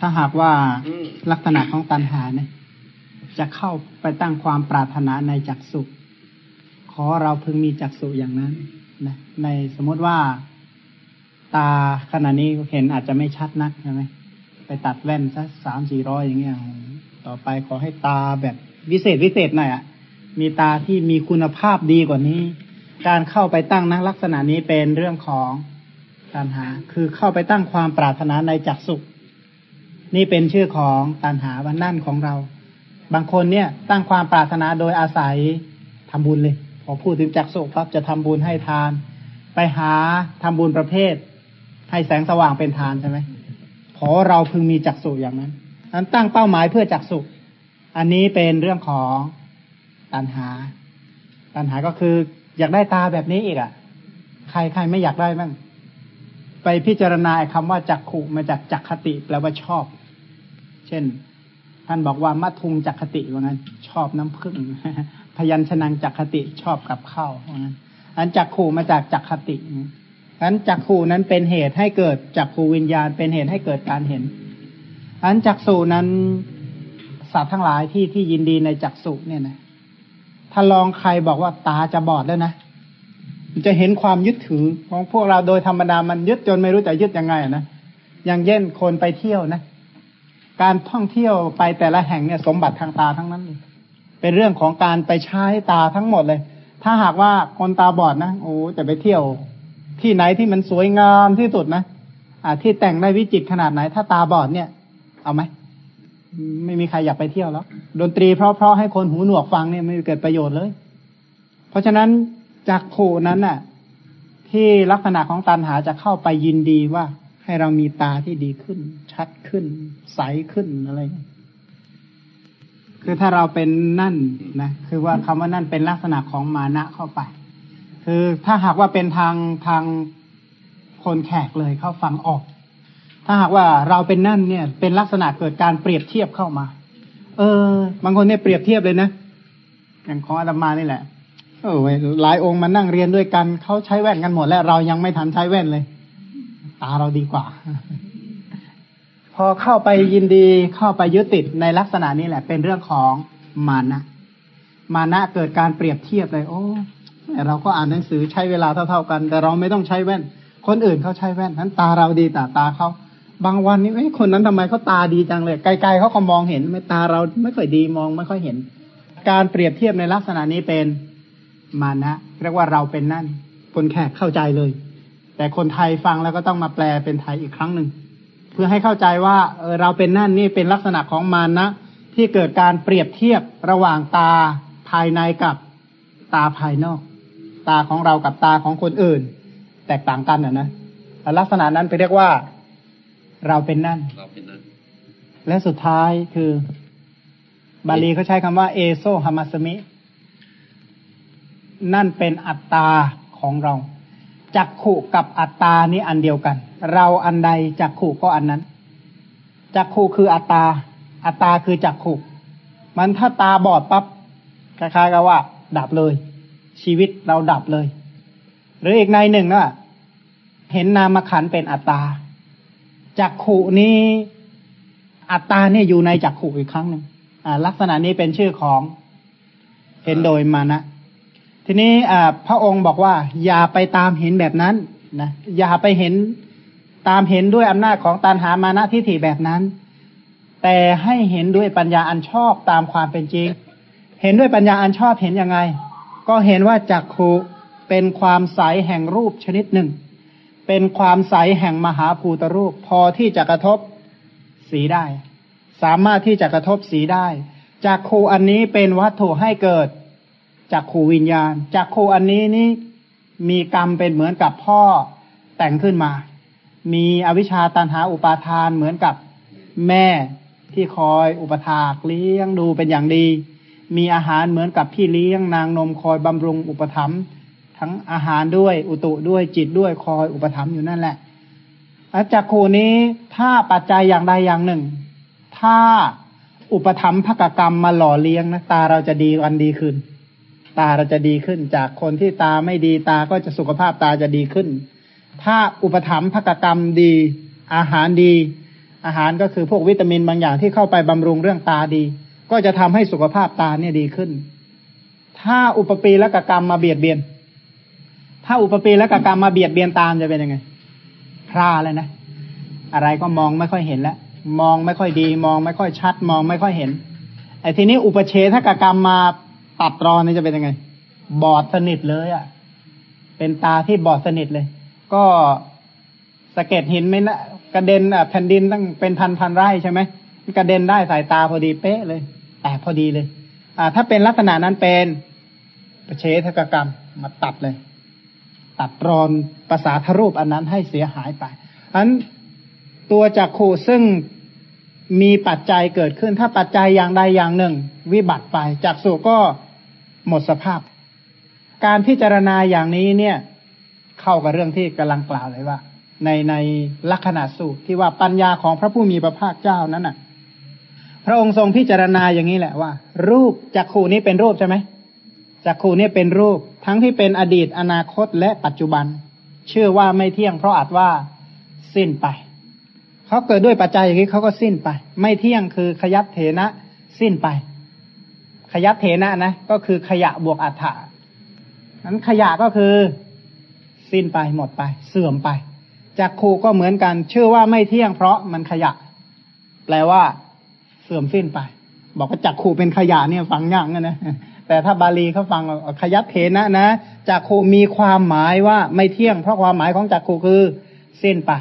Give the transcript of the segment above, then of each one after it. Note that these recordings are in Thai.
ถ้าหากว่าลักษณะของตัณหาเนี่ยจะเข้าไปตั้งความปรารถนาในจักสุขอเราพึงมีจักสุอย่างนั้นนะในสมมติว่าตาขณะนี้เห็นอาจจะไม่ชัดนักใช่ไหมไปตัดแว่นสักสามสี่ร้อยอย่างเงี้ยต่อไปขอให้ตาแบบวิเศษวิเศษหน่อยอะ่ะ มีตาที่มีคุณภาพดีกว่านี้ การเข้าไปตั้งนักลักษณะนี้เป็นเรื่องของตัณหา คือเข้าไปตั้งความปรารถนาในจักสุ นี่เป็นชื่อของตัณหาวันนั่นของเรา บางคนเนี่ยตั้งความปรารถนาโดยอาศัยทำบุญเลย พอพูดถึงจักสุปั๊บจะทำบุญให้ทาน ไปหาทำบุญประเภท ให้แสงสว่างเป็นทานใช่ไหมขอเราพึงมีจักสุอย่างนั้นนั้นตั้งเป้าหมายเพื่อจักสุอันนี้เป็นเรื่องของตัณหา ตัณหาก็คืออยากได้ตาแบบนี้อีกอะ่ะ ใครใครไม่อยากได้บ้างไปพิจารณาคำว่าจักขุมาจากจักขติแปลว่าชอบ เช่น ท่านบอกว่ามัทุงจักขติว่างั้น ชอบน้ำผึ้งพยัญชนะจักขติชอบกับข้าวว่างั้นอันจักขู่มาจากจักขติอันจักขู่นั้นเป็นเหตุให้เกิดจักขูวิญญาณเป็นเหตุให้เกิดการเห็น อันจักสูนั้นสัตว์ทั้งหลายที่ที่ยินดีในจักสุเนี่ยนะถ้าลองใครบอกว่าตาจะบอดแล้วนะจะเห็นความยึดถือของพวกเราโดยธรรมดามันยึดจนไม่รู้จะยึดยังไงนะอย่างเช่นคนไปเที่ยวนะ การท่องเที่ยวไปแต่ละแห่งเนี่ยสมบัติทางตาทั้งนั้น เป็นเรื่องของการไปใช้ตาทั้งหมดเลย ถ้าหากว่าคนตาบอดนะโอ้จะไปเที่ยว ที่ไหนที่มันสวยงามที่สุดนะอ่าที่แต่งได้วิจิตรขนาดไหน ถ้าตาบอดเนี่ย เอาไหมไม่มีใครอยากไปเที่ยวแล้วดนตรีเพราะๆให้คนหูหนวกฟังเนี่ยไม่เกิดประโยชน์เลย เพราะฉะนั้นจากโคนั้นน่ะ ที่ลักษณะของตันหาจะเข้าไปยินดีว่าให้เรามีตาที่ดีขึ้น ชัดขึ้น ใสขึ้นอะไรคือถ้าเราเป็นนั่นนะคือว่าคำว่านั่นเป็นลักษณะของมานะเข้าไป คือถ้าหากว่าเป็นทางทางคนแขกเลยเขาฟังออก ถ้าหากว่าเราเป็นนั่นเนี่ย เป็นลักษณะเกิดการเปรียบเทียบเข้ามา เออ บางคนเนี่ยเปรียบเทียบเลยนะอย่างของอาตมานี่แหละเออหลายองค์มานั่งเรียนด้วยกันเขาใช้แว่นกันหมดแล้ว เรายังไม่ทันใช้แว่นเลย ตาเราดีกว่า อเข้าไปยินดีเข้าไปยึดติดในลักษณะนี้แหละ เป็นเรื่องของมานะมานะเกิดการเปรียบเทียบเลย โอ้เราก็อ่านหนังสือใช้เวลาเท่าๆกัน แต่เราไม่ต้องใช้แว่น คนอื่นเขาใช้แว่นนั้นตาเราดีแต่ตาเขาบางวันนี้ไอ้คนนั้นทำไมเขาตาดีจังเลยไกลๆเขาก็มองเห็นไม่ตาเราไม่ค่อยดีมองไม่ค่อยเห็น การเปรียบเทียบในลักษณะนี้เป็นมานะเรียกว่าเราเป็นนั่น คนแขกเข้าใจเลย แต่คนไทยฟังแล้วก็ต้องมาแปลเป็นไทยอีกครั้งหนึ่ง เพื่อให้เข้าใจว่าเออเราเป็นนั่นนี่เป็นลักษณะของมานะ ที่เกิดการเปรียบเทียบระหว่างตาภายในกับตาภายนอก ตาของเรากับตาของคนอื่น แตกต่างกันนะนะลักษณะนั้นไปเรียกว่าเราเป็นนั่นเราเป็นนั่นและสุดท้ายคือ บาลีเขาใช้คำว่า เอโซฮามาสมิ นั่นเป็นอัตตาของเราจักขุกับอัตตานี่อันเดียวกัน เราอันใดจักขุก็อันนั้นจักขุคืออัตตา อัตตาคือจักขุมันถ้าตาบอดปับ๊บคล้ายๆกับว่า ดับเลย ชีวิตเราดับเลย หรืออีกในหนึ่งนะเห็นนามขันเป็นอัตตาจักขุนี้อัตตาเนี่ยอยู่ในจักขุอีกครั้งหนึ่งลักษณะนี้เป็นชื่อของเห็นโดยมานะ ทีนี้พระองค์บอกว่า อย่าไปตามเห็นแบบนั้นนะอย่าไปเห็น ตามเห็นด้วยอำนาจของตันหามานะทิฏฐิแบบนั้น แต่ให้เห็นด้วยปัญญาอันชอบตามความเป็นจริง เห็นด้วยปัญญาอันชอบเห็นยังไง ก็เห็นว่าจักขุเป็นความใสแห่งรูปชนิดหนึ่ง เป็นความใสแห่งมหาภูตรูป พอที่จะกระทบสีได้ สามารถที่จะกระทบสีได้จักขูอันนี้เป็นวัตถุให้เกิดจักขูวิญญาณจักขูอันนี้นี่มีกรรมเป็นเหมือนกับพ่อแต่งขึ้นมา มีอวิชชาตันหาอุปาทานเหมือนกับแม่ที่คอยอุปถากเลี้ยงดูเป็นอย่างดี มีอาหารเหมือนกับพี่เลี้ยงนางนมคอยบำรุงอุปถัมภ์ทั้งอาหารด้วยอุตุด้วยจิตด้วยคอยอุปถัมภ์อยู่นั่นแหละอาจักขูนี้ถ้าปัจจัยอย่างใดอย่างหนึ่ง ถ้าอุปถัมภ์ภกกรรมมาหล่อเลี้ยงนะตาเราจะดีวันดีขึ้น ตาเราจะดีขึ้น จากคนที่ตาไม่ดีตาก็จะสุขภาพตาจะดีขึ้น ถ้าอุปถัมภกกรรมดี อาหารดี อาหารก็คือพวกวิตามินบางอย่างที่เข้าไปบำรุงเรื่องตาดี ก็จะทำให้สุขภาพตาเนี่ยดีขึ้น ถ้าอุปปีและกกรรมมาเบียดเบียน ถ้าอุปปีและกกรรมมาเบียดเบียนตามจะเป็นยังไงพร่าเลยนะ อะไรก็มองไม่ค่อยเห็นแล้วมองไม่ค่อยดี มองไม่ค่อยชัด มองไม่ค่อยเห็น ไอ้ทีนี้อุปเชษกกรรมมาตัดรอนนี่จะเป็นยังไง บอดสนิทเลยอะ่ะ เป็นตาที่บอดสนิทเลย ก็สะเก็ดหินไม่นะกระเด็นอะแผ่นดินตั้งเป็นพันพันไร่ใช่ไหมกระเด็นได้สายตาพอดีเป๊ะเลยแตกพอดีเลย อ่า ถ้าเป็นลักษณะนั้นเป็นประเชษกกรรมมาตัดเลย ตัดรอนภาษาทรูปอันนั้นให้เสียหายไปอันตัวจักขู่ซึ่งมีปัจจัยเกิดขึ้น ถ้าปัจจัยอย่างใดอย่างหนึ่ง วิบัติไปจักสุก็หมดสภาพ การพิจารณาอย่างนี้เนี่ย เข้ากับเรื่องที่กำลังกล่าวเลยว่า ในในลักษณะสูตรที่ว่าปัญญาของพระผู้มีพระภาคเจ้านั้นน่ะ พระองค์ทรงพิจารณาอย่างนี้แหละว่า รูปจักขู่นี้เป็นรูปใช่ไหมจักขู่นี้เป็นรูป ทั้งที่เป็นอดีตอนาคตและปัจจุบัน เชื่อว่าไม่เที่ยงเพราะอาจว่าสิ้นไปเขาเกิดด้วยปัจจัยอย่างนี้เขาก็สิ้นไป ไม่เที่ยงคือขยับเถนะสิ้นไป ขยับเถนะนะ ก็คือขยะบวกอัฏฐานั้นขยะก็คือ สิ้นไปหมดไป เสื่อมไปจักขู่ก็เหมือนกัน ชื่อว่าไม่เที่ยงเพราะมันขยะ แปลว่า เสื่อมสิ้นไป บอกว่าจักขู่เป็นขยะเนี่ยฟังยากนะแต่ถ้าบาลีเขาฟังขยับเถนะนะจักขู่มีความหมายว่าไม่เที่ยง เพราะความหมายของจักขู่คือสิ้นไป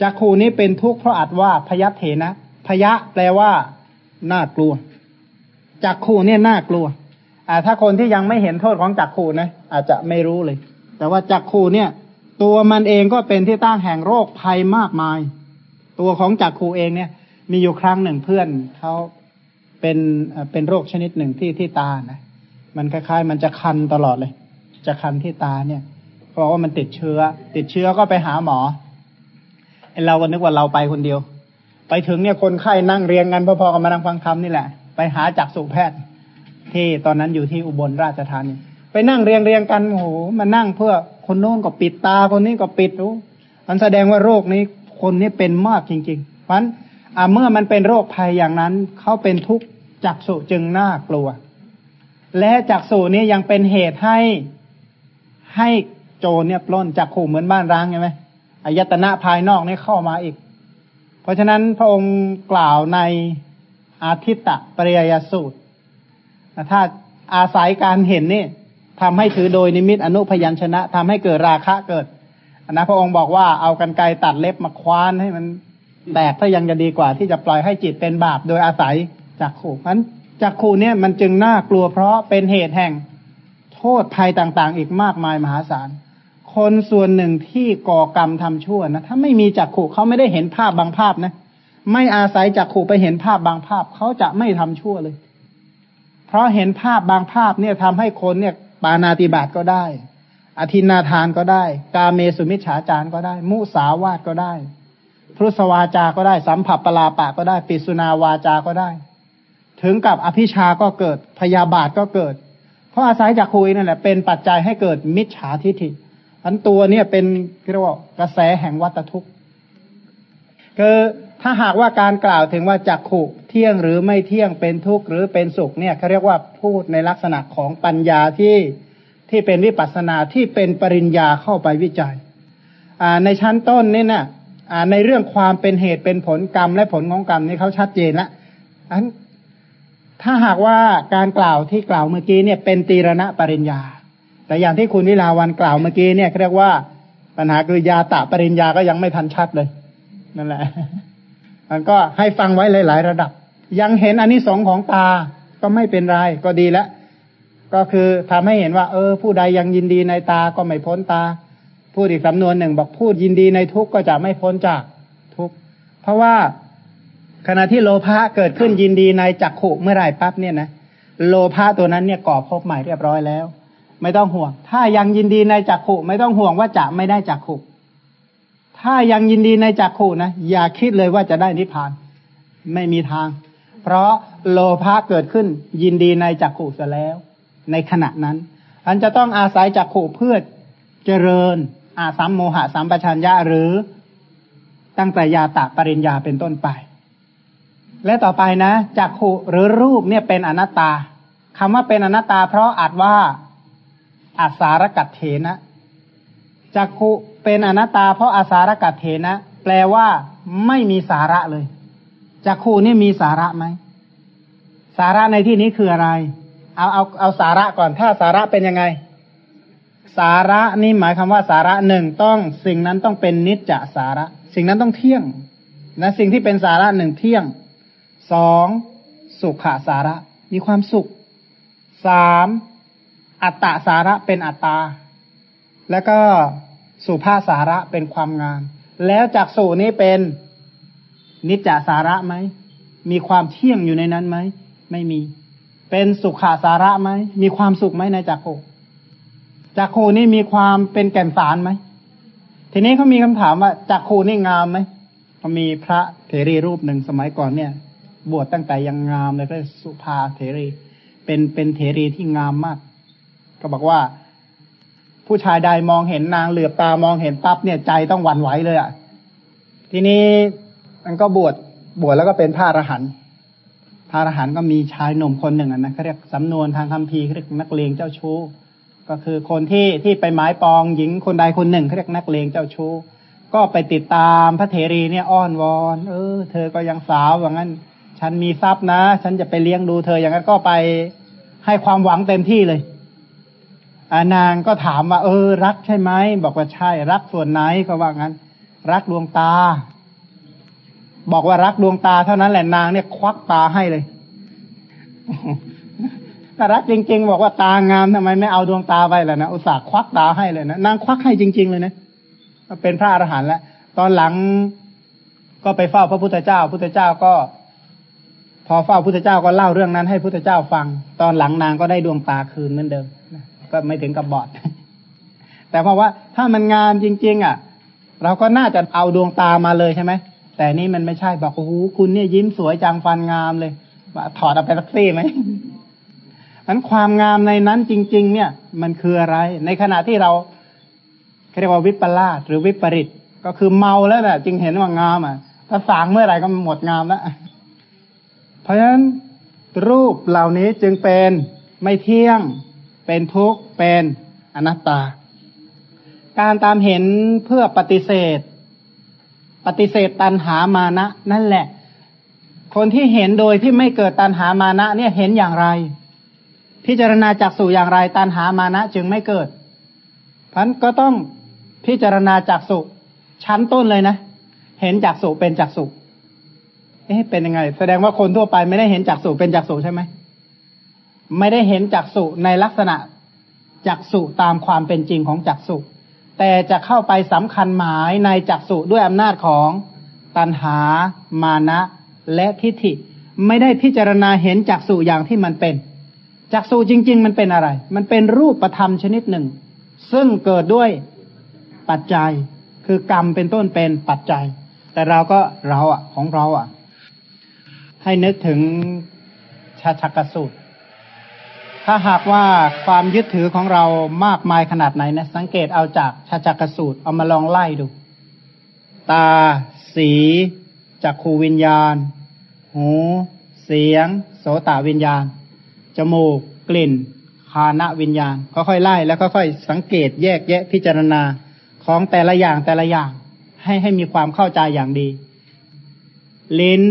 จักขู่นี้เป็นทุกข์เพราะอาจว่าพยับเถนะพยะแปลว่าน่ากลัวจักขู่เนี่ยน่ากลัวอ่าถ้าคนที่ยังไม่เห็นโทษของจักขู่นะอาจจะไม่รู้เลย แต่ว่าจักขูเนี่ย ตัวมันเองก็เป็นที่ตั้งแห่งโรคภัยมากมาย ตัวของจักขูเองเนี่ย มีอยู่ครั้งหนึ่งเพื่อนเขาเป็นเป็นโรคชนิดหนึ่งที่ที่ตานะมันคล้ายๆ มันจะคันตลอดเลย จะคันที่ตาเนี่ยเพราะว่ามันติดเชื้อ ติดเชื้อก็ไปหาหมอเราก็นึกว่าเราไปคนเดียว ไปถึงเนี่ยคนไข้นั่งเรียงกันพอๆกับมานั่งฟังธรรมนี่แหละ ไปหาจักษุแพทย์ ที่ตอนนั้นอยู่ที่อุบลราชธานี ไปนั่งเรียงเรียงกันโอ้โหมานั่งเพื่อคนโน้นก็ปิดตาคนนี้ก็ปิดรู้มันแสดงว่าโรคนี้คนนี้เป็นมากจริงๆเพราะฉะนั้นเมื่อมันเป็นโรคภัยอย่างนั้นเขาเป็นทุกข์จักษุจึงน่ากลัว และจักษุนี้ยังเป็นเหตุให้ให้โจรเนี่ยปล้นจักขู่เหมือนบ้านร้างใช่ไหมอายตนะภายนอกนี่เข้ามาอีก เพราะฉะนั้นพระองค์กล่าวในอาทิตตะปริยสูตรถ้าอาศัยการเห็นนี่ ทำให้ถือโดยนิมิตอนุพยัญชนะทำให้เกิดราคะเกิดนะพระองค์บอกว่าเอากันไกตัดเล็บมาคว้านให้มันแตกถ้ายังจะดีกว่า ที่จะปล่อยให้จิตเป็นบาปโดยอาศัยจากขู่นั้นจากขู่เนี่ยมันจึงน่ากลัวเพราะเป็นเหตุแห่งโทษภัยต่างๆ อีกมากมายมหาศาล คนส่วนหนึ่งที่ก่อกรรมทำชั่วนะถ้าไม่มีจักขู่เขาไม่ได้เห็นภาพบางภาพนะ ไม่อาศัยจักขู่ไปเห็นภาพบางภาพเขาจะไม่ทำชั่วเลย เพราะเห็นภาพบางภาพเนี่ยทำให้คนเนี่ยานาติบาตก็ได้ อธินาทานก็ได้ กาเมสุมิชฉาจารก็ได้ มุสาวาตก็ได้พุทธวาจาก็ได้ สัมผัสปลาปะก็ได้ ปิสุนาวาจาก็ได้ ถึงกับอภิชาก็เกิด พยาบาทก็เกิด เพราะอาศัยจากคุยนั่นแหละเป็นปัจจัยให้เกิดมิจฉาทิฏฐิ อันตัวเนี่ยเป็นเรียกว่ากระแสแห่งวัตทุกข์คือถ้าหากว่าการกล่าวถึงว่าจักขุเที่ยงหรือไม่เที่ยงเป็นทุกข์หรือเป็นสุขเนี่ยเขาเรียกว่าพูดในลักษณะของปัญญาที่ ที่เป็นวิปัสนาที่เป็นปริญญาเข้าไปวิจัยในชั้นต้นนี่นะอ่าในเรื่องความเป็นเหตุเป็นผลกรรมและผลของกรรมนี่เขาชัดเจนละอันถ้าหากว่าการกล่าวที่กล่าวเมื่อกี้เนี่ยเป็นตีรณะปริญญา แต่อย่างที่คุณวิลาวันกล่าวเมื่อกี้เนี่ยเรียกว่าปัญหาคือยาตะปริญญาก็ยังไม่ทันชัดเลยนั่นแหละ มันก็ให้ฟังไว้หลาย ๆ ระดับ ยังเห็นอันนี้สองของตาก็ไม่เป็นไรก็ดีแล้ว ก็คือทำให้เห็นว่า เออ ผู้ใดยังยินดีในตาก็ไม่พ้นตา พูดอีกสำนวนหนึ่งบอกพูดยินดีในทุกก็จะไม่พ้นจากทุกเพราะว่าขณะที่โลภะเกิดขึ้นยินดีในจักขุเมื่อไหร่ปั๊บเนี่ยนะโลภะตัวนั้นเนี่ยก่อภพใหม่เรียบร้อยแล้ว ไม่ต้องห่วง ถ้ายังยินดีในจักขุไม่ต้องห่วงว่าจะไม่ได้จักขุถ้ายังยินดีในจักขุนะอย่าคิดเลยว่าจะได้นิพพาน ไม่มีทาง เพราะโลภะเกิดขึ้นยินดีในจักขุเสียแล้ว ในขณะนั้น อันจะต้องอาศัยจักขุเพื่อเจริญ อาสัมโมหะสัมปชัญญะหรือตั้งแต่ยาตะปริญญาเป็นต้นไป และต่อไปนะจักขุหรือรูปเนี่ยเป็นอนัตตาคำว่าเป็นอนัตตา เพราะอาจว่าอาสารกัตเถนะจักขุเป็นอนัตตา เพราะอาสารกัตเถนะ แปลว่าไม่มีสาระเลยจักขุนี่มีสาระไหมสาระในที่นี้คืออะไร เอาเอาเอาสาระก่อน ถ้าสาระเป็นยังไง สาระนี่หมายคำว่าสาระหนึ่งต้องสิ่งนั้นต้องเป็นนิจจสาระ สิ่งนั้นต้องเที่ยงนะสิ่งที่เป็นสาระหนึ่งเที่ยงสองสุขสาระ มีความสุขสามอัตตาสาระเป็นอัตตา แล้วก็สุภาสาระเป็นความงาม แล้วจากสูนี้เป็นนิจจสาระไหม มีความเที่ยงอยู่ในนั้นไหม ไม่มี เป็นสุขาสาระไหม มีความสุขไหมในจักโคจักโคนี่มีความเป็นแก่นสารไหม ทีนี้เขามีคำถามว่าจักโคนี่งามไหมเขามีพระเถรีรูปหนึ่งสมัยก่อนเนี่ย บวชตั้งแต่ยังงามเลยก็สุภาเถรี เป็นเป็นเถรีที่งามมาก ก็บอกว่า ผู้ชายใดมองเห็นนางเหลือบตามองเห็นปั๊บเนี่ยใจต้องหวั่นไหวเลยอะ่ะ ทีนี้มันก็บวชบวชแล้วก็เป็นพระอรหันต์ พระอรหันต์ก็มีชายหนุ่มคนหนึ่งนะเขาเรียกสำนวนทางคัมภีร์เรียกนักเลงเจ้าชู้ ก็คือคนที่ที่ไปหมายปองหญิงคนใดคนหนึ่งเขาเรียกนักเลงเจ้าชู้ ก็ไปติดตามพระเถรีเนี่ยอ้อนวอน เออ เธอก็ยังสาวอย่างนั้น ฉันมีทรัพย์นะ ฉันจะไปเลี้ยงดูเธออย่างนั้นก็ไปให้ความหวังเต็มที่เลยอนางก็ถามว่า เออ รักใช่ไหมบอกว่าใช่ รักส่วนไหนก็ว่างั้น รักดวงตา บอกว่ารักดวงตาเท่านั้นแหละนางเนี่ยควักตาให้เลยถ้ารักจริง ๆ บอกว่าตางามทำไมไม่เอาดวงตาไปล่ะนะอุตส่าห์ควักตาให้เลยนะนางควักให้จริง ๆ เลยนะเป็นพระอรหันต์แล้วตอนหลังก็ไปเฝ้าพระพุทธเจ้า พุทธเจ้าก็ พอเฝ้าพุทธเจ้าก็เล่าเรื่องนั้นให้พุทธเจ้าฟัง ตอนหลังนางก็ได้ดวงตาคืนเหมือนเดิมก็ไม่ถึงกับบอด แต่เพราะว่าถ้ามันงามจริง ๆ อะ เราก็น่าจะเอาดวงตามาเลยใช่ไหม แต่นี่มันไม่ใช่บอกโอ้โหคุณเนี่ยยิ้มสวยจังฟันงามเลยถอดเอาไปสักซี่ไหมนั้นความงามในนั้นจริง ๆ เนี่ย มันคืออะไร ในขณะที่เราเรียกว่าวิปลาสหรือวิปริต ก็คือเมาแล้วแหละจึงเห็นว่างามอะ ถ้าสางเมื่อไหร่ก็หมดงามแล้วเพราะฉะนั้นรูปเหล่านี้จึงเป็นไม่เที่ยง เป็นทุกข์เป็นอนัตตา การตามเห็นเพื่อปฏิเสธ ปฏิเสธตันหามานะ นั่นแหละ คนที่เห็นโดยที่ไม่เกิดตันหามานะ เนี่ยเห็นอย่างไร พิจารณาจากสู่อย่างไรตันหามานะจึงไม่เกิดพันก็ต้องพิจารณาจากสุชั้นต้นเลยนะ เห็นจากสุเป็นจากสุเอ๊ะเป็นยังไง แสดงว่าคนทั่วไปไม่ได้เห็นจากสุเป็นจากสุใช่ไหมไม่ได้เห็นจากสุในลักษณะจากสุตามความเป็นจริงของจากสุ แต่จะเข้าไปสำคัญหมายในจักสุด้วยอำนาจของตัณหา มานะ และทิฏฐิ ไม่ได้พิจารณาเห็นจักสุอย่างที่มันเป็นจักสุจริง ๆ มันเป็นอะไร มันเป็นรูปประธรรมชนิดหนึ่ง ซึ่งเกิดด้วยปัจจัย คือกรรมเป็นต้นเป็นปัจจัย แต่เราก็เราอะของเราอะ ให้นึกถึงชาชักสูตร ถ้าหากว่าความยึดถือของเรามากมายขนาดไหนนะ สังเกตเอาจากชาจักรสูตรเอามาลองไล่ดู ตา สีจักขูวิญญาณ หู เสียง โสตวิญญาณ จมูก กลิ่นคานะวิญญาณ ค่อยๆไล่แล้วค่อยๆสังเกตแยกแยะพิจารณาของแต่ละอย่างแต่ละอย่างให้ให้มีความเข้าใจอย่างดี ลิ้น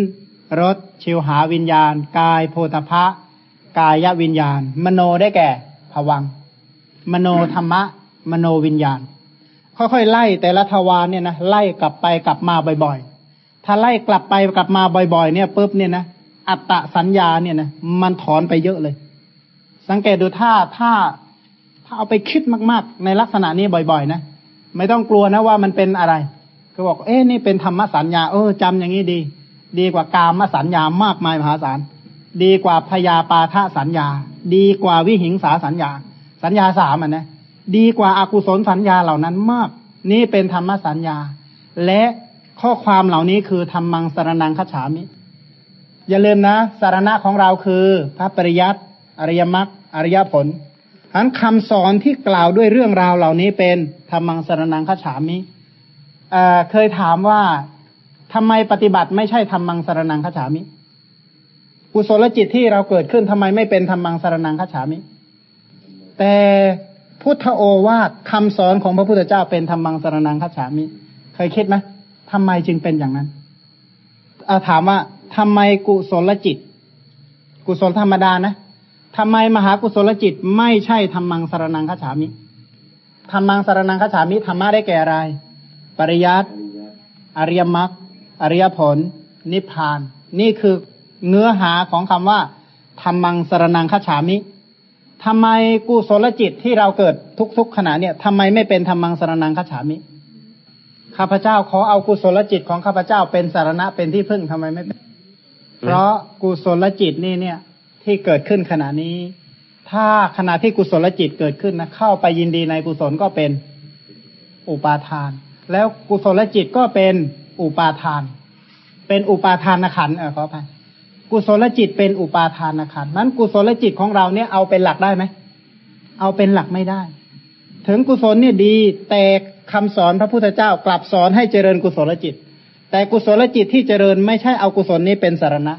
รสชิวหาวิญญาณ กายโพธพะ กายวิญญาณ มโนได้แก่ภวัง มโนธรรมะ มโนวิญญาณ ค่อยๆไล่แต่ละทวารเนี่ยนะไล่กลับไปกลับมาบ่อยๆ ถ้าไล่กลับไปกลับมาบ่อยๆ เนี่ยปุ๊บเนี่ยนะอัตตะสัญญาเนี่ยนะมันถอนไปเยอะเลย สังเกตดูถ้าถ้าถ้าเอาไปคิดมากๆ ในลักษณะนี้บ่อยๆ นะไม่ต้องกลัวนะว่ามันเป็นอะไร ก็บอกเอ๊ะนี่เป็นธรรมสัญญา เออจำอย่างนี้ดี ดีกว่ากามสัญญามากมายมหาศาล ดีกว่าพยาปาทะสัญญา ดีกว่าวิหิงสาสัญญา สัญญาสามอะนะดีกว่าอากุศลสัญญาเหล่านั้นมาก นี่เป็นธรรมสัญญา และข้อความเหล่านี้คือธรรมังสารนังคฉามิ อย่าลืมนะ สารณะของเราคือพระปริยัติอริยมรรคอริยผลทั้นคำสอนที่กล่าวด้วยเรื่องราวเหล่านี้เป็นธรรมังสารนังคฉามิเคยถามว่าทำไมปฏิบัติไม่ใช่ธรรมังสารนังคฉามิ กุศลจิตที่เราเกิดขึ้นทำไมไม่เป็นธรรมังสารนังคฉามิ แต่พุทธโอวาทคำสอนของพระพุทธเจ้าเป็นธรรมังสารนังคฉามิ เคยคิดไหมทำไมจึงเป็นอย่างนั้นอาถามว่าทำไมกุศลจิต กุศลธรรมดานะทำไมมหากุศลจิตไม่ใช่ธรรมังสารนังคฉามิธรรมังสารนังคฉามิธรรมะได้แก่อะไร ปริยัติอริยมรรคอริยผล นิพพาน นี่คือ เนื้อหาของคำว่าธรรมังสารนังคฉามิทำไมกุศลจิตที่เราเกิดทุก ๆ ขณะเนี่ยทำไมไม่เป็นธรรมังสารนังคฉามิข้าพเจ้าขอเอากุศลจิตของข้าพเจ้าเป็นสารณะเป็นที่พึ่งทำไมไม่เป็นเพราะกุศลจิตนี่เนี่ย ที่เกิดขึ้นขณะนี้ ถ้าขณะที่กุศลจิตเกิดขึ้นนะเข้าไปยินดีในกุศลก็เป็นอุปาทาน แล้วกุศลจิตก็เป็นอุปาทาน เป็นอุปาทานขันเออขออภัย กุศลจิตเป็นอุปาทานขันนั้นกุศลจิตของเราเนี่ยเอาเป็นหลักได้ไหม เอาเป็นหลักไม่ได้ ถึงกุศลเนี่ยดีแต่คำสอนพระพุทธเจ้ากลับสอนให้เจริญกุศลจิต แต่กุศลจิตที่เจริญไม่ใช่เอากุศลนี้เป็นสารณะ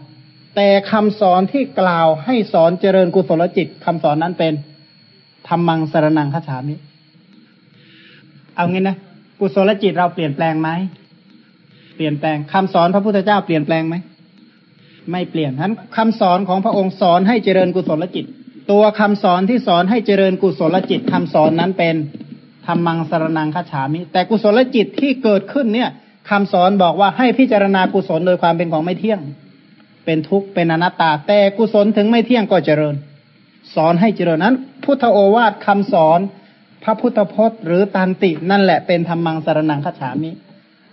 แต่คำสอนที่กล่าวให้สอนเจริญกุศลจิตคำสอนนั้นเป็นธรรมังสารนังคาฉามิ เอางี้นะกุศลจิตเราเปลี่ยนแปลงไหมเปลี่ยนแปลงคำสอนพระพุทธเจ้าเปลี่ยนแปลงไหม ไม่เปลี่ยนทั้นคำสอนของพระองค์สอนให้เจริญกุศลจิต ตัวคำสอนที่สอนให้เจริญกุศลจิตคำสอนนั้นเป็นธรรมังสารนังคาฉามิ แต่กุศลจิตที่เกิดขึ้นเนี่ยคำสอนบอกว่าให้พิจารณากุศลโดยความเป็นของไม่เที่ยง เป็นทุกข์เป็นอนัตตา แต่กุศลถึงไม่เที่ยงก็เจริญ สอนให้เจริญนั้น พุทธโอวาทคำสอน พระพุทธพจน์ หรือตันตินั่นแหละเป็นธรรมังสารนังคาฉามิ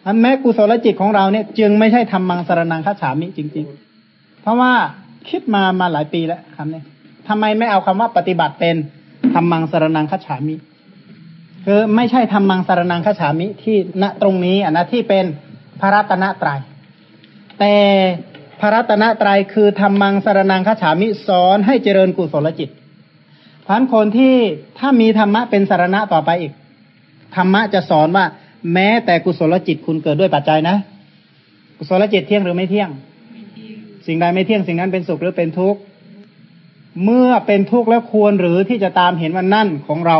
อันแม้กุศลจิตของเราเนี่ยจึงไม่ใช่ธรรมังสารนังคาฉามิจริง ๆ เพราะว่าคิดมามาหลายปีแล้วคำนี้ทำไมไม่เอาคำว่าปฏิบัติเป็นธรรมังสารนังคาฉามิ คือไม่ใช่ทำมังสารนังคฉามิที่ณตรงนี้อะนะที่เป็นพระรัตนตรยัยแต่พระรัตนตรัยคือทำมังสารนังคฉามิสอนให้เจริญกุศลจิตพันคนที่ถ้ามีธรรมะเป็นสารณะต่อไปอีกธรรมะจะสอนว่า แม้แต่กุศลจิตคุณเกิดด้วยปัจจัยนะ กุศลจิตเที่ยงหรือไม่เที่ยง สิ่งใดไม่เที่ยงสิ่งนั้นเป็นสุขหรือเป็นทุกข์เมื่อเป็นทุกข์แล้วควรหรือที่จะตามเห็นว่านั่นของเรา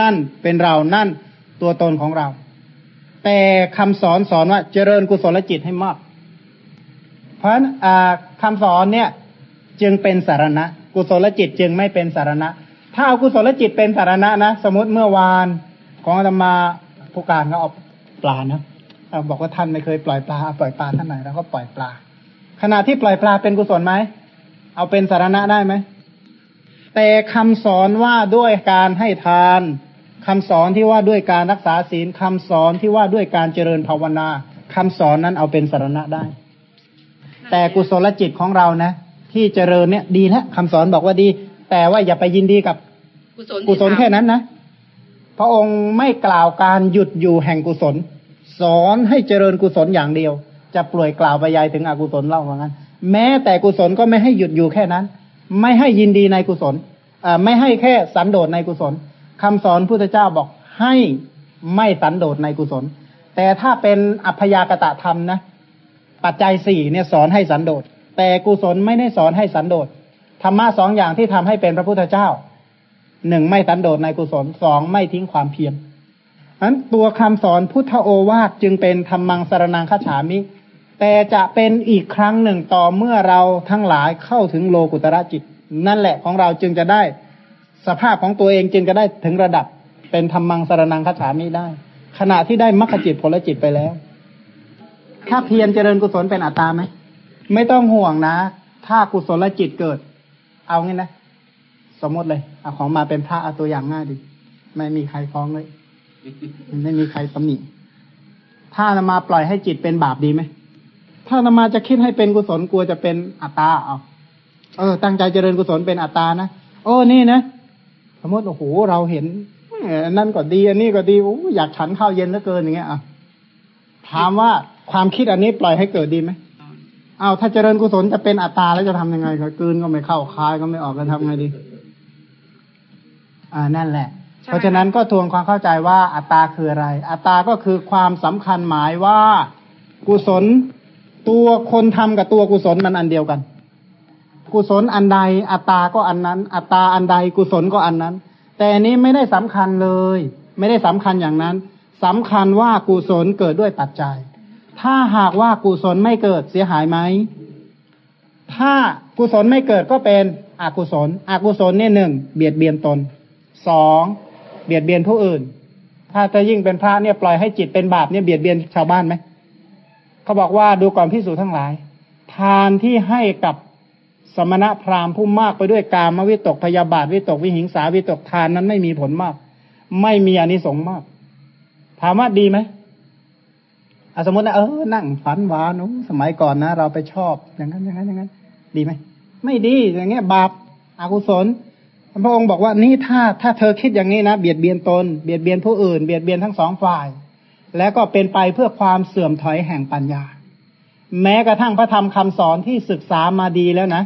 นั่นเป็นเรา นั่นตัวตนของเรา แต่คำสอนสอนว่าเจริญกุศลจิตให้มาก เพราะฉะนั้นคำสอนเนี่ยจึงเป็นสารณะ กุศลจิตจึงไม่เป็นสารณะ ถ้าเอากุศลจิตเป็นสารณะนะ สมมติเมื่อวานของอาตมาผู้การก็เอาปลานะบอกว่าท่านไม่เคยปล่อยปลาปล่อยปลาท่านไหนแล้วก็ปล่อยปลา ขณะที่ปล่อยปลาเป็นกุศลไหม เอาเป็นสารณะได้ไหม แต่คำสอนว่าด้วยการให้ทานคำสอนที่ว่าด้วยการรักษาศีลคำสอนที่ว่าด้วยการเจริญภาวนาคำสอนนั้นเอาเป็นสารณะได้ แต่กุศลจิตของเรานะ ที่เจริญเนี่ยดีแล้วคำสอนบอกว่าดี แต่ว่าอย่าไปยินดีกับกุศลแค่นั้นนะพระองค์ไม่กล่าวการหยุดอยู่แห่งกุศล สอนให้เจริญกุศลอย่างเดียว จะปล่วยกล่าวไปยายถึงอกุศลเล่าเหมือนกันแม้แต่กุศลก็ไม่ให้หยุดอยู่แค่นั้น ไม่ให้ยินดีในกุศลไม่ให้แค่สันโดษในกุศลคำสอนพุทธเจ้าบอกให้ไม่สันโดษในกุศล แต่ถ้าเป็นอัพยากตะธรรมนะปัจจัยสี่เนี่ยสอนให้สันโดษแต่กุศลไม่ได้สอนให้สันโดษธรรมะสองอย่างที่ทำให้เป็นพระพุทธเจ้าหนึ่งไม่สันโดษในกุศลสองไม่ทิ้งความเพียรนั้นตัวคำสอนพุทธโอวาทจึงเป็นธรรมังสารนังคฉามิ แต่จะเป็นอีกครั้งหนึ่งต่อเมื่อเราทั้งหลายเข้าถึงโลกุตระจิต นั่นแหละของเราจึงจะได้สภาพของตัวเองจึงจะได้ถึงระดับ เป็นธรรมังสารนังคาฉามิได้ ขณะที่ได้มรรคจิตผลจิตไปแล้ว ถ้าเพียรเจริญกุศลเป็นอัตตาไหมไม่ต้องห่วงนะ ถ้ากุศลจิตเกิด เอางี้นะ สมมติเลยเอาของมาเป็นพระเอาตัวอย่างง่ายดิไม่มีใครฟ้องเลย ไม่มีใครตำหนิถ้ามาปล่อยให้จิตเป็นบาปดีไหม ถ้านมาจะคิดให้เป็นกุศลกลัวจะเป็นอัตตาเอาเออ ตั้งใจเจริญกุศลเป็นอัตตานะโอ้นี่นะสมมติโอ้โหเราเห็นนั่นก็ดี อันนี้ก็ดีโอ้อยากฉันข้าวเย็นเหลือเกินอย่างเงี้ยอะถามว่าความคิดอันนี้ปล่อยให้เกิดดีไหมเอาถ้าเจริญกุศลจะเป็นอัตตาแล้วจะทำยังไงก็กืนก็ไม่เข้าคายก็ไม่ออกกันทำไงดี อ่านั่นแหละ เพราะฉะนั้นก็ทวงความเข้าใจว่าอัตตาคืออะไร อัตตาก็คือความสำคัญหมายว่ากุศล ตัวคนทำกับตัวกุศลมันอันเดียวกัน กุศลอันใด อัตตาก็อันนั้น อัตตาอันใดกุศลก็อันนั้น แต่อันนี้ไม่ได้สำคัญเลย ไม่ได้สำคัญอย่างนั้นสำคัญว่ากุศลเกิดด้วยปัจจัย ถ้าหากว่ากุศลไม่เกิดเสียหายไหม ถ้ากุศลไม่เกิดก็เป็นอกุศล อกุศลเนี่ยหนึ่งเบียดเบียนตนสองเบียดเบียนผู้อื่น ถ้าจะยิ่งเป็นพระเนี่ยปล่อยให้จิตเป็นบาปเนี่ยเบียดเบียนชาวบ้านไหม เขาบอกว่าดูก่อนพิสูจทั้งหลาย ทานที่ให้กับสมณะพราหมณ์ผู้มากไปด้วยกามวิตกพยาบาทวิตกวิหิงสาวิตกทานนั้นไม่มีผลมาก ไม่มีอนิสงส์มาก ถามว่าดีไหมอสมมตินะเออนั่งฝันหวานสมัยก่อนนะ เราไปชอบอย่างนั้นอย่างนั้นอย่างนั้น ดีไหมไม่ดีอย่างเงี้ยบาปอากุศลพระองค์บอกว่านี่ถ้าถ้าเธอคิดอย่างนี้นะเบียดเบียนตนเบียดเบียนผู้อื่นเบียดเบียนทั้งสองฝ่าย แล้วก็เป็นไปเพื่อความเสื่อมถอยแห่งปัญญา แม้กระทั่งพระธรรมคำสอนที่ศึกษามาดีแล้วนะ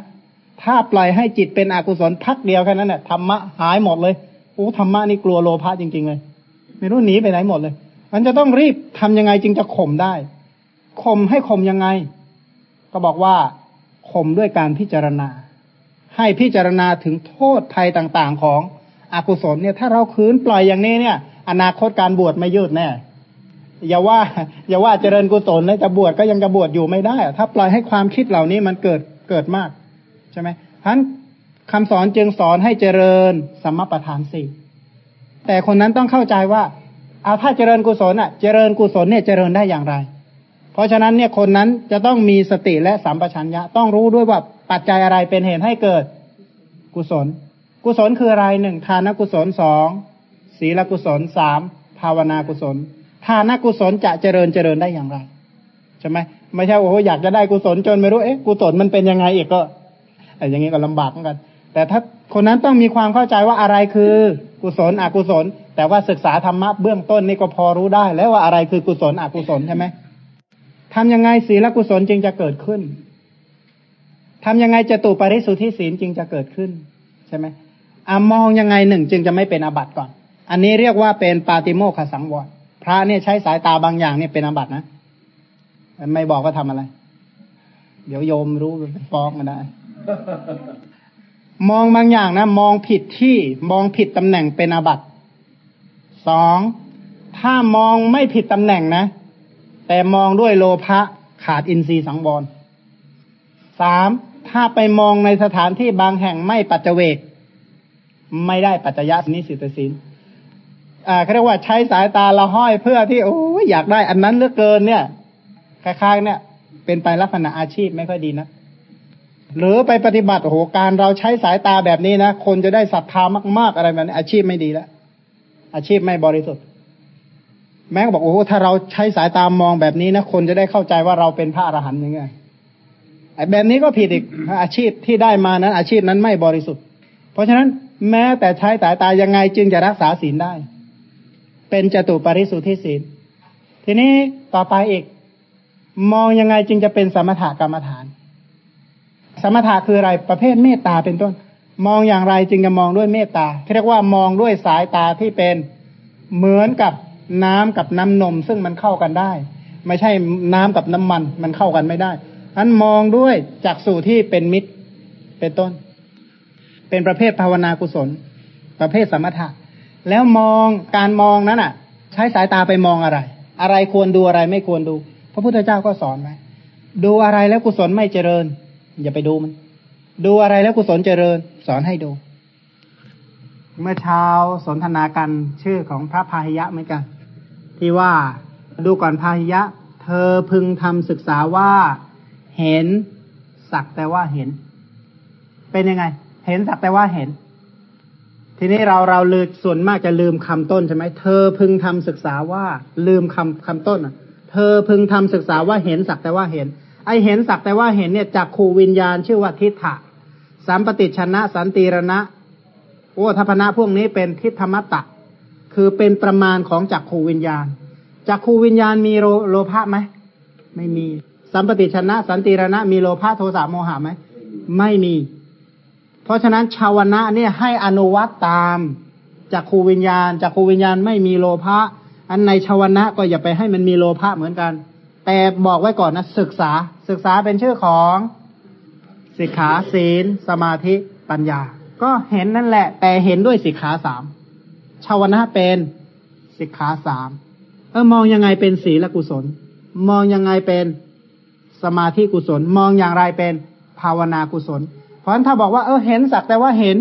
ถ้าปล่อยให้จิตเป็นอกุศลพักเดียวแค่นั้นเนี่ยธรรมะหายหมดเลยโอ้ธรรมะนี่กลัวโลภะจริง ๆ เลย ไม่รู้หนีไปไหนหมดเลย มันจะต้องรีบทำยังไงจึงจะข่มได้ข่มให้ข่มยังไง ก็บอกว่าข่มด้วยการพิจารณา ให้พิจารณาถึงโทษภัยต่างๆ ของอกุศลเนี่ย ถ้าเราคืนปล่อยอย่างนี้เนี่ย อนาคตการบวชไม่ยืดแน่ อย่าว่าอย่าว่าเจริญกุศลเลยจะบวชก็ยังจะบวชอยู่ไม่ได้ ถ้าปล่อยให้ความคิดเหล่านี้มันเกิดเกิดมากใช่ไหมท่านคำสอนจึงสอนให้เจริญสัมมาประธานสี่แต่คนนั้นต้องเข้าใจว่าเอาถ้าเจริญกุศลอะ เจริญกุศลเนี่ยเจริญได้อย่างไร เพราะฉะนั้นเนี่ยคนนั้นจะต้องมีสติและสัมปชัญญะต้องรู้ด้วยว่าปัจจัยอะไรเป็นเหตุให้เกิดกุศล กุศลคืออะไรหนึ่งทานกุศลสองศีลกุศลสามภาวนากุศล ทานกุศลจะเจริญเจริญได้อย่างไรใช่ไหมไม่ใช่โอ้โหอยากจะได้กุศลจนไม่รู้เอ๊ะกุศลมันเป็นยังไงอีกก็ไอ้อย่างนี้ก็ลำบากเหมือนกัน แต่ถ้าคนนั้นต้องมีความเข้าใจว่าอะไรคือกุศลอกุศล แต่ว่าศึกษาธรรมะเบื้องต้นนี่ก็พอรู้ได้ แล้วว่าอะไรคือกุศลอกุศลใช่ไหมทำยังไงศีลกุศลจึงจะเกิดขึ้นทำยังไงจะตุปริสุทธิศีลจึงจะเกิดขึ้นใช่ไหมอามองยังไงหนึ่งจึงจะไม่เป็นอาบัติก่อน อันนี้เรียกว่าเป็นปาติโมขสังวร พระเนี่ยใช้สายตาบางอย่างเนี่ยเป็นอาบัตินะไม่บอกว่าทำอะไร เดี๋ยวโยมรู้ฟ้องกันได้ มองบางอย่างนะมองผิดที่มองผิดตำแหน่งเป็นอาบัติสองถ้ามองไม่ผิดตำแหน่งนะ แต่มองด้วยโลภะขาดอินทรีย์สังวรสามถ้าไปมองในสถานที่บางแห่งไม่ปัจเจเวก ไม่ได้ปัจจยะนิสิตศีล อ่าเขาเรียกว่าใช้สายตาละห้อยเพื่อที่โอ้อยากได้อันนั้นเหลือเกินเนี่ยคล้ายๆเนี่ย เป็นไปลักษณะอาชีพไม่ค่อยดีนะหรือไปปฏิบัติโอ้โหการเราใช้สายตาแบบนี้นะคนจะได้ศรัทธามาก ๆอะไรแบบนี้อาชีพไม่ดีแล้วอาชีพไม่บริสุทธิ์ แม้ก็บอกโอ้โหถ้าเราใช้สายตามองแบบนี้นะคนจะได้เข้าใจว่าเราเป็นพระอรหันต์ยังไงไอ้แบบนี้ก็ผิดอีกอาชีพที่ได้มานั้น อาชีพนั้นไม่บริสุทธิ์ เพราะฉะนั้นแม้แต่ใช้สายตายังไงจึงจะรักษาศีลได้ เป็นจตุปริสุทธิศีลทีนี้ต่อไปอีก มองยังไงจึงจะเป็นสมถกรรมฐาน สมถะคืออะไรประเภทเมตตาเป็นต้น มองอย่างไรจึงจะมองด้วยเมตตาเรียกว่ามองด้วยสายตาที่เป็นเหมือนกับน้ำกับน้ำนม ซึ่งมันเข้ากันได้ ไม่ใช่น้ำกับน้ำมันมันเข้ากันไม่ได้อันมองด้วยจากสู่ที่เป็นมิตรเป็นต้น เป็นประเภทภาวนากุศล ประเภทสมถะ แล้วมองการมองนั้นอะ ใช้สายตาไปมองอะไร อะไรควรดูอะไรไม่ควรดู พระพุทธเจ้าก็สอนไว้ดูอะไรแล้วกุศลไม่เจริญ อย่าไปดูมัน ดูอะไรแล้วกุศลเจริญ สอนให้ดู เมื่อเช้าสนทนากันชื่อของพระพาหิยะเหมือนกัน ที่ว่าดูก่อนพาหิยะ เธอพึงทำศึกษาว่า เห็นสักแต่ว่าเห็น เป็นยังไง เห็นสักแต่ว่าเห็น ทีนี้เราเราลืมส่วนมากจะลืมคำต้นใช่ไหมเธอพึงทำศึกษาว่าลืมคำคำต้นอะเธอพึงทำศึกษาว่าเห็นสักแต่ว่าเห็น ไอเห็นสักแต่ว่าเห็นเนี่ยจากขูวิญญาณชื่อว่าทิฏฐะสัมปติชนะสันติรณะโอ้ทัพนะพวกนี้เป็นทิฏฐมัตตะ คือเป็นประมาณของจักขูวิญญาณจักขูวิญญาณมีโลโลภะไหมไม่มี สัมปติชนะ สันติรณะ มีโลภะโทสะโมหะไหมไม่มี เพราะฉะนั้นชาวนะเนี่ยให้อนุวัตตามจากขูวิญญาณจากขูวิญญาณไม่มีโลภะอันในชาวนะก็อย่าไปให้มันมีโลภะเหมือนกัน แต่บอกไว้ก่อนนะศึกษาศึกษาเป็นชื่อของสิกขาศีล สมาธิปัญญา ก็เห็นนั่นแหละ แต่เห็นด้วยสิกขาสามชาวนะเป็นสิกขาสามเออมองยังไงเป็นศีลกุศล มองยังไงเป็นสมาธิกุศล มองอย่างไรเป็นภาวนากุศล ราะฉะนั้นถ้าบอกว่าเออเห็นสักแต่ว่าเห็น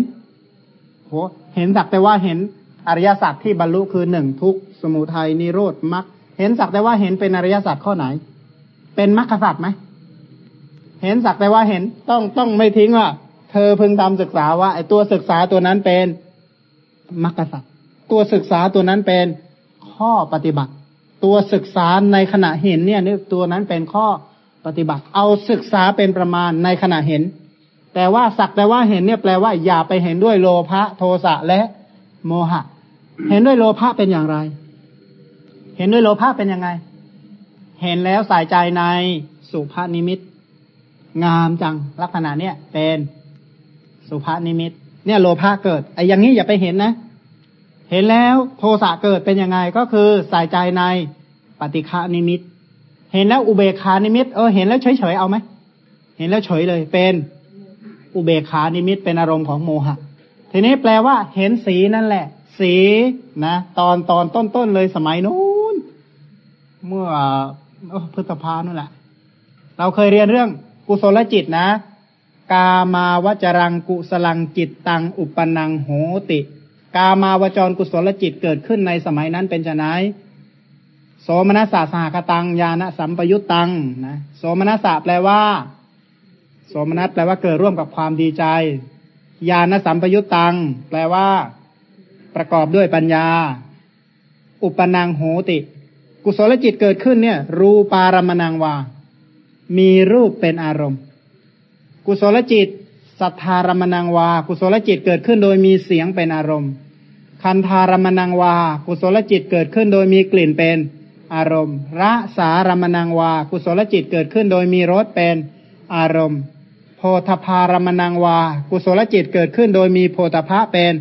โหเห็นสักแต่ว่าเห็นอริยสัจที่บรรลุคือหนึ่งทุกสมุทัยนิโรธมรรคเห็นสักแต่ว่าเห็นเป็นอริยสัจข้อไหน เป็นมรรคสัจไหมเห็นสักแต่ว่าเห็นต้องต้องไม่ทิ้งว่า เธอพึงทำศึกษาว่าไอ้ตัวศึกษาตัวนั้นเป็นมรรคสัจตัวศึกษาตัวนั้นเป็นข้อปฏิบัติ ตัวศึกษาในขณะเห็นเนี่ยนี่ตัวนั้นเป็นข้อปฏิบัติ เอาศึกษาเป็นประมาณในขณะเห็น แต่ว่าสักแต่ว่าเห็นเนี่ยแปลว่าอย่าไปเห็นด้วยโลภะโทสะและโมหะ เห็นด้วยโลภะเป็นอย่างไร เห็นด้วยโลภะเป็นยังไง เห็นแล้วใส่ใจในสุภานิมิต งามจังลักษณะเนี่ยเป็นสุภานิมิต เนี่ยโลภะเกิดไอ้อย่างนี้อย่าไปเห็นนะ เห็นแล้วโทสะเกิดเป็นยังไงก็คือใส่ใจในปฏิฆานิมิต เห็นแล้วอุเบคานิมิต เออเห็นแล้วเฉยเฉยเอาไหมเห็นแล้วเฉยเลยเป็น อุเบคานิมิตเป็นอารมณ์ของโมหะ ทีนี้แปลว่า เห็นสีนั่นแหละ สีนะตอนตอนต้นต้นเลยสมัยนู้นเมื่อพฤษภานั่นแหละ เราเคยเรียนเรื่องกุศลจิตนะ กามาวจรังกุสลังจิตตังอุปนังโหติ กามาวจรกุศลจิตเกิดขึ้นในสมัยนั้นเป็นไนโสมนัสสะสหกตังญาณสัมปยุตตังนะโสมนัสสะแปลว่า สมนัสแปลว่าเกิดร่วมกับความดีใจ ญาณสัมปยุตตัง แปลว่า ประกอบด้วยปัญญา อุปนังโหติ กุศลจิตเกิดขึ้นเนี่ย รูปารมณังวา มีรูปเป็นอารมณ์ กุศลจิตสัทธารมณังวา กุศลจิตเกิดขึ้นโดยมีเสียงเป็นอารมณ์ คันธารมณังวา กุศลจิตเกิดขึ้นโดยมีกลิ่นเป็นอารมณ์ ระสารมณังวา กุศลจิตเกิดขึ้นโดยมีรสเป็นอารมณ์ โพธพารมณังวา กุศลจิตเกิดขึ้นโดยมีโพธพะเป็น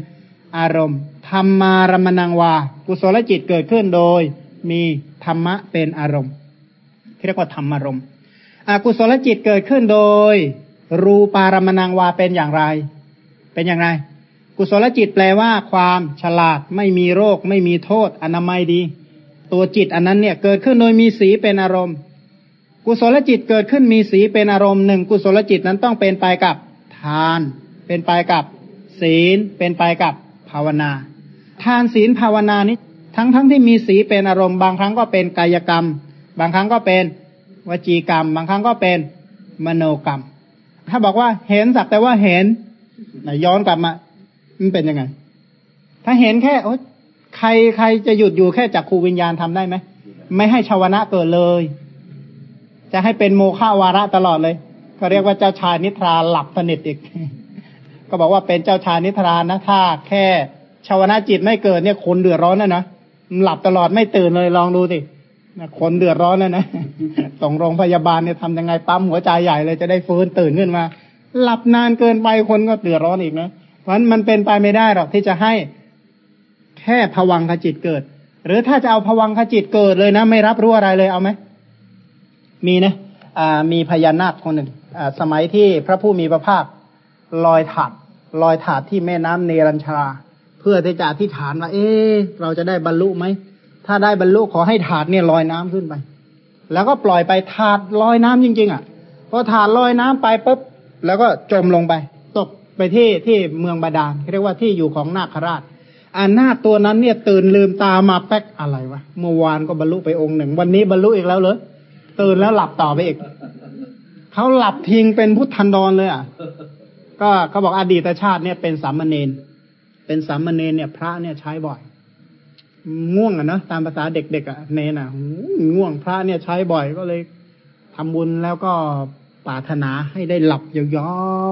อารมณ์ธรรมารมณังวา กุศลจิตเกิดขึ้นโดยมีธรรมะเป็นอารมณ์ ที่เรียกว่าธรรมารมณ์อกุศลจิตเกิดขึ้นโดย รูปารมณังวาเป็นอย่างไร เป็นอย่างไร กุศลจิตแปลว่า ความฉลาดไม่มีโรค ไม่มีโทษ อนามัยดี ตัวจิตอันนั้นเนี่ยเกิดขึ้นโดยมีสีเป็นอารมณ์ กุศลจิตเกิดขึ้นมีสีเป็นอารมณ์หนึ่งกุศลจิตนั้นต้องเป็นไปกับทาน เป็นไปกับศีล เป็นไปกับภาวนา ทานศีลภาวนานี้ทั้งทั้งที่มีสีเป็นอารมณ์บางครั้งก็เป็นกายกรรม บางครั้งก็เป็นวจีกรรม บางครั้งก็เป็นมโนกรรม ถ้าบอกว่าเห็นสักแต่ว่าเห็นย้อนกลับมามันเป็นยังไง ถ้าเห็นแค่โอ๊ใครใครจะหยุดอยู่แค่จักขูวิญญาณทำได้ไหมไม่ให้ชาวนะเกิดเลย จะให้เป็นโมฆะวาระตลอดเลย ก็เรียกว่าเจ้าชายนิทราหลับสนิทอีก ก็บอกว่าเป็นเจ้าชายนิทรานะถ้าแค่ชาวนาจิตไม่เกิดเนี่ยคนเดือดร้อนนะนะหลับตลอดไม่ตื่นเลยลองดูสิคนเดือดร้อนแล้วนะส่งโรงพยาบาลเนี่ยทำยังไงปั๊มหัวใจใหญ่เลยจะได้ฟื้นตื่นขึ้นมา หลับนานเกินไปคนก็เดือดร้อนอีกนะเพราะมันเป็นไปไม่ได้หรอกที่จะให้แค่ผวังขจิตเกิด หรือถ้าจะเอาผวังขจิตเกิดเลยนะ ไม่รับรู้อะไรเลยเอาไหม มีนะมีพญานาคคนหนึ่งสมัยที่พระผู้มีพระภาคลอยถาดลอยถาดที่แม่น้ำเนรัญชา เพื่อที่จะอธิษฐานว่า เอ๊เราจะได้บรรลุไหม ถ้าได้บรรลุขอให้ถาดเนี่ยลอยน้ำขึ้นไป แล้วก็ปล่อยไปถาดลอยน้ำจริง ๆ อะพอถาดลอยน้ำไปปุ๊บแล้วก็จมลงไป ตกไปที่ที่เมืองบาดาลเรียกว่าที่อยู่ของนาคราชอานาคตัวนั้นเนี่ยตื่นลืมตามาแป๊กอะไรวะเมื่อวานก็บรรลุไปองค์หนึ่ง วันนี้บรรลุอีกแล้วเหรอ ตื่นแล้วหลับต่อไปอีกเขาหลับทิ้งเป็นพุทธันดรเลยอะ ก็เขาบอกอดีตชาติเนี่ยเป็นสามเณรเป็นสามเณรเนี่ย พระเนี่ยใช้บ่อย ง่วงอะนะตามภาษาเด็กๆอะเนนอะง่วงพระเนี่ยใช้บ่อยก็เลยทำบุญแล้วก็ปรารถนาให้ได้หลับยา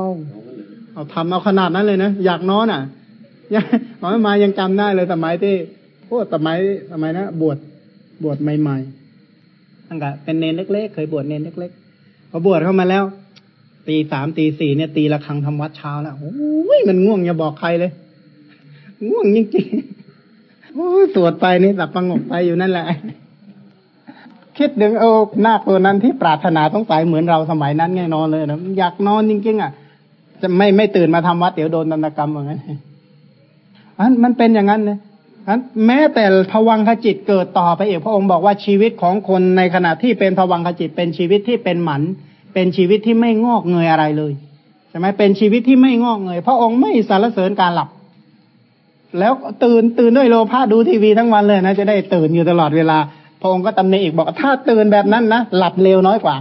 วๆเอาทำเอาขนาดนั้นเลยนะอยากนอนอะยังหมอมายังจำได้เลยสมัยที่พวกสมัยสมัยนะบวชบวชใหม่ ๆ ตั้งแต่เป็นเนนเล็กๆ เคยบวชเนนเล็กๆพอบวชเข้ามาแล้ว ตีสามตีสี่เนี่ยตีละครังทำวัดเช้าแล้วโอ้ยมันง่วงอย่าบอกใครเลย ง่วงจริงๆโอ้ยสวดไปนี่หลับประงกไปอยู่นั่นแหละ คิดถึงเออนาคตัวนั้นที่ปรารถนาต้องสายเหมือนเราสมัยนั้นไงนอนเลยนะอยากนอนจริงๆอะ จะไม่ไม่ตื่นมาทำวัดเดี๋ยวโดนนันกรรมเหมือนกันอันมันเป็นอย่างนั้นเลย อันแม้แต่ภวังคจิตเกิดต่อไปเอกพระองค์บอกว่าชีวิตของคนในขณะที่เป็นภวังคจิตเป็นชีวิตที่เป็นหมัน เป็นชีวิตที่ไม่งอกเงยอะไรเลยใช่ไหมเป็นชีวิตที่ไม่งอกเงยพระองค์ไม่สารเสริญการหลับ แล้วตื่นตื่นด้วยโลภะดูทีวีทั้งวันเลยนะจะได้ตื่นอยู่ตลอดเวลา พระองค์ก็ตำหนิอีกบอกถ้าตื่นแบบนั้นนะหลับเร็วน้อยกว่า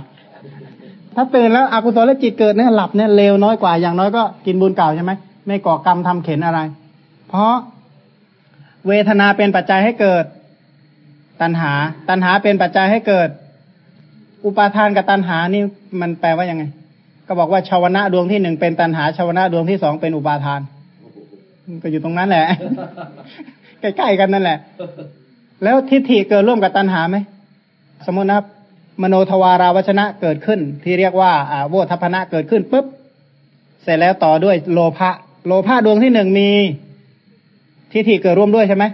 ถ้าตื่นแล้วอกุศลจิตเกิดเนี่ยหลับเนี่ยเร็วน้อยกว่าอย่างน้อยก็กินบุญเก่าใช่ไหมไม่ก่อกรรมทำเข็นอะไร เพราะ เวทนาเป็นปัจจัยให้เกิด ตัณหา ตัณหาเป็นปัจจัยให้เกิด อุปาทานกับตัณหานี่มันแปลว่ายังไง ก็บอกว่าชาวนะดวงที่หนึ่งเป็นตัณหาชาวนะดวงที่สองเป็นอุปาทาน ก็อยู่ตรงนั้นแหละ ใกล้ๆกันนั่นแหละ แล้วทิฏฐิเกิดร่วมกับตัณหาไหม สมมตินะมโนทวาราวชนะเกิดขึ้น ที่เรียกว่าอาโวทัพนะเกิดขึ้นปุ๊บ เสร็จแล้วต่อด้วยโลภะ โลภะดวงที่หนึ่งมี ทิฏฐิเกิดร่วมด้วยใช่ไหม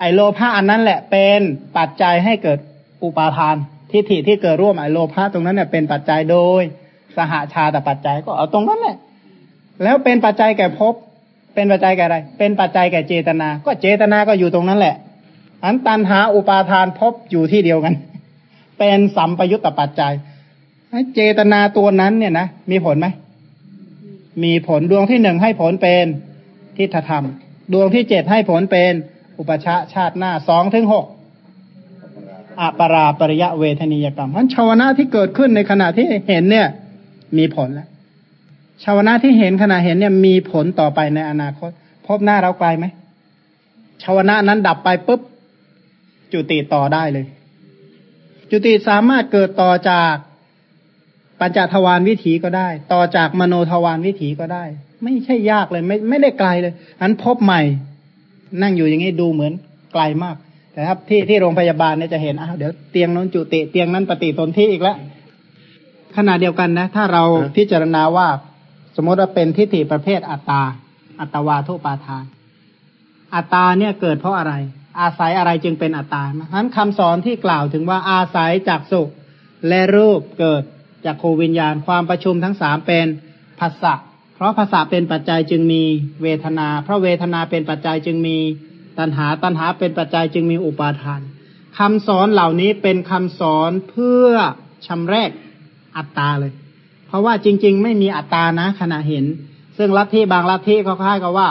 ไอโลภะอันนั้นแหละเป็นปัจจัยให้เกิดอุปาทาน ทิฏฐิที่เกิดร่วมไอโลภะตรงนั้นเนี่ยเป็นปัจจัยโดย สหาชาแต่ปัจจัยก็เอาตรงนั้นแหละแล้วเป็นปัจจัยแก่ภพเป็นปัจจัยแก่อะไร เป็นปัจจัยแก่เจตนา ก็เจตนาก็อยู่ตรงนั้นแหละ อันตันหาอุปาทานภพอยู่ที่เดียวกัน เป็นสัมปยุตตปัจจัยเจตนาตัวนั้นเนี่ยนะมีผลไหมมีผลดวงที่หนึ่งให้ผลเป็นทิฏฐธรรม ดวงที่เจ็ดให้ผลเป็นอุปชาชาติหน้าสองถึงหกอปราปริยะเวทนียกรรมเพราะชาวนะที่เกิดขึ้นในขณะที่เห็นเนี่ย มีผลแล้วชาวนะที่เห็นขณะเห็นเนี่ยมีผลต่อไปในอนาคต พบหน้าเราไกลไหมชาวนะนั้นดับไปปุ๊บ จุติต่อได้เลย จุติสามารถเกิดต่อจากปัญจทวารวิถีก็ได้ ต่อจากมโนทวารวิถีก็ได้ ไม่ใช่ยากเลย ไม่ไม่ได้ไกลเลย อันพบใหม่ นั่งอยู่อย่างนี้ดูเหมือนไกลมาก แต่ครับที่ที่โรงพยาบาลเนี่ยจะเห็นอ้าวเดี๋ยวเตียงนั้นจุติเตียงนั้นปฏิสนธิอีกแล้วขณะเดียวกันนะ ถ้าเราพิจารณาว่า สมมติว่าเป็นทิฏฐิประเภทอัตตา อัตวาทุปาทาน อัตตาเนี่ยเกิดเพราะอะไร อาศัยอะไรจึงเป็นอัตตาเพราะฉะนั้นคำสอนที่กล่าวถึงว่าอาศัยจากสุขและรูปเกิดจากโควิญญาณ ความประชุมทั้งสามเป็นภาษะพ ราะภาษาเป็นปัจจัยจึงมีเวทนา เพราะเวทนาเป็นปัจจัยจึงมีตัณหา ตัณหาเป็นปัจจัยจึงมีอุปาทานคำสอนเหล่านี้เป็นคำสอนเพื่อชำแรกอัตตาเลย เพราะว่าจริง ๆ ไม่มีอัตตานะขณะเห็น ซึ่งลัทธิบางลัทธิเขาคล้ายกับว่า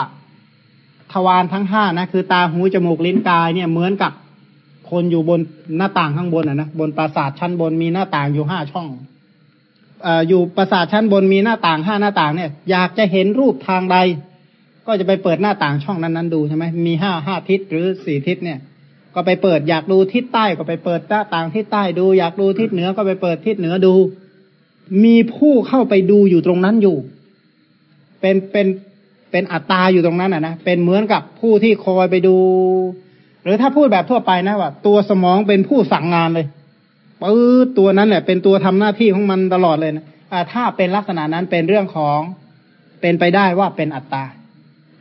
ทวารทั้งห้านะคือตาหูจมูกลิ้นกายเนี่ยเหมือนกับคนอยู่บนหน้าต่างข้างบนอะนะบนปราสาทชั้นบนมีหน้าต่างอยู่ห้าช่อง อยู่ปราสาทชั้นบนมีหน้าต่างห้าหน้าต่างเนี่ย อยากจะเห็นรูปทางใด ก็จะไปเปิดหน้าต่างช่องนั้นนั้นดูใช่ไหมมีห้าห้าทิศหรือสี่ทิศเนี่ย ก็ไปเปิดอยากดูทิศใต้ก็ไปเปิดหน้าต่างทิศใต้ดู อยากดูทิศเหนือก็ไปเปิดทิศเหนือดู มีผู้เข้าไปดูอยู่ตรงนั้นอยู่ เป็นเป็นเป็นอัตตาอยู่ตรงนั้นอะนะเป็นเหมือนกับผู้ที่คอยไปดู หรือถ้าพูดแบบทั่วไปนะว่า ตัวสมองเป็นผู้สั่งงานเลย ปื๊ดตัวนั้นแหละเป็นตัวทำหน้าที่ของมันตลอดเลยนะถ้าเป็นลักษณะนั้นเป็นเรื่องของเป็นไปได้ว่าเป็นอัตตา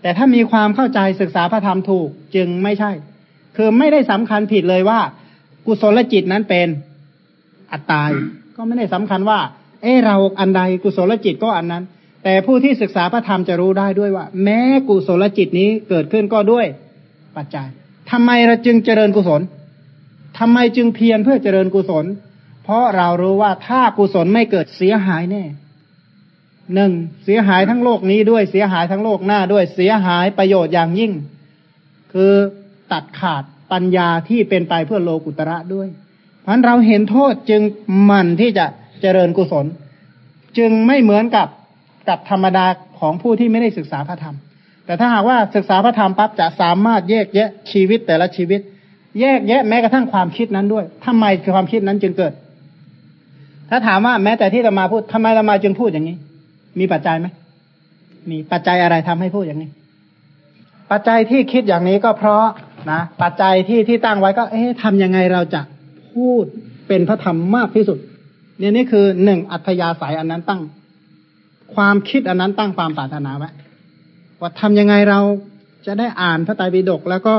แต่ถ้ามีความเข้าใจศึกษาพระธรรมถูกจึงไม่ใช่ คือไม่ได้สำคัญผิดเลยว่า กุศลจิตนั้นเป็นอัตตา ก็ไม่ได้สำคัญว่า เออเราอันใดกุศลจิตก็อันนั้น แต่ผู้ที่ศึกษาพระธรรมจะรู้ได้ด้วยว่า แม้กุศลจิตนี้เกิดขึ้นก็ด้วยปัจจัยทำไมเราจึงเจริญกุศล ทำไมจึงเพียรเพื่อเจริญกุศล เพราะเรารู้ว่าถ้ากุศลไม่เกิดเสียหายแน่หนึ่งเสียหายทั้งโลกนี้ด้วยเสียหายทั้งโลกหน้าด้วยเสียหายประโยชน์อย่างยิ่ง คือตัดขาดปัญญาที่เป็นไปเพื่อโลกุตระด้วย เพราะเราเห็นโทษจึงมันที่จะเจริญกุศล จึงไม่เหมือนกับกับธรรมดาของผู้ที่ไม่ได้ศึกษาพระธรรม แต่ถ้าหากว่าศึกษาพระธรรมปั๊บจะสามารถแยกแยะชีวิตแต่ละชีวิต แยกแยะแม้กระทั่งความคิดนั้นด้วยทำไมความคิดนั้นจึงเกิด ถ้าถามว่าแม้แต่ที่เรามาพูดทำไมเรามาจึงพูดอย่างนี้ มีปัจจัยไหมมีปัจจัยอะไรทำให้พูดอย่างนี้ ปัจจัยที่คิดอย่างนี้ก็เพราะนะ ปัจจัยที่ที่ตั้งไว้ก็ เอ๊ะทำยังไงเราจะพูดเป็นพระธรรมมากที่สุดเนี่ยนี่คือหนึ่งอัธยาศัยอันนั้นตั้ง ความคิดอันนั้นตั้งความปรารถนาไว้ว่าทำยังไงเราจะได้อ่านพระไตรปิฎกแล้วก็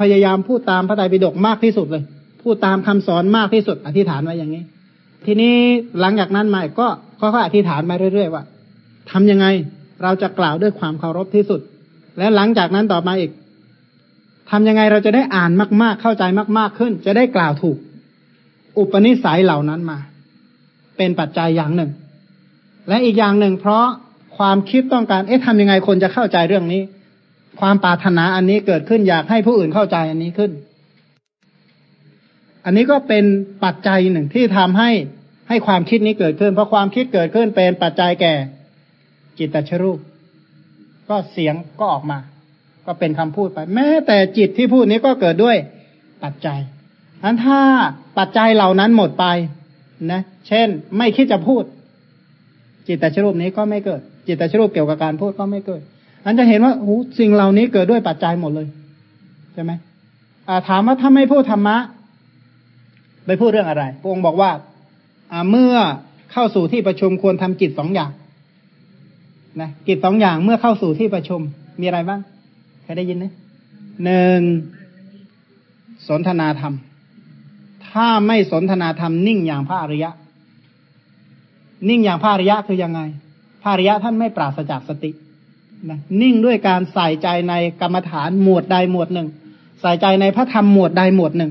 พยายามพูดตามพระไตรปิฎกมากที่สุดเลย พูดตามคำสอนมากที่สุด อธิษฐานไว้อย่างนี้ ทีนี้หลังจากนั้นมาก็ค่อยๆอธิษฐานมาเรื่อยๆว่าทำยังไงเราจะกล่าวด้วยความเคารพที่สุด และหลังจากนั้นต่อมาอีกทำยังไงเราจะได้อ่านมาก ๆ เข้าใจมาก ๆขึ้น จะได้กล่าวถูก อุปนิสัยเหล่านั้นมา เป็นปัจจัยอย่างหนึ่ง และอีกอย่างหนึ่ง เพราะความคิดต้องการ เอ๊ะทำยังไงคนจะเข้าใจเรื่องนี้ ความปรารถนาอันนี้เกิดขึ้นอยากให้ผู้อื่นเข้าใจอันนี้ขึ้น อันนี้ก็เป็นปัจจัยหนึ่งที่ทำให้ให้ความคิดนี้เกิดขึ้น เพราะความคิดเกิดขึ้นเป็นปัจจัยแก่จิตตชรูป ก็เสียงก็ออกมา ก็เป็นคำพูดไป แม้แต่จิตที่พูดนี้ก็เกิดด้วยปัจจัยอันถ้าปัจจัยเหล่านั้นหมดไปนะ เช่น ไม่คิดจะพูด จิตตชรูปนี้ก็ไม่เกิด จิตตชรูปเกี่ยวกับการพูดก็ไม่เกิด อันจะเห็นว่าโอ้สิ่งเหล่านี้เกิดด้วยปัจจัยหมดเลยใช่ไหมถามว่าถ้าไม่พูดธรรมะ ไปพูดเรื่องอะไรพระองค์บอกว่าเมื่อเข้าสู่ที่ประชุมควรทำกิจสองอย่างนะกิจสองอย่างเมื่อเข้าสู่ที่ประชุมมีอะไรบ้างเคยได้ยินไหมหนึ่งสนทนาธรรม ถ้าไม่สนทนาธรรมนิ่งอย่างพระอริยะ นิ่งอย่างพระอริยะคือยังไงพระอริยะท่านไม่ปราศจากสติ นะนิ่งด้วยการใส่ใจในกรรมฐานหมวดใดหมวดหนึ่ง ใส่ใจในพระธรรมหมวดใดหมวดหนึ่ง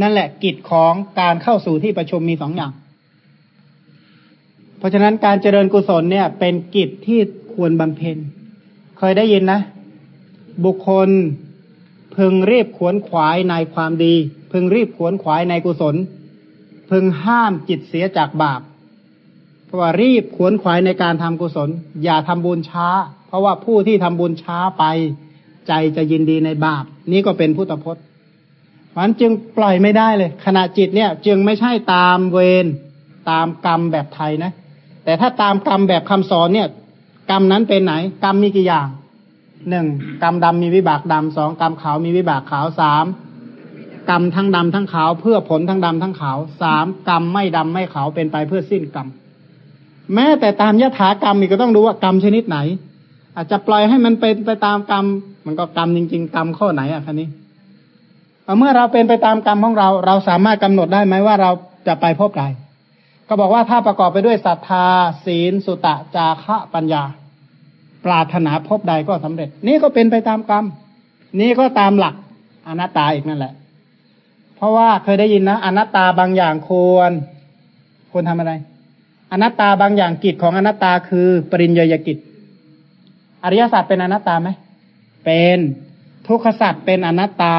นั่นแหละกิจของการเข้าสู่ที่ประชุมมีสองอย่าง เพราะฉะนั้นการเจริญกุศลเนี่ย เป็นกิจที่ควรบำเพ็ญ เคยได้ยินนะ บุคคลพึงรีบขวนขวายในความดี พึงรีบขวนขวายในกุศล พึงห้ามจิตเสียจากบาปเพราะว่ารีบขวนขวายในการทำกุศล อย่าทำบุญช้า ราะว่าผู้ที่ทำบุญช้าไป ใจจะยินดีในบาป นี่ก็เป็นพุทธพจน์มันจึงปล่อยไม่ได้เลยขณะจิตเนี่ยจึงไม่ใช่ตามเวรตามกรรมแบบไทยนะ แต่ถ้าตามกรรมแบบคำสอนเนี่ย กรรมนั้นเป็นไหน กรรมมีกี่อย่างหนึ่งกรรมดำมีวิบากดำสองกรรมขาวมีวิบากขาวสามกรรมทั้งดำทั้งขาวเพื่อผลทั้งดำทั้งขาวสามกรรมไม่ดำไม่ขาวเป็นไปเพื่อสิ้นกรรมแม้แต่ตามยถากรรมอีกก็ต้องดูว่ากรรมชนิดไหน อาจจะปล่อยให้มันเป็นไปตามกรรม มันก็กรรมจริง ๆ กรรมข้อไหนอะคันนี้เมื่อเราเป็นไปตามกรรมของเรา เราสามารถกำหนดได้ไหมว่าเราจะไปพบใดก็บอกว่าถ้าประกอบไปด้วยศรัทธา ศีล สุตะ จาคะปัญญา ปรารถนาพบใดก็สำเร็จ นี่ก็เป็นไปตามกรรม นี่ก็ตามหลักอนัตตาอีกนั่นแหละ เพราะว่าเคยได้ยินนะอนัตตาบางอย่างควรควรทำอะไร อนัตตาบางอย่างกิจของอนัตตาคือปริญญยกิจ อริยสัจเป็นอนัตตาไหม เป็นทุกขสัจเป็นอนัตตา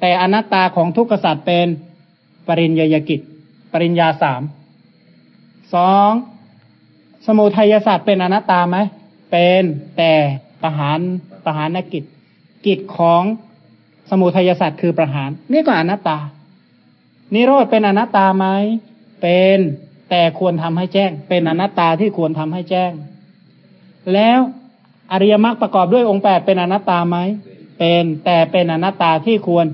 แต่อนัตตาของทุกขสัจเป็นปริญญยกิจ ปริญญาสามสองสมุทัยศาสตร์เป็นอนัตตาไหม เป็นแต่ประหารประหารนกิจ กิจของสมุทัยศาสตร์คือประหาร นี่ก็อนัตตา นิโรธเป็นอนัตตาไหม เป็นแต่ควรทำให้แจ้ง เป็นอนัตตาที่ควรทำให้แจ้ง แล้ว อริยมรรคประกอบด้วยองค์แปดเป็นอนัตตาไหม เป็นแต่เป็นอนัตตาที่ควร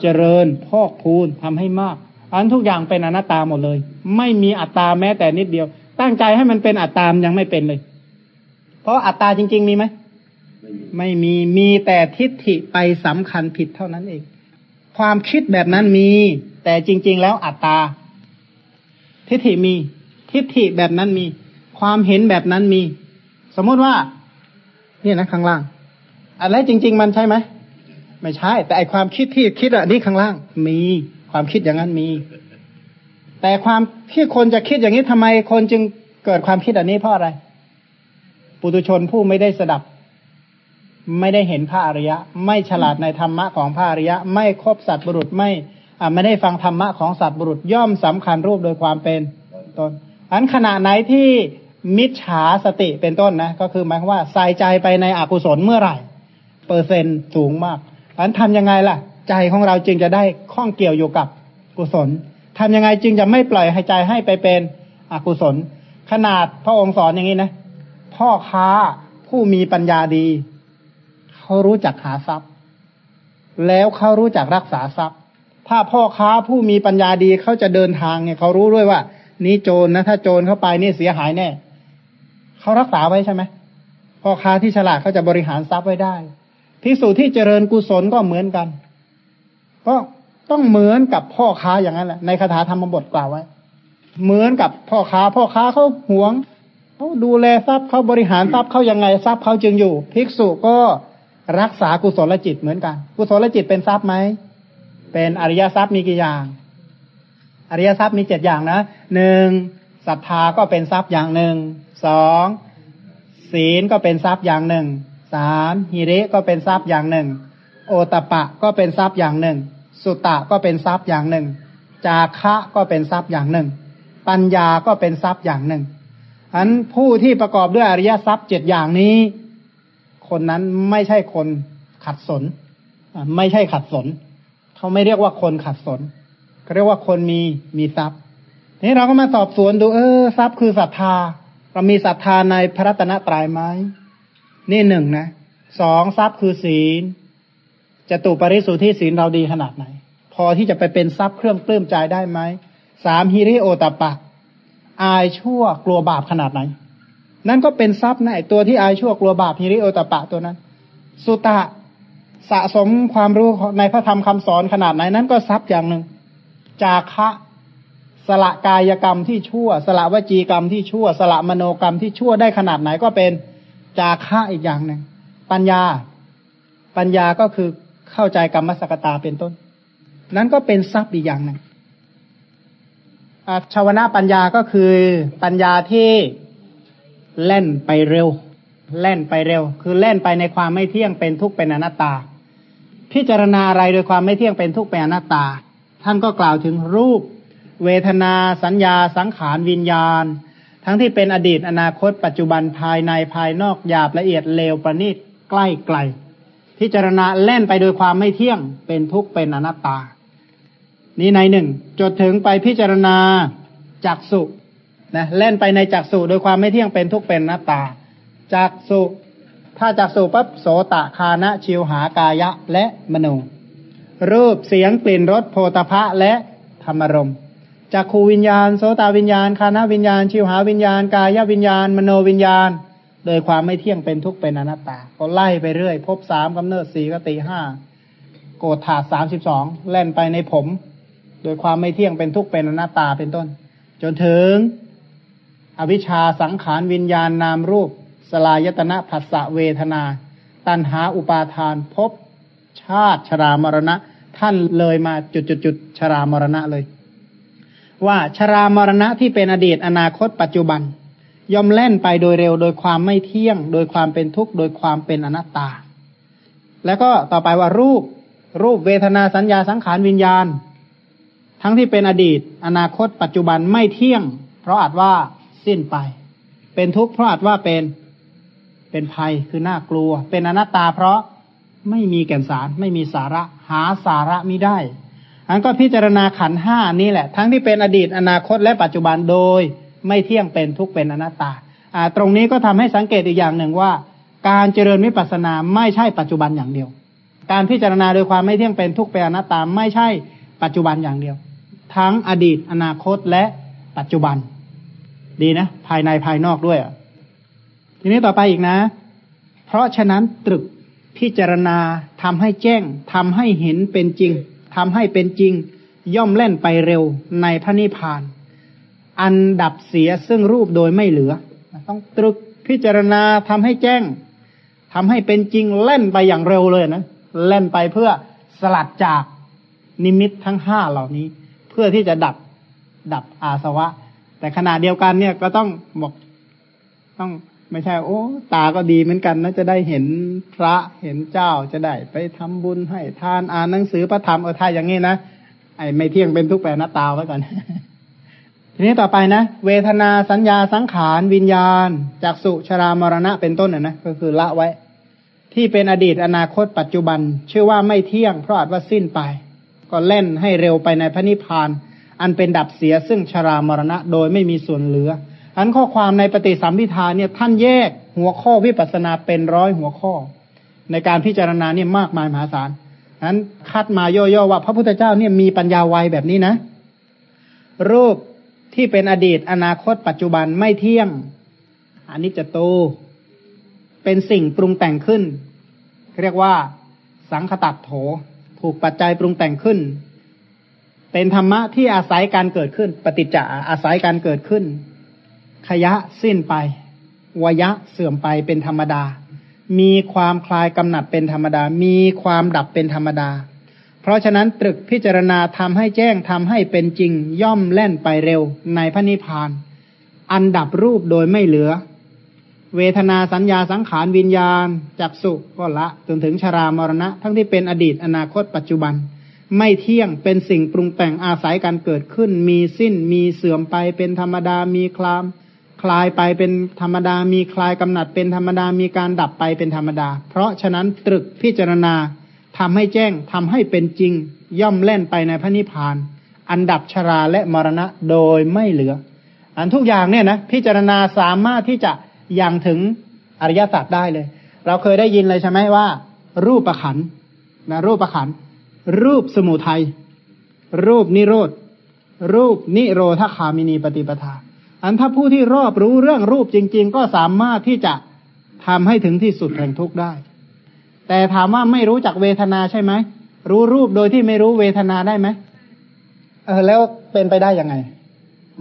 เจริญพอกพูนทำให้มากอันทุกอย่างเป็นอนัตตาหมดเลย ไม่มีอัตตาแม้แต่นิดเดียว ตั้งใจให้มันเป็นอัตตามยังไม่เป็นเลย เพราะอัตตาจริง ๆ มีไหมไม่มีมีแต่ทิฏฐิไปสำคัญผิดเท่านั้นเอง ความคิดแบบนั้นมี แต่จริง ๆ แล้วอัตตา ทิฏฐิมี ทิฏฐิแบบนั้นมี ความเห็นแบบนั้นมี สมมติว่า นี่นะข้างล่างอะไรจริง ๆ มันใช่ไหมไม่ใช่ แต่ไอความคิดที่คิดอะนี่ข้างล่าง มีความคิดอย่างนั้นมี แต่ความที่คนจะคิดอย่างนี้ทำไมคนจึงเกิดความคิดอันนี้เพราะอะไร ปุตุชนผู้ไม่ได้สดับ ไม่ได้เห็นพระอริยะ ไม่ฉลาดในธรรมะของพระอริยะ ไม่ครบสัตว์บุรุษไม่อ่าไม่ได้ฟังธรรมะของสัตว์บุรุษย่อมสำคัญรูปโดยความเป็นตนอันขณะไหนที่ มิจฉาสติเป็นต้นนะ ก็คือหมายความว่าใส่ใจไปในอกุศลเมื่อไหร่ เปอร์เซ็นต์สูงมากอันทำยังไงล่ะ ใจของเราจึงจะได้ข้องเกี่ยวอยู่กับกุศลทำยังไงจึงจะไม่ปล่อยให้ใจให้ไปเป็นอกุศล ขนาดพระองค์สอนอย่างนี้นะ พ่อค้าผู้มีปัญญาดี เขารู้จักหาทรัพย์ แล้วเขารู้จักรักษาทรัพย์ ถ้าพ่อค้าผู้มีปัญญาดีเขาจะเดินทางเนี่ยเขารู้ด้วยว่า นี่โจรนะถ้าโจรเข้าไปนี่เสียหายแน่ เขารักษาไว้ใช่ไหมพ่อค้าที่ฉลาดเขาจะบริหารทรัพย์ไว้ได้พิสูจที่เจริญกุศลก็เหมือนกัน ก็ต้องเหมือนกับพ่อค้าอย่างนั้นแหละในคาถาธรรมบทกล่าวไว้ เหมือนกับพ่อค้า พ่อค้าเขาหวงเขาดูแลทรัพย์เขาบริหารทรัพย์เขายังไงทรัพย์เขาจึงอยู่ ภิกษุก็รักษากุศลจิตเหมือนกัน กุศลจิตเป็นทรัพย์ไหมเป็นอริยทรัพย์มีกี่อย่าง อริยทรัพย์มีเจ็ดอย่างนะหนึ่งศรัทธาก็เป็นทรัพย์อย่างหนึ่ง สองศีลก็เป็นทรัพย์อย่างหนึ่งสามหิริก็เป็นทรัพย์อย่างหนึ่ง โอตปะก็เป็นทรัพย์อย่างหนึ่ง สุตตะก็เป็นทรัพย์อย่างหนึ่ง จาคะก็เป็นทรัพย์อย่างหนึ่ง ปัญญาก็เป็นทรัพย์อย่างหนึ่งอันผู้ที่ประกอบด้วยอริยทรัพย์เจ็ดอย่างนี้ คนนั้นไม่ใช่คนขัดสน ไม่ใช่ขัดสน เขาไม่เรียกว่าคนขัดสนเขาเรียกว่าคนมีมีทรัพย์ นี้เราก็มาสอบสวนดู เออทรัพย์คือศรัทธา เรามีศรัทธาในพระรัตนตรัยไหมนี่หนึ่งนะสองทรัพย์คือศีลจะตุปริสุทธิศีลเราดีขนาดไหน พอที่จะไปเป็นทรัพย์เครื่องปลื้มใจได้ไหมสามฮิริโอตปะอายชั่วกลัวบาปขนาดไหน นั่นก็เป็นทรัพย์นะตัวที่อายชั่วกลัวบาปฮิริโอตปะตัวนั้น สุตะสะสมความรู้ในพระธรรมคำสอนขนาดไหน นั้นก็ทรัพย์อย่างหนึ่ง จาคะ สละกายกรรมที่ชั่ว สละวจีกรรมที่ชั่ว สละมโนกรรมที่ชั่วได้ขนาดไหนก็เป็นจาคะอีกอย่างหนึ่งปัญญา ปัญญาก็คือเข้าใจกรรมสกตาเป็นต้น นั้นก็เป็นทรัพย์อีกอย่างหนึ่งชาวนาปัญญาก็คือปัญญาที่เล่นไปเร็วเล่นไปเร็ว คือเล่นไปในความไม่เที่ยงเป็นทุกข์เป็นอนัตตา พิจารณาอะไรโดยความไม่เที่ยงเป็นทุกข์เป็นอนัตตา ท่านก็กล่าวถึงรูป เวทนาสัญญาสังขารวิญญาณ ทั้งที่เป็นอดีตอนาคต ปัจจุบันภายในภายนอกหยาบละเอียดเลวประณีตใกล้ไกล พิจารณาเล่นไปโดยความไม่เที่ยงเป็นทุกข์เป็นอนัตตา นี้ในหนึ่งจดถึงไปพิจารณาจักสุนะเล่นไปในจักสุโดยความไม่เที่ยงเป็นทุกข์เป็นอนัตตาจักสุถ้าจักสุปั๊บโสตะคานะชิวหากายะและมโนรูปเสียงกลิ่นรสโพธพะและธรรมรม จักขูวิญญาณ โสตวิญญาณ คานะวิญญาณ ชิวหาวิญญาณ กายวิญญาณ มโนวิญญาณ โดยความไม่เที่ยงเป็นทุกข์เป็นอนัตตา ก็ไล่ไปเรื่อย พบสามกำเนิดสี่กติห้าโกฏฐาสามสิบสองแล่นไปในผม โดยความไม่เที่ยงเป็นทุกข์เป็นอนัตตาเป็นต้น จนถึง อวิชชาสังขารวิญญาณนามรูป สลายตนะผัสสะเวทนา ตันหาอุปาทานพบชาติชรามรณะ ท่านเลยมาจุดจุดจุดชรามรณะเลย ว่าชรามรณะที่เป็นอดีตอนาคตปัจจุบัน ย่อมเล่นไปโดยเร็ว โดยความไม่เที่ยง โดยความเป็นทุกข์โดยความเป็นอนัตตา แล้วก็ต่อไปว่ารูปรูปเวทนาสัญญาสังขารวิญญาณ ทั้งที่เป็นอดีต อนาคต ปัจจุบันไม่เที่ยง เพราะอาจว่าสิ้นไป เป็นทุกข์เพราะอาจว่าเป็นเป็นภัยคือน่ากลัว เป็นอนัตตาเพราะไม่มีแก่นสารไม่มีสาระ หาสาระมิได้ อันก็พิจารณาขันห้านี่แหละ ทั้งที่เป็นอดีตอนาคตและปัจจุบันโดย ไม่เที่ยงเป็นทุกเป็นอนัตตาอ่าตรงนี้ก็ทำให้สังเกตอีกอย่างหนึ่งว่า การเจริญวิปัสสนาไม่ใช่ปัจจุบันอย่างเดียว การพิจารณาโดยความไม่เที่ยงเป็นทุกเป็นอนัตตาไม่ใช่ปัจจุบันอย่างเดียว ทั้งอดีตอนาคตและปัจจุบัน ดีนะ ภายในภายนอกด้วยอะทีนี้ต่อไปอีกนะ เพราะฉะนั้นตรึกพิจารณาทำให้แจ้งทำให้เห็นเป็นจริง ทำให้เป็นจริง ย่อมเล่นไปเร็วในพระนิพพาน อันดับเสียซึ่งรูปโดยไม่เหลือ ต้องตรึกพิจารณาทำให้แจ้งทำให้เป็นจริงเล่นไปอย่างเร็วเลยนะเล่นไปเพื่อสลัดจากนิมิตทั้งห้าเหล่านี้ เพื่อที่จะดับดับอาสวะ แต่ขณะเดียวกันเนี่ยก็ต้องบอกต้อง ไม่ใช่ โอ้ ตาก็ดีเหมือนกันนะจะได้เห็นพระเห็นเจ้าจะได้ไปทำบุญให้ทานอ่านหนังสือพระธรรมเออถ้าอย่างนี้นะไอ้ไม่เที่ยงเป็นทุกแปรหน้าตาไว้ก่อนทีนี้ต่อไปนะ เวทนาสัญญาสังขารวิญญาณจากสุชรามรณะเป็นต้นนะนะก็คือละไว้ ที่เป็นอดีตอนาคตปัจจุบัน ชื่อว่าไม่เที่ยงเพราะอาจว่าสิ้นไป ก็เล่นให้เร็วไปในพระนิพพาน อันเป็นดับเสียซึ่งชรามรณะโดยไม่มีส่วนเหลือ อันข้อความในปฏิสัมพิธาเนี่ยท่านแยกหัวข้อวิปัสนาเป็นร้อยหัวข้อ ในการพิจารณาเนี่ยมากมายมหาศาลนั้นคัดมาย่อๆว่า พระพุทธเจ้าเนี่ยมีปัญญาไวแบบนี้นะ รูปที่เป็นอดีตอนาคตปัจจุบันไม่เที่ยงอันนี้จะโตเป็นสิ่งปรุงแต่งขึ้น เรียกว่า สังคตัดโถ ถูกปัจจัยปรุงแต่งขึ้น เป็นธรรมะที่อาศัยการเกิดขึ้น ปฏิจจะอาศัยการเกิดขึ้น ขยะสิ้นไป วยะเสื่อมไปเป็นธรรมดา มีความคลายกำหนัดเป็นธรรมดา มีความดับเป็นธรรมดา เพราะฉะนั้นตรึกพิจารณาทำให้แจ้งทำให้เป็นจริง ย่อมแล่นไปเร็ว ในพระนิพพาน อันดับรูปโดยไม่เหลือ เวทนาสัญญาสังขารวิญญาณจักสุก็ละจนถึงชรามรณะ ทั้งที่เป็นอดีตอนาคตปัจจุบันไม่เที่ยงเป็นสิ่งปรุงแต่งอาศัยการเกิดขึ้น มีสิ้นมีเสื่อมไปเป็นธรรมดามีคลาม คลายไปเป็นธรรมดา มีคลายกำหนัดเป็นธรรมดา มีการดับไปเป็นธรรมดา เพราะฉะนั้นตรึกพิจารณาทำให้แจ้งทำให้เป็นจริง ย่อมแล่นไปในพระนิพพาน อันดับชราและมรณะโดยไม่เหลือ อันทุกอย่างเนี่ยนะพิจารณาสามารถที่จะยังถึงอริยสัจได้เลย เราเคยได้ยินเลยใช่ไหมว่า รูปประขันนะรูปประขันรูปสมุทัยรูปนิโรธรูปนิโรธคามินีปฏิปทา อันถ้าผู้ที่รอบรู้เรื่องรูปจริง ๆ ก็สามารถที่จะทำให้ถึงที่สุดแห่งทุกข์ได้ แต่ถามว่าไม่รู้จักเวทนาใช่ไหม รู้รูปโดยที่ไม่รู้เวทนาได้ไหมเออแล้วเป็นไปได้ยังไง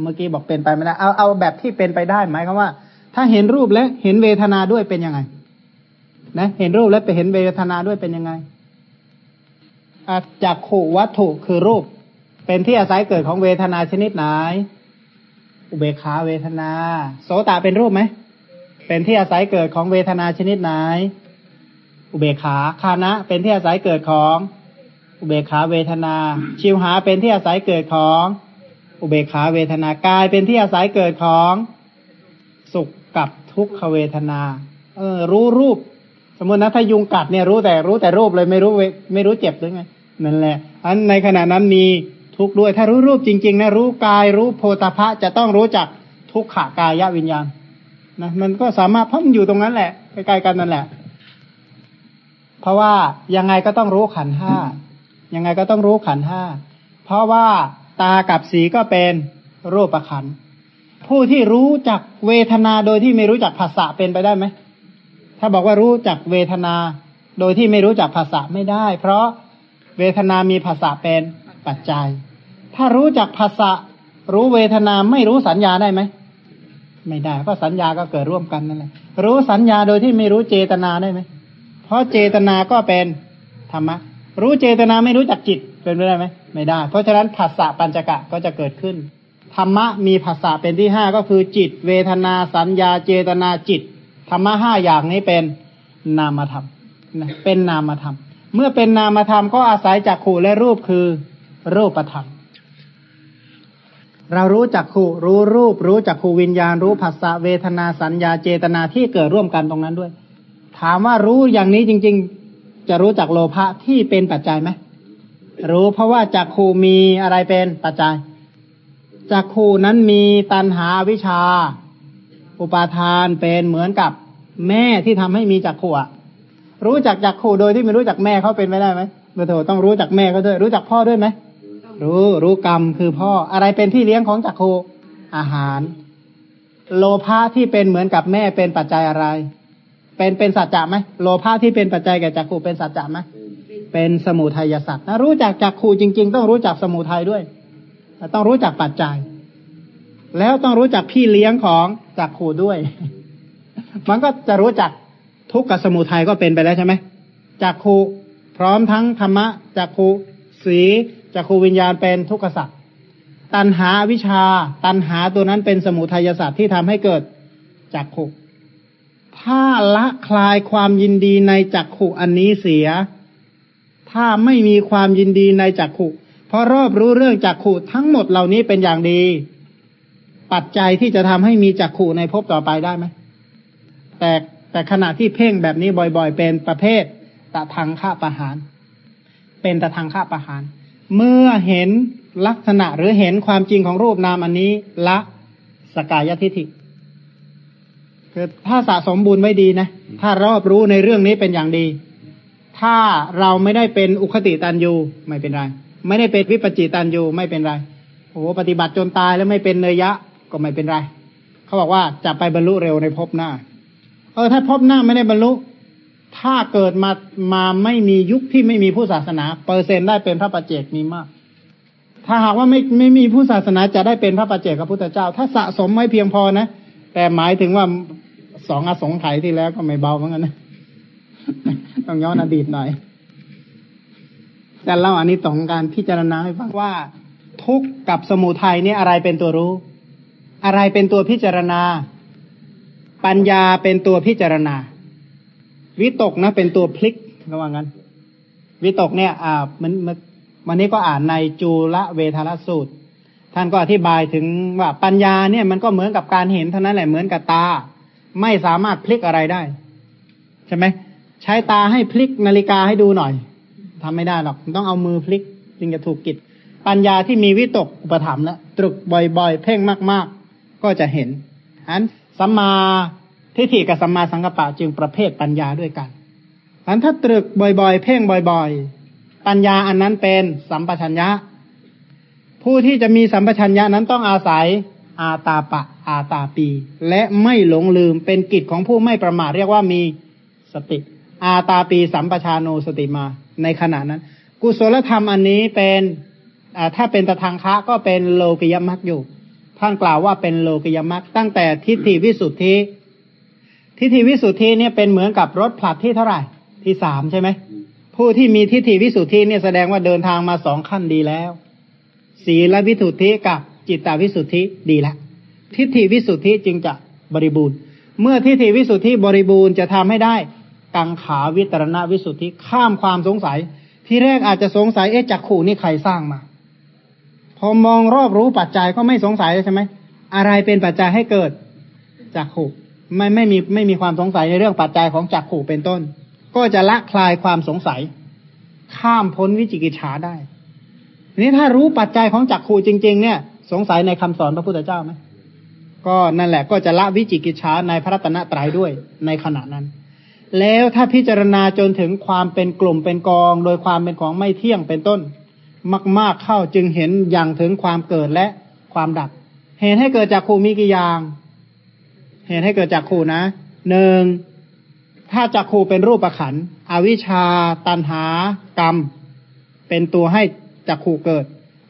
เมื่อกี้บอกเป็นไปไม่ได้ เอาเอาแบบที่เป็นไปได้หมายความว่า ถ้าเห็นรูปและเห็นเวทนาด้วยเป็นยังไง นะ เห็นรูปและไปเห็นเวทนาด้วยเป็นยังไงจากขู่วัตถุคือรูป เป็นที่อาศัยเกิดของเวทนาชนิดไหน อุเบกขาเวทนา โสตเป็นรูปไหม เป็นที่อาศัยเกิดของเวทนาชนิดไหน อุเบกขาคานะเป็นที่อาศัยเกิดของ อุเบกขาเวทนา ชิวหาเป็นที่อาศัยเกิดของ อุเบกขาเวทนากายเป็นที่อาศัยเกิดของ สุขกับทุกขเวทนา เออ รู้รูป สมมตินะถ้ายุงกัดเนี่ยรู้แต่รู้แต่รูปเลยไม่รู้ไม่รู้เจ็บหรือไงนั่นแหละอันในขณะนั้นมี ทุกข์ด้วย ถ้ารู้รูปจริง ๆ นะรู้กายรู้โพธพะจะต้องรู้จักทุกขากายวิญญาณนะมันก็สามารถพัมอยู่ตรงนั้นแหละใกล้ๆกันนั่นแหละ เพราะว่ายังไงก็ต้องรู้ขันห้ายังไงก็ต้องรู้ขันห้าเพราะว่าตากับสีก็เป็นรูปประขันผู้ที่รู้จักเวทนาโดยที่ไม่รู้จักภาษาเป็นไปได้ไหมถ้าบอกว่ารู้จักเวทนา โดยที่ไม่รู้จักภาษาไม่ได้ เพราะเวทนามีภาษาเป็นปัจจัย ถ้ารู้จักภาษารู้เวทนาไม่รู้สัญญาได้ไหม ไม่ได้ เพราะสัญญาก็เกิดร่วมกันนั่นแหละรู้สัญญาโดยที่ไม่รู้เจตนาได้ไหม เพราะเจตนาก็เป็นธรรมะ รู้เจตนาไม่รู้จักจิตเป็นไปได้ไหมไม่ได้ เพราะฉะนั้นภาษาปัญจกะก็จะเกิดขึ้นธรรมะมีภาษาเป็นที่ห้าก็คือจิต เวทนาสัญญาเจตนาจิตธรรมะห้าอย่างนี้เป็นนามธรรมเป็นนามธรรม เมื่อเป็นนามธรรมก็อาศัยจากขู่และรูปคือรูปธรรม เรารู้จักขูรู้รูป รู้จักขูวิญญาณ รู้ภาษาเวทนาสัญญาเจตนาที่เกิดร่วมกันตรงนั้นด้วย ถามว่ารู้อย่างนี้จริง ๆ จะรู้จักโลภะที่เป็นปัจจัยไหมรู้เพราะว่าจักขูมีอะไรเป็นปัจจัยจักขูนั้นมีตันหาวิชา อุปาทานเป็นเหมือนกับแม่ที่ทำให้มีจักขูอะรู้จักจักขูโดยที่ไม่รู้จักแม่เขาเป็นไม่ได้ไหมเมื่อเธอต้องรู้จักแม่เขาด้วย รู้จักพ่อด้วยไหม รู้รู้กรรมคือพ่ออะไรเป็นที่เลี้ยงของจักโคอาหาร โลภะที่เป็นเหมือนกับแม่เป็นปัจจัยอะไร เป็นเป็นสัจจะไหมโลภะที่เป็นปัจจัยแก่จักขูเป็นสัจจะไหมเป็นสมุทัยสัตว์นะรู้จักจักขูจริง ๆ ต้องรู้จักสมุทัยด้วยต้องรู้จักปัจจัย แล้วต้องรู้จักพี่เลี้ยงของจักขูด้วย มันก็จะรู้จักทุกข์กับสมุทัยก็เป็นไปแล้วใช่ไหมจักขูพร้อมทั้งธรรมะจักขูสี จักขูวิญญาณเป็นทุกขสัตว์ตันหาวิชา ตันหาตัวนั้นเป็นสมุทัยสัตว์ที่ทำให้เกิดจักขุถ้าละคลายความยินดีในจักขุอันนี้เสีย ถ้าไม่มีความยินดีในจักขุเพราะรอบรู้เรื่องจักขุทั้งหมดเหล่านี้เป็นอย่างดี ปัจจัยที่จะทำให้มีจักขุในภพต่อไปได้ไหมแต่แต่ขณะที่เพ่งแบบนี้บ่อยๆ เป็นประเภทตะทางฆ่าประหาร เป็นตะทางฆ่าประหาร เมื่อเห็นลักษณะหรือเห็นความจริงของรูปนามอันนี้ ละสกายทิฏฐิคือถ้าสะสมบุญไว้ดีนะ ถ้ารอบรู้ในเรื่องนี้เป็นอย่างดี ถ้าเราไม่ได้เป็นอุคติตันยูไม่เป็นไร ไม่ได้เป็นวิปจิตันยูไม่เป็นไรโอ้ปฏิบัติจนตายแล้วไม่เป็นเนยยะก็ไม่เป็นไร เขาบอกว่าจะไปบรรลุเร็วในภพหน้า เออถ้าภพหน้าไม่ได้บรรลุ ถ้าเกิดมามาไม่มียุคที่ไม่มีผู้ศาสนา เปอร์เซ็นต์ได้เป็นพระประเจกมีมาก ถ้าหากว่าไม่ไม่มีผู้ศาสนาจะได้เป็นพระปัจเจกพระพุทธเจ้า ถ้าสะสมไม่เพียงพอนะ แต่หมายถึงว่าสองอสงไขยที่แล้วก็ไม่เบาเหมือนกันนะต้องย้อนอดีตหน่อยแต่เล่าอันนี้ตองการพิจารณาให้ฟังว่า ทุกข์กับสมุทัยนี่อะไรเป็นตัวรู้ อะไรเป็นตัวพิจารณา ปัญญาเป็นตัวพิจารณา วิตกนะเป็นตัวพลิกระว่างั้น วิตกเนี่ย อ่า มันมันวันนี้ก็อ่านในจูละเวทารสูตร ท่านก็อธิบายถึงว่าปัญญาเนี่ยมันก็เหมือนกับการเห็นเท่านั้นแหละเหมือนกับตา ไม่สามารถพลิกอะไรได้ ใช่ไหมใช้ตาให้พลิกนาฬิกาให้ดูหน่อยทำไม่ได้หรอกต้องเอามือพลิกจึงจะถูกกิจปัญญาที่มีวิตกอุปถัมภ์แล้วตรึกบ่อยๆ เพ่งมากๆ ก็จะเห็นอันสัมมา ทิฏฐิกับสัมมาสังกัปปะจึงประเภทปัญญาด้วยกันอันถ้าตรึกบ่อยๆ เพ่งบ่อยๆ ปัญญาอันนั้นเป็นสัมปชัญญะ ผู้ที่จะมีสัมปชัญญะนั้นต้องอาศัยอาตาปะ อาตาปี และไม่หลงลืมเป็นกิจของผู้ไม่ประมาทเรียกว่ามีสติ อาตาปีสัมปชาโนสติมา ในขณะนั้น กุศลธรรมอันนี้เป็นถ้าเป็นตะทางคะก็เป็นโลกิยมักอยู่ ท่านกล่าวว่าเป็นโลกิยมักตั้งแต่ทิฏฐิวิสุทธิ ทิฏฐิวิสุทธิเนี่ยเป็นเหมือนกับรถผลัดที่เท่าไหร่ที่สามใช่ไหมผู้ที่มีทิฏฐิวิสุทธิเนี่ยแสดงว่าเดินทางมาสองขั้นดีแล้ว ศีลวิสุทธิกับจิตตวิสุทธิดีแล้วทิฏฐิวิสุทธิจึงจะบริบูรณ์ เมื่อทิฏฐิวิสุทธิบริบูรณ์จะทำให้ได้กังขาวิตรณวิสุทธิข้ามความสงสัย ที่แรกอาจจะสงสัยเอ๊ะจักขู่นี่ใครสร้างมา พอมองรอบรู้ปัจจัยก็ไม่สงสัยใช่ไหมอะไรเป็นปัจจัยให้เกิดจักขู่ ไม่ไม่มีไม่มีความสงสัยในเรื่องปัจจัยของจักขู่เป็นต้น ก็จะละคลายความสงสัย ข้ามพ้นวิจิกิจฉาได้ทีนี้ถ้ารู้ปัจจัยของจักขู่จริง ๆ เนี่ย สงสัยในคำสอนพระพุทธเจ้าไหมก็นั่นแหละก็จะละวิจิกิจฉาในพระรัตนตรัยด้วยในขณะนั้น แล้วถ้าพิจารณาจนถึงความเป็นกลุ่มเป็นกอง โดยความเป็นของไม่เที่ยงเป็นต้น มาก ๆเข้าจึงเห็นอย่างถึงความเกิดและความดับ เห็นให้เกิดจากขูมีกี่อย่าง เห็นให้เกิดจากขูนะหนึ่งถ้าจากขูเป็นรูปประขันอวิชชา ตันหากรรม เป็นตัวให้จักขูเกิด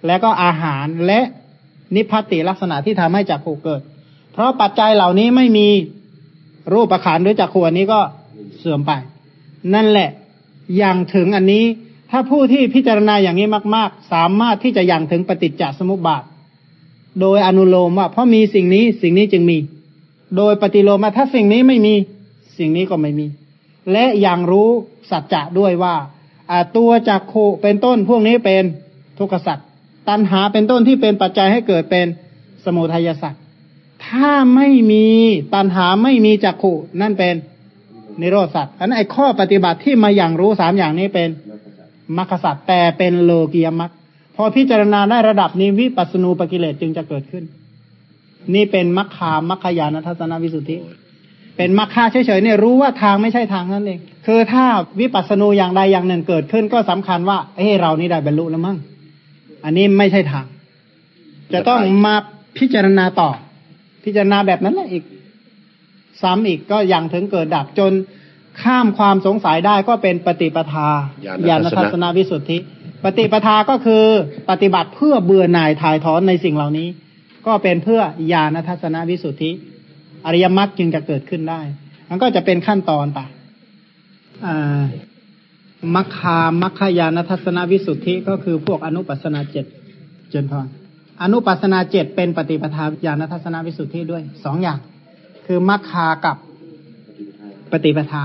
แล้วก็อาหารและนิพพติลักษณะที่ทำให้จักขูเกิด เพราะปัจจัยเหล่านี้ไม่มีรูปประขันหรือจักขูอันนี้ก็เสื่อมไป นั่นแหละอย่างถึงอันนี้ถ้าผู้ที่พิจารณาอย่างนี้มาก ๆ สามารถที่จะอย่างถึงปฏิจจสมุปบาท โดยอนุโลมว่าเพราะมีสิ่งนี้สิ่งนี้จึงมี โดยปฏิโลมาถ้าสิ่งนี้ไม่มีสิ่งนี้ก็ไม่มี และอย่างรู้สัจจะด้วยว่าตัวจักโคเป็นต้นพวกนี้เป็นทุกขสัจตัณหาเป็นต้นที่เป็นปัจจัยให้เกิดเป็นสมุทัยสัจถ้าไม่มีตัณหาไม่มีจักขุนั่นเป็นนิโรธสัตว์อันนั้นไอข้อปฏิบัติที่มาอย่างรู้สามอย่างนี้เป็นมรรคสัตว์แต่เป็นโลกียมรรคพอพิจารณาได้ระดับนี้วิปัสสนูปกิเลสจึงจะเกิดขึ้น นี่เป็นมรรคามัคคยานทัศนวิสุทธิ เป็นมรรคาเฉยๆเนี่ยรู้ว่าทางไม่ใช่ทางนั่นเองคือถ้าวิปัสสนูอย่างใดอย่างหนึ่งเกิดขึ้นก็สำคัญว่าเอ้เรานี่ได้บรรลุแล้วมั้งอันนี้ไม่ใช่ทาง จะต้องมาพิจารณาต่อ พิจารณาแบบนั้นแหละอีก ซ้ำอีกก็ยังถึงเกิดดับจนข้ามความสงสัยได้ก็เป็นปฏิปทาญาณทัศนวิสุทธิ ปฏิปทาก็คือปฏิบัติเพื่อเบื่อหน่ายถ่ายถอนในสิ่งเหล่านี้ ก็เป็นเพื่อญาณทัศนวิสุทธิ อริยมรรคจึงจะเกิดขึ้นได้ มันก็จะเป็นขั้นตอนไปมัคคามัคคายานทัศนวิสุทธิก็คือพวกอนุปัสนาเจ็ดเจนพรอนุปัสนาเจ็ดเป็นปฏิปทาญาณทัศนวิสุทธิด้วยสองอย่าง คือมัคคากับปฏิปทา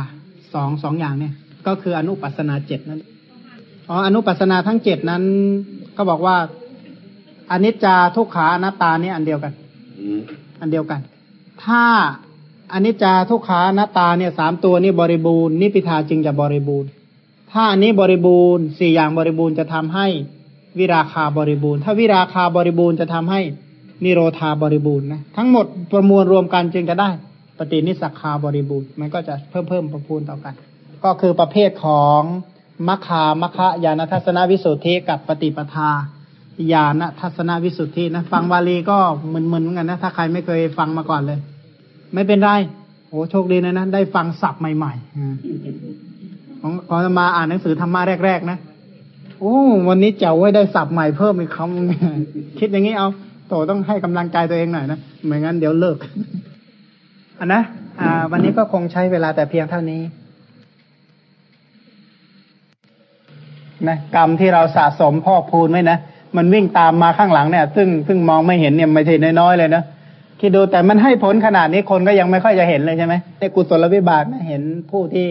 สองสองอย่างเนี่ย ก็คืออนุปัสนาเจ็ดนั้นอ๋ออนุปัสนาทั้งเจ็ดนั้น ก็บอกว่า อนิจจาทุกขาอนัตตาเนี่ยอันเดียวกันอันเดียวกัน ถ้าอนิจจาทุกขาอนัตตาเนี่ยสามตัวนี้บริบูรณ์นิพิทาจึงจะบริบูรณ์ ถ้าอันนี้บริบูรณ์สี่อย่างบริบูรณ์จะทำให้วิราคาบริบูรณ์ ถ้าวิราคาบริบูรณ์จะทำให้นิโรธาบริบูรณ์นะทั้งหมดประมวลรวมกันจึงจะได้ ปฏินิสักคาบริบูรณ์มันก็จะเพิ่มเพิ่มประพูนต่อกัน ก็คือประเภทของมัคคามัคคายานทัศนวิสุทธิกับปฏิปทา ญาณทัศนวิสุทธินะฟังวาลีก็มึนๆเหมือนกันนะถ้าใครไม่เคยฟังมาก่อนเลย ไม่เป็นไรโอ้โชคดีนะนะได้ฟังศัพท์ใหม่ๆของของมาอ่านหนังสือธรรมะแรกๆนะโอ้วันนี้เจ้าไว้ได้สับใหม่เพิ่มอีกคำคิดอย่างนี้เอาโตต้องให้กำลังใจตัวเองหน่อยนะไม่งั้นเดี๋ยวเลิกอันนะอ่า วันนี้ก็คงใช้เวลาแต่เพียงเท่านี้นะกรรมที่เราสะสมพอกพูนไว้นะ มันวิ่งตามมาข้างหลังเนี่ย ซึ่งซึ่งมองไม่เห็นเนี่ยไม่ใช่น้อยๆเลยนะคิดดูแต่มันให้ผลขนาดนี้คนก็ยังไม่ค่อยจะเห็นเลยใช่ไหมในกุศลวิบากนะเห็นผู้ที่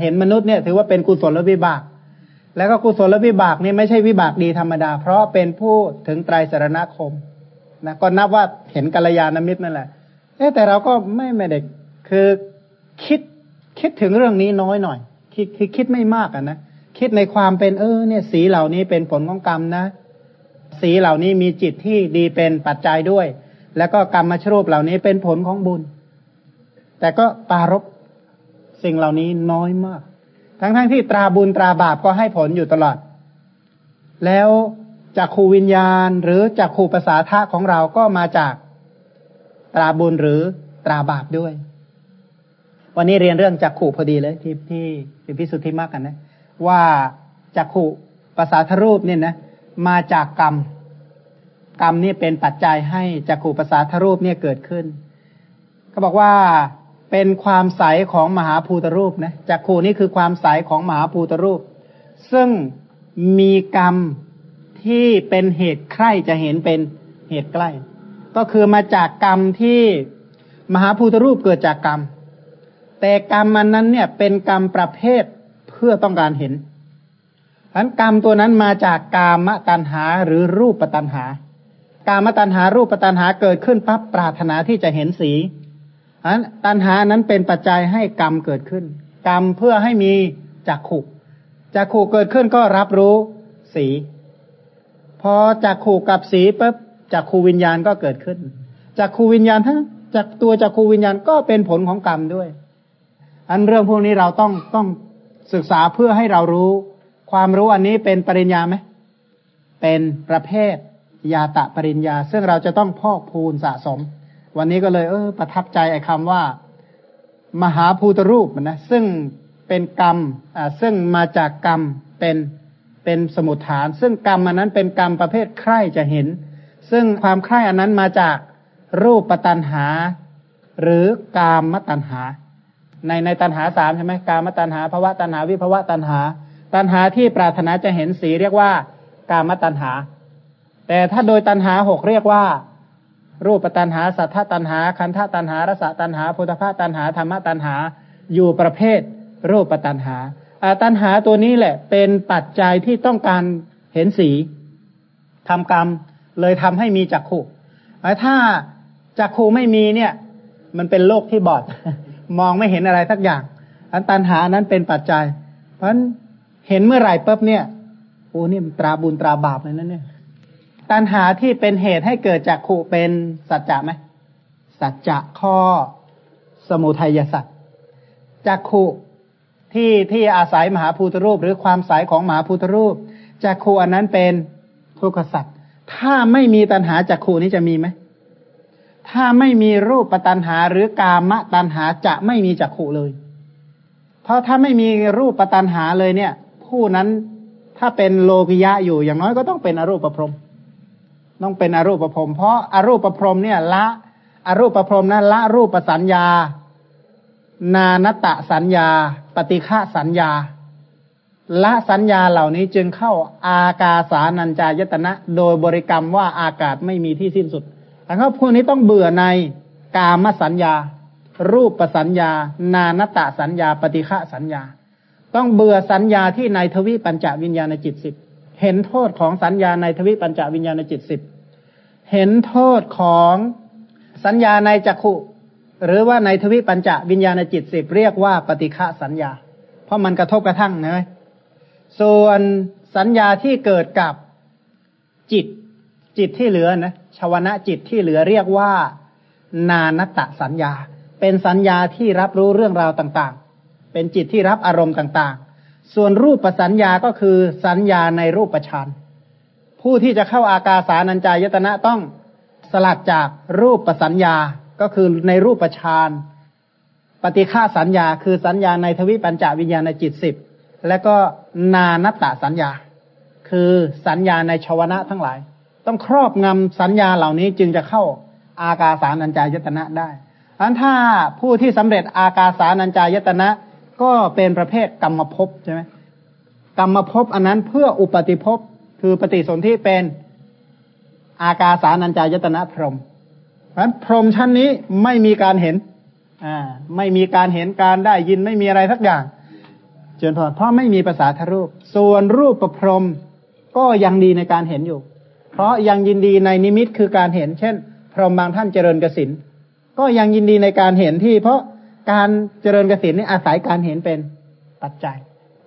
เห็นมนุษย์เนี่ย ถือว่าเป็นกุศลวิบาก แล้วก็กุศลวิบากนี่ไม่ใช่วิบากดีธรรมดา เพราะเป็นผู้ถึงไตรสรณคมนะก็นับว่าเห็นกัลยาณมิตรนั่นแหละเอ๊แต่เราก็ไม่ไม่ได้คือคิดคิดถึงเรื่องนี้น้อยหน่อยคิดคือคิดไม่มากอะนะคิดในความเป็นเออเนี่ยสีเหล่านี้เป็นผลของกรรมนะ สีเหล่านี้มีจิตที่ดีเป็นปัจจัยด้วย แล้วก็กรรมชรูปเหล่านี้เป็นผลของบุญ แต่ก็ปารบสิ่งเหล่านี้น้อยมาก ทั้งๆทที่ตราบุญตราบาปก็ให้ผลอยู่ตลอด แล้วจากขูวิญญาณหรือจากขูภาษาทะของเราก็มาจากตราบุญหรือตราบาปด้วย วันนี้เรียนเรื่องจักขู่พอดีเลยที่ที่ที่พิสุทธิมากกันนะ ว่าจักขู่ภาษาทรูปเนี่ยนะ มาจากกรรม กรรมนี่เป็นปัจจัยให้จักขู่ภาษาทรูปเนี่ยเกิดขึ้นเขาบอกว่าเป็นความใสของมหาภูตรูปนะจักขู่นี่คือความใสของมหาภูตรูป ซึ่งมีกรรมที่เป็นเหตุใคร่จะเห็นเป็นเหตุใกล้ ก็คือมาจากกรรมที่มหาภูตรูปเกิดจากกรรม แต่กรรมมันนั้นเนี่ยเป็นกรรมประเภทเพื่อต้องการเห็น อันกรรมตัวนั้นมาจากกามตัณหาหรือรูปตัณหา กามตัณหารูปตัณหาเกิดขึ้นปั๊บปรารถนาที่จะเห็นสีอันตัณหานั้นเป็นปัจจัยให้กรรมเกิดขึ้น กรรมเพื่อให้มีจักขุจักขุเกิดขึ้นก็รับรู้สี พอจักขุกับสีปั๊บจักขูวิญญาณก็เกิดขึ้นจักขูวิญญาณทั้งจากตัวจักขูวิญญาณก็เป็นผลของกรรมด้วย อันเรื่องพวกนี้เราต้องต้องศึกษาเพื่อให้เรารู้ ความรู้อันนี้เป็นปริญญาไหม เป็นประเภทยาตะปริญญา ซึ่งเราจะต้องพอกพูนสะสม วันนี้ก็เลย เออ ประทับใจไอ้คำว่า มหาภูตรูปนะ ซึ่งเป็นกรรม อ่า ซึ่งมาจากกรรมเป็นเป็นสมุทฐาน ซึ่งกรรมอันนั้นเป็นกรรมประเภทใคร่จะเห็น ซึ่งความใคร่อันนั้นมาจากรูปปัตันหา หรือกามตันหา ในในตันหาสามใช่ไหมกามตันหาภวะตันหาวิภวะตันหา ตันหาที่ปรารถนาจะเห็นสีเรียกว่ากามตันหา แต่ถ้าโดยตันหาหกเรียกว่า รูปตันหา สัทธตันหา คันธตันหารสตันหาพุทธภาตันหาธรรมตันหา อยู่ประเภท รูปตันหาตันหาตัวนี้แหละ เป็นปัจจัยที่ต้องการเห็นสีทำกรรมเลยทำให้มีจักขุถ้าจักขูไม่มีเนี่ย มันเป็นโลกที่บอด มองไม่เห็นอะไรสักอย่างอันตันหานั้นเป็นปัจจัย เพราะฉะนั้น เห็นเมื่อไหร่ปุ๊บเนี่ยโอ้นี่มันตราบุญตราบาปเลยนั่นเนี่ยตันหาที่เป็นเหตุให้เกิดจักขู่เป็นสัจจะไหมสัจจะข้อสมุทัยสัจจักขู่ที่ที่อาศัยมหาภูตรูป หรือความสายของมหาภูตรูปจักขู่อันนั้นเป็นทุกขสัจถ้าไม่มีตันหาจักขู่นี้จะมีไหมถ้าไม่มีรูปปัตันหาหรือกามตันหาจะไม่มีจักขุเลย เพราะถ้าไม่มีรูปปัตันหาเลยเนี่ย ผู้นั้น ถ้าเป็นโลกิยะอยู่อย่างน้อยก็ต้องเป็นอรูปประพรมต้องเป็นอรูปประพรมเพราะอารูปประพรมเนี่ยละอรูปประพรมนั้นละรูปประสัญญา นานตะสัญญา ปฏิฆะสัญญาละสัญญาเหล่านี้จึงเข้าอากาสานัญจายตนะ โดยบริกรรมว่าอากาศไม่มีที่สิ้นสุดนะครับพวกนี้ต้องเบื่อในกามสัญญา รูปประสัญญา นานตะสัญญา ปฏิฆะสัญญา ต้องเบื่อสัญญาที่ในทวิปัญจวิญญาณจิตสิบเห็นโทษของสัญญาในทวิปัญจวิญญาณจิตสิบเห็นโทษของสัญญาในจักขุ หรือว่าในทวิปัญจวิญญาณจิตสิบเรียกว่าปฏิฆะสัญญา เพราะมันกระทบกระทั่งนะส่วนสัญญาที่เกิดกับจิตจิตที่เหลือนะชาวนะจิตที่เหลือเรียกว่า นานตะสัญญา เป็นสัญญาที่รับรู้เรื่องราวต่าง เป็นจิตที่รับอารมณ์ต่างๆ ส่วนรูปประสัญญาก็คือสัญญาในรูปประชานผู้ที่จะเข้าอากาสานัญจายตนะต้องสลัดจากรูปประสัญญาก็คือในรูปประชานปฏิฆาสัญญาคือสัญญาในทวิปัญจวิญญาณจิตสิบและก็นานัตะสัญญา คือสัญญาในชวนะทั้งหลาย ต้องครอบงำสัญญาเหล่านี้จึงจะเข้าอากาสานัญจายตนะได้อันถ้าผู้ที่สำเร็จอากาสานัญจายตนะ ก็เป็นประเภทกรรมภพใช่ไหมกรรมภพอันนั้นเพื่ออุปติภพคือปฏิสนธิเป็นอากาสานัญจายตนะพรหมเพราะฉะนั้นพรหมชั้นนี้ไม่มีการเห็น อ่า ไม่มีการเห็นการได้ยินไม่มีอะไรสักอย่างเจนพอเพราะไม่มีภาษาทรูป ส่วนรูปประพรมก็ยังดีในการเห็นอยู่ เพราะยังยินดีในนิมิตคือการเห็น เช่น พรหมบางท่านเจริญกสินก็ยังยินดีในการเห็นที่ เพราะ การเจริญกสินนี่อาศัยการเห็นเป็นปัจจัย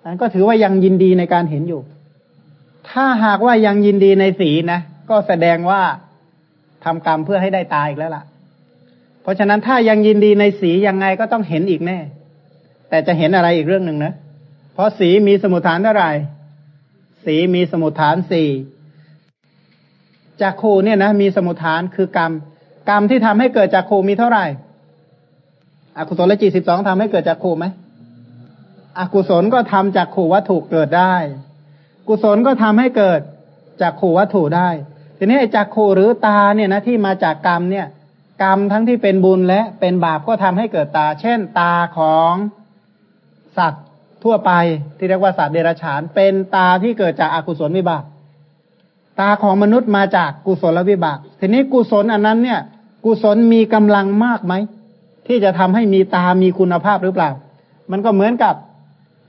นั้นก็ถือว่ายังยินดีในการเห็นอยู่ ถ้าหากว่ายังยินดีในสีนะก็แสดงว่าทำกรรมเพื่อให้ได้ตายอีกแล้วล่ะ เพราะฉะนั้นถ้ายังยินดีในสียังไงก็ต้องเห็นอีกแน่ แต่จะเห็นอะไรอีกเรื่องหนึ่งนะ เพราะสีมีสมุทฐานเท่าไหร่ สีมีสมุทฐานสี่จากคูเนี่ยนะมีสมุทฐานคือกรรม กรรมที่ทำให้เกิดจากคูมีเท่าไหร่ อกุศลจิตสิบสองทำให้เกิดจากคูไหมอกุศลก็ทำจากขู่วัตถุเกิดได้ กุศลก็ทำให้เกิดจากขู่วัตถุได้ ทีนี้จากขู่หรือตาเนี่ยนะที่มาจากกรรมเนี่ย กรรมทั้งที่เป็นบุญและเป็นบาปก็ทำให้เกิดตา เช่น ตาของสัตว์ทั่วไปที่เรียกว่าสัตว์เดรัจฉาน เป็นตาที่เกิดจากอากุศลวิบาก ตาของมนุษย์มาจากกุศลวิบาก ทีนี้กุศลอันนั้นเนี่ย กุศลมีกำลังมากไหม ที่จะทำให้มีตามีคุณภาพหรือเปล่า มันก็เหมือนกับ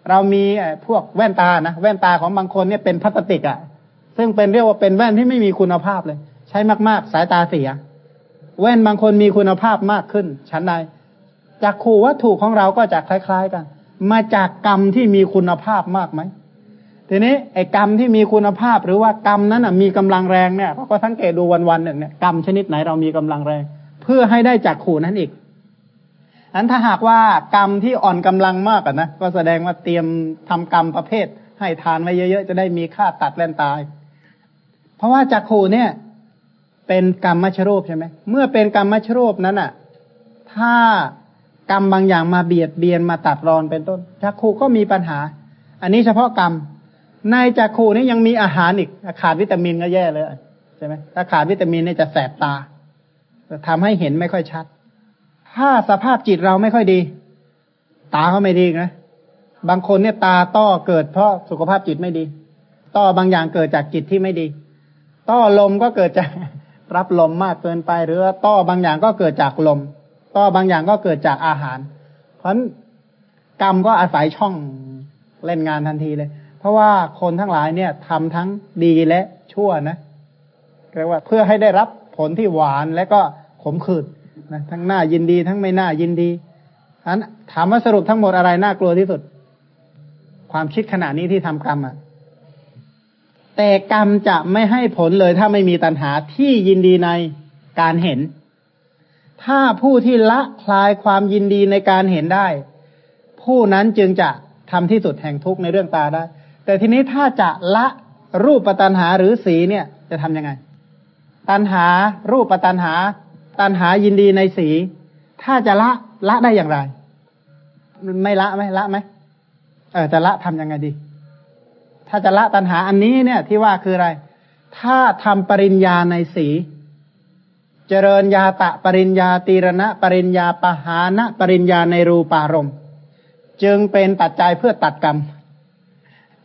เรามีพวกแว่นตานะแว่นตาของบางคนเนี่ยเป็นพลาสติกอะ่ะ ซึ่งเป็นเรียกว่าเป็นแว่นที่ไม่มีคุณภาพเลย ใช้มาก ๆ สายตาเสีย แว่นบางคนมีคุณภาพมากขึ้น ชั้นใดจากขู่วัตถุของเราก็จะคล้าย ๆ กัน มาจากกรรมที่มีคุณภาพมากไหมทีนี้ไอ้กรรมที่มีคุณภาพหรือว่ากรรมนั้นมีกำลังแรงเนี่ยเราก็สังเกตดูวันๆหนึ่งเนี่ยกรรมชนิดไหนเรามีกำลังแรง เพื่อให้ได้จากขู่นั้นอีก อันถ้าหากว่ากรรมที่อ่อนกำลังมากอะนะก็แสดงว่าเตรียมทำกรรมประเภท ให้ทานไว้เยอะๆจะได้มีค่าตัดแล่นตาย เพราะว่าจักขูเนี่ย เป็นกรรมมัชรูปใช่ไหมเมื่อเป็นกรรมมัชรูปนั้นอะ ถ้ากรรมบางอย่างมาเบียดเบียนมาตัดรอนเป็นต้นจักขูก็มีปัญหา อันนี้เฉพาะกรรมในจักขูนี่ยังมีอาหารอีกขาดวิตามินก็แย่เลยใช่ไหมถ้าขาดวิตามินเนี่ยจะแสบตาจะทำให้เห็นไม่ค่อยชัด ถ้าสภาพจิตเราไม่ค่อยดี ตาเขาไม่ดีนะบางคนเนี่ยตาต้อเกิดเพราะสุขภาพจิตไม่ดี ต้อบางอย่างเกิดจากจิตที่ไม่ดี ต้อลมก็เกิดจากรับลมมากเกินไป หรือต้อบางอย่างก็เกิดจากลม ต้อบางอย่างก็เกิดจากอาหาร เพราะกรรมก็อาศัยช่องเล่นงานทันทีเลย เพราะว่าคนทั้งหลายเนี่ยทำทั้งดีและชั่วนะเรียกว่าเพื่อให้ได้รับผลที่หวานและก็ขมขื่น นะทั้งหน้ายินดีทั้งไม่น่ายินดีอันถามว่าสรุปทั้งหมดอะไรน่ากลัวที่สุด ความคิดขณะนี้ที่ทำกรรมอะ แต่กรรมจะไม่ให้ผลเลยถ้าไม่มีตัณหาที่ยินดีในการเห็น ถ้าผู้ที่ละคลายความยินดีในการเห็นได้ ผู้นั้นจึงจะทำที่สุดแห่งทุกข์ในเรื่องตาได้ แต่ทีนี้ถ้าจะละรูปปัตนหาหรือสีเนี่ย จะทํำยังไง ตันหา รูปปัตนหา ตัณหายินดีในสี ถ้าจะละละได้อย่างไร ไม่ละไหมละไหมเออจะละทํำยังไงดี ถ้าจะละตัณหาอันนี้เนี่ย ที่ว่าคืออะไร ถ้าทำปริญญาในสี เจริญญาตะปริญญาตีรณะ ปริญญาปหานะปริญญาในรูปารมณ์จึงเป็นปัจจัยเพื่อตัดกรรม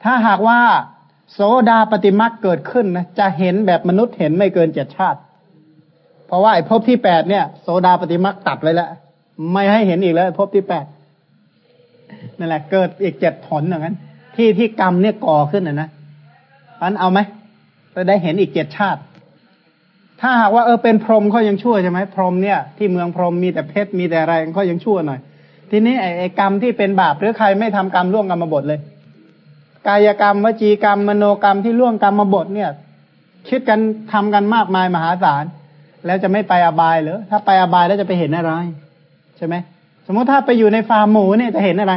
ถ้าหากว่า โสดาปฏิมักเกิดขึ้นนะจะเห็นแบบมนุษย์เห็นไม่เกินเจ็ดชาติ เพราะว่าไอ้ภพที่แปดเนี่ยโซดาปฏิมักตัดไว้แล้ว ไม่ให้เห็นอีกแล้วภพที่แปดนั่นแหละ เกิดอีกเจ็ดผลอย่างนั้น ที่ที่กรรมเนี่ยก่อขึ้นนะนะอันเอาไหมจะได้เห็นอีกเจ็ดชาติ ถ้าหากว่าเออเป็นพรหมเขายังชั่วใช่ไหมพรหมเนี่ยที่เมืองพรหมมีแต่เพชรมีแต่อะไรเขายังชั่วหน่อย ทีนี้ไอ้กรรมที่เป็นบาปหรือใครไม่ทำกรรมล่วงกรรมบทเลย กายกรรมวจีกรรมมโนกรรมที่ล่วงกรรมบทเนี่ย คิดกันทำกันมากมายมหาศาล แล้วจะไม่ไปอบายหรือถ้าไปอบายแล้วจะไปเห็นอะไร ใช่ไหมสมมติถ้าไปอยู่ในฟาร์มหมูเนี่ยจะเห็นอะไร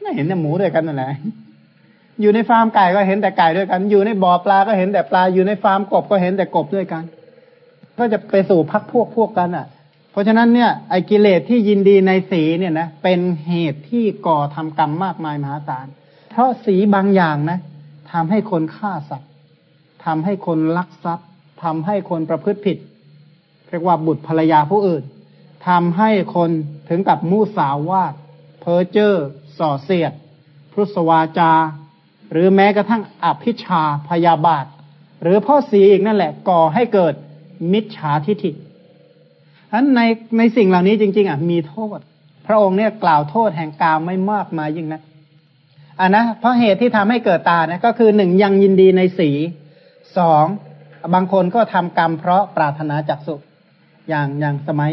ไม่เห็นแต่หมูด้วยกันนั่นแหละอยู่ในฟาร์มไก่ก็เห็นแต่ไก่ด้วยกัน อยู่ในบ่อปลาก็เห็นแต่ปลา อยู่ในฟาร์มกบก็เห็นแต่กบด้วยกัน ก็จะไปสู่พักพวกพวกกันอะ เพราะฉะนั้นเนี่ยไอ้กิเลสที่ยินดีในสีเนี่ยนะเป็นเหตุที่ก่อทำกรรมมากมายมหาศาล เพราะสีบางอย่างนะทำให้คนฆ่าสัตว์ทำให้คนลักทรัพย์ทำให้คนประพฤติผิด เรียกว่าบุตรภรรยาผู้อื่นทำให้คนถึงกับมูสาวาดเพ้อเจ้อส่อเสียด พุทธวาจา หรือแม้กระทั่งอภิชาพยาบาท หรือพ่อสีอีกนั่นแหละก่อให้เกิดมิจฉาทิฐิฉะนั้นในในสิ่งเหล่านี้จริง ๆอะมีโทษ พระองค์เนี่ยกล่าวโทษแห่งกามไม่มากมายยิ่งนะอ่านะเพราะเหตุที่ทำให้เกิดตานะก็คือหนึ่งยังยินดีในสีสองบางคนก็ทำกรรมเพราะปรารถนาจักสุ อย่างอย่างสมัย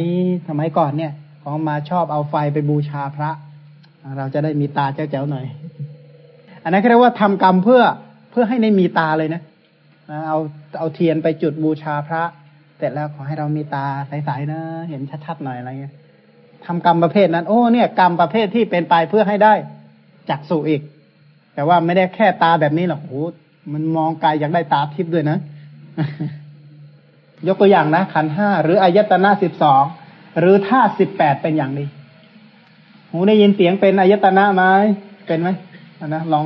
สมัยก่อนเนี่ย ของมาชอบเอาไฟไปบูชาพระ เราจะได้มีตาเจ้าๆหน่อย อันนั้นเรียกว่าทำกรรมเพื่อเพื่อให้ได้มีตาเลยนะเอาเอาเทียนไปจุดบูชาพระ เสร็จแล้วขอให้เรามีตาใสๆนะ เห็นชัดๆหน่อยอะไรเงี้ยทำกรรมประเภทนั้น โอ้เนี่ย กรรมประเภทที่เป็นไปเพื่อให้ได้จักสุอีก แต่ว่าไม่ได้แค่ตาแบบนี้หรอกโอ้มันมองไกลอยากได้ตาทิพย์ด้วยนะ ยกตัวอย่างนะ ขันห้าหรืออายตนะสิบสองหรือท่าสิบแปดเป็นอย่างนี้ หูได้ยินเสียงเป็นอายตนะไหมเป็นไหมนะลอง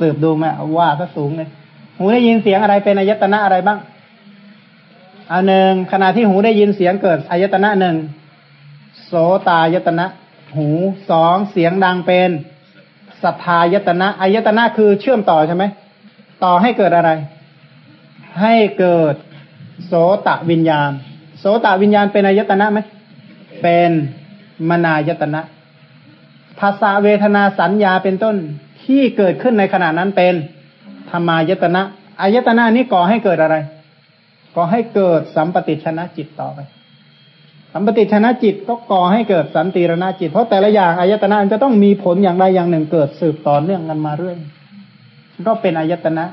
สืบดูไหมว่าก็สูงเลยหูได้ยินเสียงอะไรเป็นอายตนะอะไรบ้างอันหนึ่งขณะที่หูได้ยินเสียงเกิดอายตนะหนึ่งโสตายตนะ หูสองเสียงดังเป็นสัทธายตนะอายตนะคือเชื่อมต่อใช่ไหมต่อให้เกิดอะไร ให้เกิด โสตวิญญาณ โสตวิญญาณเป็นอายตนะไหมเป็นมนายตนะภาษาเวทนาสัญญาเป็นต้นที่เกิดขึ้นในขณะนั้นเป็นธรรมายตนะอายตนะนี้ก่อให้เกิดอะไรก่อให้เกิดสัมปติชนะจิตต่อไป สัมปติชนะจิตก็ก่อให้เกิดสันติรณจิต เพราะแต่ละอย่างอายตนะจะต้องมีผลอย่างใดอย่างหนึ่งเกิดสืบต่อเนื่องกันมาเรื่อยก็เป็นอายตนะ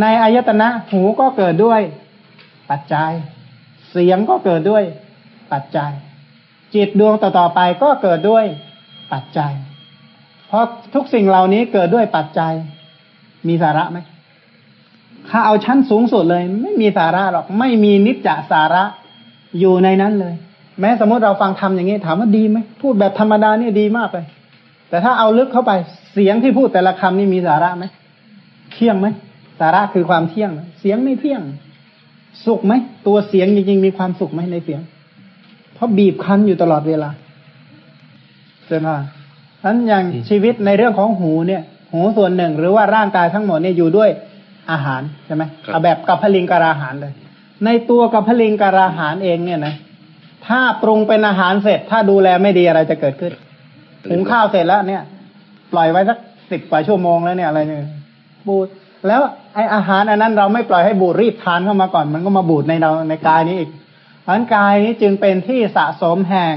ในอายตนะหูก็เกิดด้วย ปัจจัย เสียงก็เกิดด้วย ปัจจัย จิตดวงต่อๆไปก็เกิดด้วยปัจจัย เพราะทุกสิ่งเหล่านี้เกิดด้วยปัจจัย มีสาระไหมถ้าเอาชั้นสูงสุดเลย ไม่มีสาระหรอก ไม่มีนิจจสาระอยู่ในนั้นเลย แม้สมมติเราฟังทำอย่างนี้ ถามว่าดีไหมพูดแบบธรรมดาเนี่ยดีมากเลยแต่ถ้าเอาลึกเข้าไปเสียงที่พูดแต่ละคำนี่มีสาระไหมเที่ยงไหมสาระคือความเที่ยง เสียงไม่เที่ยง สุขไหมตัวเสียงจริงๆมีความสุขไหมในเสียง เพราะบีบคั้นอยู่ตลอดเวลาเจนว่าฉะนั้นอย่างชีวิตในเรื่องของหูเนี่ย หูส่วนหนึ่ง หรือว่าร่างกายทั้งหมดเนี่ยอยู่ด้วยอาหารใช่ไหมเอาแบบกับพลิงกราหารเลย ในตัวกับพลิงกราหารเองเนี่ยนะถ้าปรุงเป็นอาหารเสร็จ ถ้าดูแลไม่ดีอะไรจะเกิดขึ้นหุงข้าวเสร็จแล้วเนี่ย ปล่อยไว้สักสิบกว่าชั่วโมงแล้วเนี่ยอะไรเนี่ยบูด แล้วไออาหารอันนั้นเราไม่ปล่อยให้บูดรีบทานเข้ามาก่อน มันก็มาบูดในเราในกายนี้อีกร่างกายนี้จึงเป็นที่สะสมแห่ง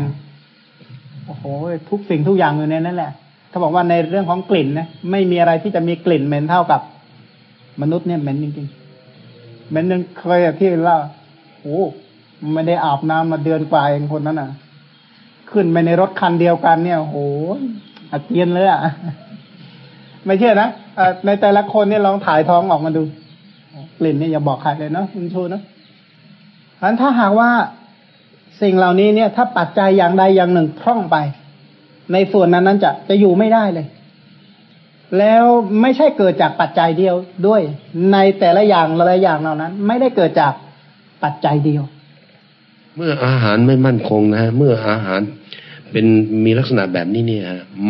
โอ้โหทุกสิ่งทุกอย่างอยู่ในนั้นแหละเขาบอกว่าในเรื่องของกลิ่นนะไม่มีอะไรที่จะมีกลิ่นเหม็นเท่ากับ มนุษย์เนี่ยเหม็นจริงๆเหม็นนึงเคยที่เล่าโอ้ไม่ได้อาบน้ำมาเดือนกว่าเองคนนั้นอะ ขึ้นไปในรถคันเดียวกันเนี่ยโหอาเจียนเลยอะ ไม่เชื่อนะในแต่ละคนเนี่ยลองถ่ายท้องออกมาดู กลิ่นเนี่ยอย่าบอกใครเลยเนาะคุณชูนะอันถ้าหากว่าสิ่งเหล่านี้เนี่ย ถ้าปัจจัยอย่างใดอย่างหนึ่งพร่องไป ในส่วนนั้นนั้นจะจะอยู่ไม่ได้เลย แล้วไม่ใช่เกิดจากปัจจัยเดียวด้วย ในแต่ละอย่างละอย่างเหล่านั้น ไม่ได้เกิดจากปัจจัยเดียว เมื่ออาหารไม่มั่นคงนะ เมื่ออาหาร เป็นมีลักษณะแบบนี้เนี่ย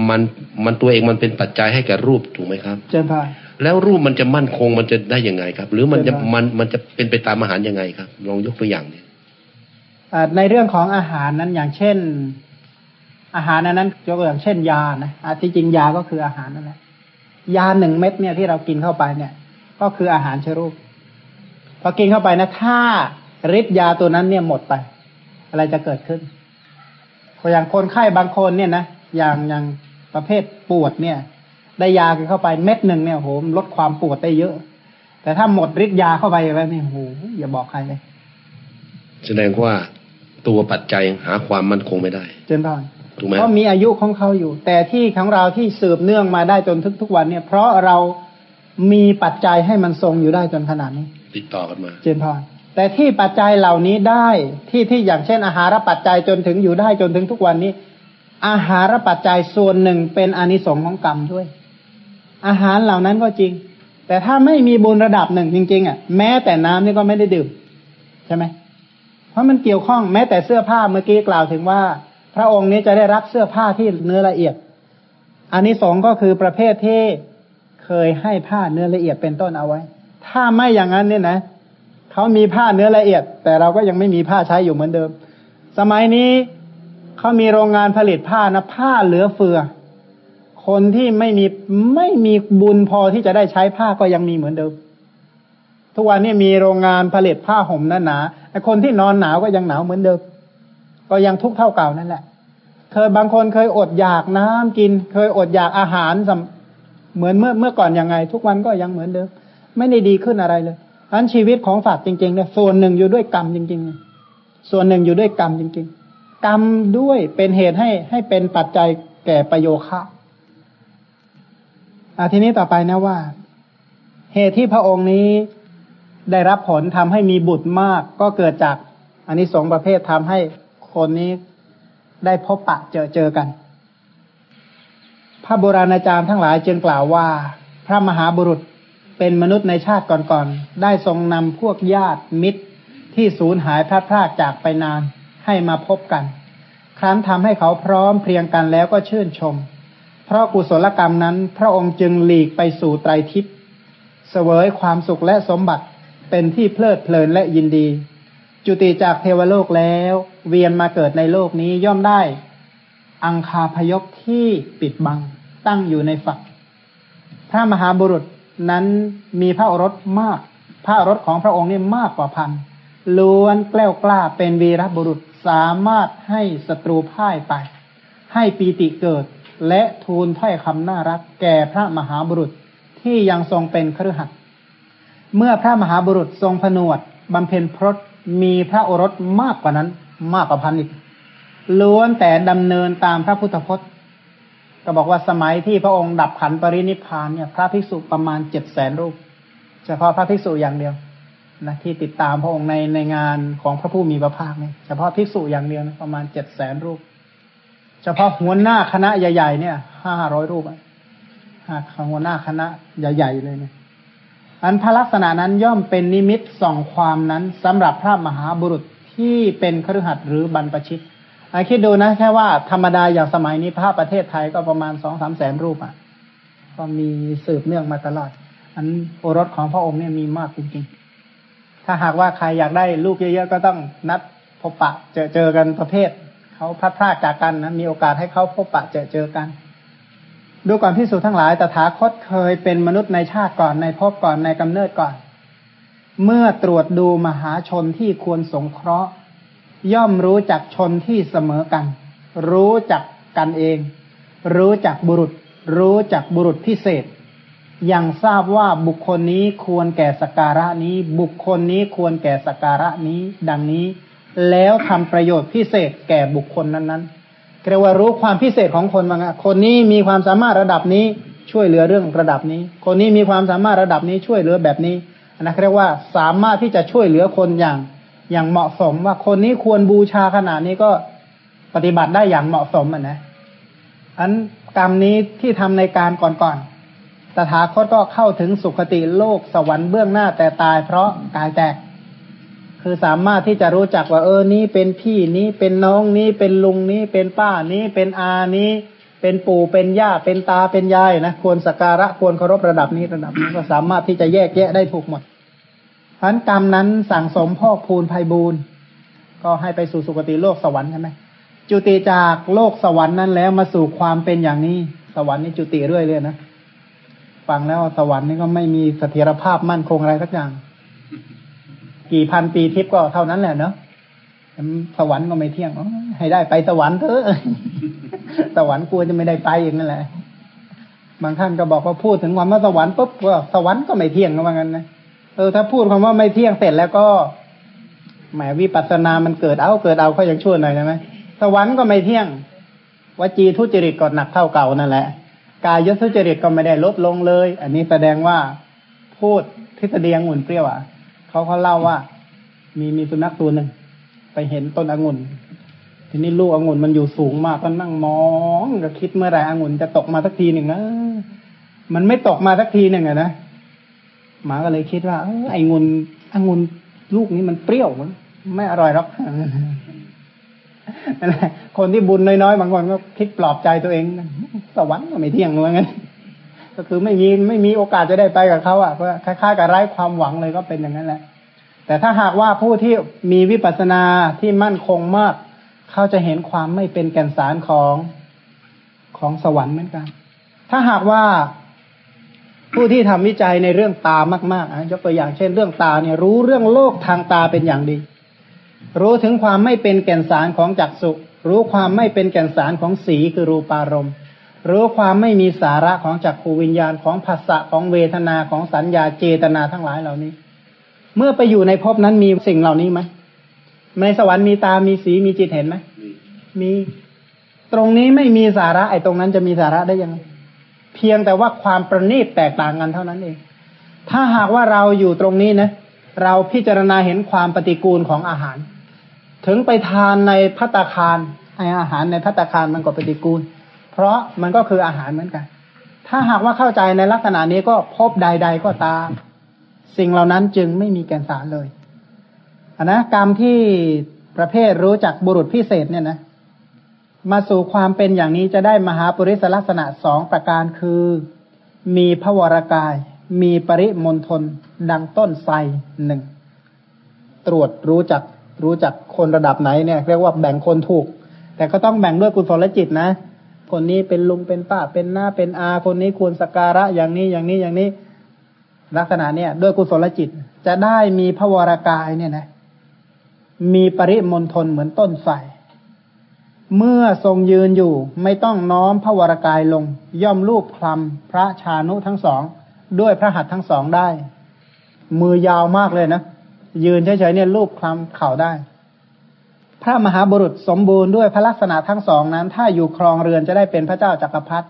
มันมันตัวเองมันเป็นปัจจัยให้แก่รูปถูกไหมครับเจนพายแล้วรูปมันจะมั่นคงมันจะได้ยังไงครับ หรือมันจะมันมันจะเป็นไปตามอาหารยังไงครับ ลองยกตัวอย่างเนี่ยในเรื่องของอาหารนั้นอย่างเช่น อาหารนั้นยกตัวอย่างเช่นยานะที่จริงยาก็คืออาหารนั่นแหละยาหนึ่งเม็ดเนี่ยที่เรากินเข้าไปเนี่ย ก็คืออาหารเชื้อโรคพอกินเข้าไปนะถ้าฤทธิ์ยาตัวนั้นเนี่ยหมดไป อะไรจะเกิดขึ้น พออย่างคนไข้บางคนเนี่ยนะอย่างอย่างประเภทปวดเนี่ย ได้ยากินเข้าไปเม็ดหนึ่งเนี่ยโหมลดความปวดได้เยอะ แต่ถ้าหมดฤทธิ์ยาเข้าไปแล้วนี่โหอย่าบอกใครเลย แสดงว่าตัวปัจจัยหาความมั่นคงไม่ได้เจนพานเพราะมีอายุของเขาอยู่ แต่ที่ของเราที่สืบเนื่องมาได้จนทุกทุกวันเนี่ย เพราะเรามีปัจจัยให้มันทรงอยู่ได้จนขนาดนี้ ติดต่อกันมา เจนพร แต่ที่ปัจจัยเหล่านี้ได้ที่ที่อย่างเช่น อาหารปัจจัยจนถึงอยู่ได้จนถึงทุกวันนี้ อาหารปัจจัยส่วนหนึ่งเป็นอนิสงค์ของกรรมด้วย อาหารเหล่านั้นก็จริง แต่ถ้าไม่มีบุญระดับหนึ่งจริง ๆ อะ แม้แต่น้ำนี่ก็ไม่ได้ดื่มใช่ไหมเพราะมันเกี่ยวข้องแม้แต่เสื้อผ้าเมื่อกี้กล่าวถึงว่า พระองค์นี้จะได้รับเสื้อผ้าที่เนื้อละเอียดอันนี้สองก็คือประเภทที่เคยให้ผ้าเนื้อละเอียดเป็นต้นเอาไว้ ถ้าไม่อย่างนั้นเนี่ยนะ เขามีผ้าเนื้อละเอียด แต่เราก็ยังไม่มีผ้าใช้อยู่เหมือนเดิม สมัยนี้เขามีโรงงานผลิตผ้านะผ้าเหลือเฟือ คนที่ไม่มีไม่มีบุญพอที่จะได้ใช้ผ้าก็ยังมีเหมือนเดิม ทุกวันนี้มีโรงงานผลิตผ้าห่มหนาหนาคนที่นอนหนาวก็ยังหนาวเหมือนเดิม ก็ยังทุกข์เท่าเก่านั่นแหละ เคยบางคนเคยอดอยากน้ำกิน เคยอดอยากอาหารเหมือนเมื่อเมื่อก่อนยังไง ทุกวันก็ยังเหมือนเดิม ไม่ได้ดีขึ้นอะไรเลย อันชีวิตของสัตว์จริงๆเนี่ยส่วนหนึ่งอยู่ด้วยกรรมจริง ๆ ส่วนหนึ่งอยู่ด้วยกรรมจริง ๆ กรรมด้วยเป็นเหตุให้ให้เป็นปัจจัยแก่ประโยคะอาทีนี้ต่อไปนะว่า เหตุที่พระองค์นี้ได้รับผลทำให้มีบุตรมากก็เกิดจากอันนี้สองประเภททำให้คนนี้ได้พบปะเจอเจอกัน พระโบราณอาจารย์ทั้งหลายจึงกล่าวว่า พระมหาบุรุษ เป็นมนุษย์ในชาติก่อนๆ ได้ทรงนำพวกญาติมิตรที่สูญหายพลาดพลาดจากไปนานให้มาพบกัน ครั้นทำให้เขาพร้อมเพรียงกันแล้วก็ชื่นชม เพราะกุศลกรรมนั้นพระองค์จึงหลีกไปสู่ไตรทิพย์เสวยความสุขและสมบัติเป็นที่เพลิดเพลินและยินดี จุติจากเทวโลกแล้ว เวียนมาเกิดในโลกนี้ย่อมได้ อังคาพยพที่ปิดบังตั้งอยู่ในฝักพระมหาบุรุษ นั้นมีพระโอรสมาก พระโอรสของพระองค์นี่มากกว่าพันล้วนแกล้วกล้าเป็นวีรบุรุษสามารถให้ศัตรูพ่ายไป ให้ปีติเกิด และทูลถ้อยคำน่ารัก แก่พระมหาบุรุษที่ยังทรงเป็นครือขัดเมื่อพระมหาบุรุษทรงผนวดบำเพ็ญพรตมีพระโอรสมากกว่านั้น มากกว่าพันอีกล้วนแต่ดำเนินตามพระพุทธพจน์ ก็บอกว่าสมัยที่พระองค์ดับขันปรินิพานเนี่ย พระภิกษุประมาณเจ็ดแสนรูป เฉพาะพระภิกษุอย่างเดียวนะที่ติดตามพระองค์ในในงานของพระผู้มีพระภาคเนี่ยเฉพาะภิกษุอย่างเดียวนะประมาณเจ็ดแสนรูป เฉพาะหัวหน้าคณะใหญ่ ๆ เนี่ยห้าร้อยรูปอะหัวหน้าคณะใหญ่ๆเลยเนี่ยอันพระลักษณะนั้นย่อมเป็นนิมิตส่องความนั้นสำหรับพระมหาบุรุษที่เป็นครือขัดหรือบรรพชิต คิดดูนะ แค่ว่าธรรมดาอย่างสมัยนี้ภาพประเทศไทยก็ประมาณสองสามแสนรูปอะ ก็มีสืบเนื่องมาตลอด อันโอรสของพระองค์เนี่ยมีมากจริงๆ ถ้าหากว่าใครอยากได้ลูกเยอะๆ ก็ต้องนัดพบปะเจอเจอกันประเภทเขาพัดพลาดจากกันนะมีโอกาสให้เขาพบปะเจอเจอกันดูก่อนที่สุทั้งหลายตถาคตเคยเป็นมนุษย์ในชาติก่อนในภพก่อนในกำเนิดก่อน เมื่อตรวจดูมหาชนที่ควรสงเคราะห์ ย่อมรู้จักชนที่เสมอกัน รู้จักกันเอง รู้จักบุรุษ รู้จักบุรุษพิเศษ ยังทราบว่าบุคคลนี้ควรแก่สการะนี้ บุคคลนี้ควรแก่สการะนี้ ดังนี้ แล้วทำประโยชน์พิเศษแก่บุคคลนั้นๆเรียกว่ารู้ความพิเศษของคนบางคนนี้มีความสามารถระดับนี้ช่วยเหลือเรื่องระดับนี้ คนนี้มีความสามารถระดับนี้ช่วยเหลือแบบนี้นะเรียกว่าสามารถที่จะช่วยเหลือคนอย่าง อย่างเหมาะสมว่าคนนี้ควรบูชาขนาดนี้ก็ปฏิบัติได้อย่างเหมาะสมอะนะอันกรรมนี้ที่ทำในการก่อนๆตถาคตก็เข้าถึงสุคติโลกสวรรค์เบื้องหน้าแต่ตายเพราะกายแตก คือสามารถที่จะรู้จักว่าเออนี้เป็นพี่นี้เป็นน้องนี้เป็นลุงนี้เป็นป้านี้เป็นอานี้ เป็นปู่เป็นย่าเป็นตาเป็นยายนะควรสักการะควรเคารพระดับนี้ระดับนี้ก็สามารถที่จะแยกแยะได้ถูกหมด พันกรรมนั้นสั่งสมพอกพูนภัยบูนก็ให้ไปสู่สุคติโลกสวรรค์ใช่ไหมจุติจากโลกสวรรค์นั้นแล้วมาสู่ความเป็นอย่างนี้ สวรรค์นี่จุติเรื่อยเลยนะฟังแล้วสวรรค์นี่ก็ไม่มีเสถียรภาพมั่นคงอะไรสักอย่าง กี่พันปีทิพย์ก็เท่านั้นแหละเนาะสวรรค์ก็ไม่เที่ยงให้ได้ไปสวรรค์เถอะสวรรค์กลัวจะไม่ได้ไปอย่างนั้นแหละ บางท่านก็บอกว่าพูดถึงความว่าสวรรค์ปุ๊บก็สวรรค์ก็ไม่เที่ยงก็ว่างั้นนะ เออถ้าพูดคำว่าไม่เที่ยงเสร็จแล้วก็แหมวิปัสสนามันเกิดเอาเกิดเอาเขายังช่วยหน่อยใช่ไหมสวรรค์ก็ไม่เที่ยงวจีทุจริตก็หนักเท่าเก่านั่นแหละ กายยศทุจริตก็ไม่ได้ลดลงเลย อันนี้แสดงว่าพูดทฤษฎีองุ่นเปรี้ยวอะเขาเขาเล่าว่า มีมีสุนัขตัวหนึ่งไปเห็นต้นองุ่น ทีนี้ลูกองุ่นมันอยู่สูงมากก็นั่งมองก็คิดเมื่อไรองุ่นจะตกมาสักทีหนึ่งนะมันไม่ตกมาสักทีหนึ่งอะนะ หมาก็เลยคิดว่าไอ้งุนองุนลูกนี้มันเปรี้ยวมันไม่อร่อยหรอกนั่นแหละคนที่บุญน้อยๆบางคนก็คิดปลอบใจตัวเองสวรรค์ก็ไม่เที่ยงเหมือนกันก็คือไม่มีไม่มีโอกาสจะได้ไปกับเขาอะก็คล้ายๆกับไร้ความหวังเลยก็เป็นอย่างนั้นแหละ แต่ถ้าหากว่าผู้ที่มีวิปัสสนาที่มั่นคงมาก เขาจะเห็นความไม่เป็นแก่นสารของของสวรรค์เหมือนกัน ถ้าหากว่า ผู้ที่ทำวิจัยในเรื่องตามากๆยกตัวอย่างเช่นเรื่องตาเนี่ยรู้เรื่องโลกทางตาเป็นอย่างดี รู้ถึงความไม่เป็นแก่นสารของจักษุ รู้ความไม่เป็นแก่นสารของสีคือรูปารมณ์รู้ความไม่มีสาระของจักขูวิญญาณของภาษะของเวทนาของสัญญาเจตนาทั้งหลายเหล่านี้ เมื่อไปอยู่ในภพนั้นมีสิ่งเหล่านี้ไหมในสวรรค์มีตา มีสีมีจิตเห็นไหมมี ตรงนี้ไม่มีสาระไอ้ตรงนั้นจะมีสาระได้ยังไง พียงแต่ว่าความประณีตแตกต่างกันเท่านั้นเอง ถ้าหากว่าเราอยู่ตรงนี้นะ เราพิจารณาเห็นความปฏิกูลของอาหาร ถึงไปทานในพัตคารไออาหารในพัตคารมันก็ปฏิกูล เพราะมันก็คืออาหารเหมือนกัน ถ้าหากว่าเข้าใจในลักษณะนี้ก็พบใด ๆ ก็ตาม สิ่งเหล่านั้นจึงไม่มีแกนสารเลยนนะกรรมที่ประเภทรู้จักบุรุษพิเศษเนี่ยนะ มาสู่ความเป็นอย่างนี้จะได้มหาปริศลักษณะสองประการคือ มีพระวรากาย มีปริมณฑลดังต้นไทรหนึ่งตรวจรู้จักรู้จักคนระดับไหนเนี่ย เรียกว่าแบ่งคนถูก แต่ก็ต้องแบ่งด้วยกุศลจิตนะ คนนี้เป็นลุงเป็นป้าเป็นหน้าเป็นอาคนนี้ควรสการะอย่างนี้อย่างนี้อย่างนี้ ลักษณะเนี่ย ด้วยกุศลจิต จะได้มีพระวรากายเนี่ยนะ มีปริมณฑลเหมือนต้นไทร เมื่อทรงยืนอยู่ไม่ต้องน้อมพระวรกายลง ย่อมรูปคลำพระชานุทั้งสอง ด้วยพระหัตถ์ทั้งสองได้ มือยาวมากเลยนะ ยืนเฉยๆเนี่ยรูปคลำเข่าได้ พระมหาบุรุษสมบูรณ์ด้วยพระลักษณะทั้งสองนั้น ถ้าอยู่ครองเรือนจะได้เป็นพระเจ้าจักรพรรดิ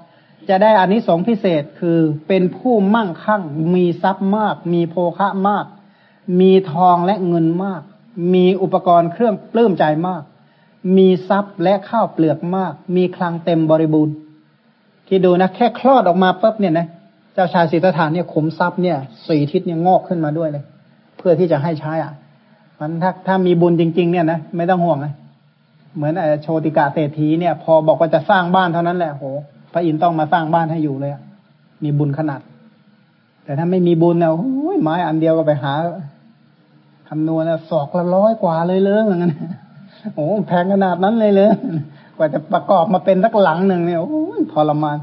จะได้อานิสงส์พิเศษคือเป็นผู้มั่งคั่ง มีทรัพย์มาก มีโภคะมาก มีทองและเงินมาก มีอุปกรณ์เครื่องปลื้มใจมาก มีทรัพย์และข้าวเปลือกมาก มีคลังเต็มบริบูรณ์คิดดูนะแค่คลอดออกมาปุ๊บเนี่ยนะเจ้าชายสิทธัตถะเนี่ยขุมทรัพย์เนี่ยสี่ทิศเนี่ยงอกขึ้นมาด้วยเลย เพื่อที่จะให้ใช้อะ มันถ้าถ้ามีบุญจริง ๆ เนี่ยนะไม่ต้องห่วงนะเหมือนโชติกาเศรษฐีเนี่ย พอบอกว่าจะสร้างบ้านเท่านั้นแหละโหพระอินทร์ต้องมาสร้างบ้านให้อยู่เลยมีบุญขนาด แต่ถ้าไม่มีบุญเนี่ยโอ้ยไม้อันเดียวก็ไปหาคำนวณแล้วศอกละร้อยกว่าเลยเลยอย่างนั้น โอ้แพงขนาดนั้นเลยเลยกว่าจะประกอบมาเป็นสักหลังหนึ่งเนี่ยโอ้ทรมาน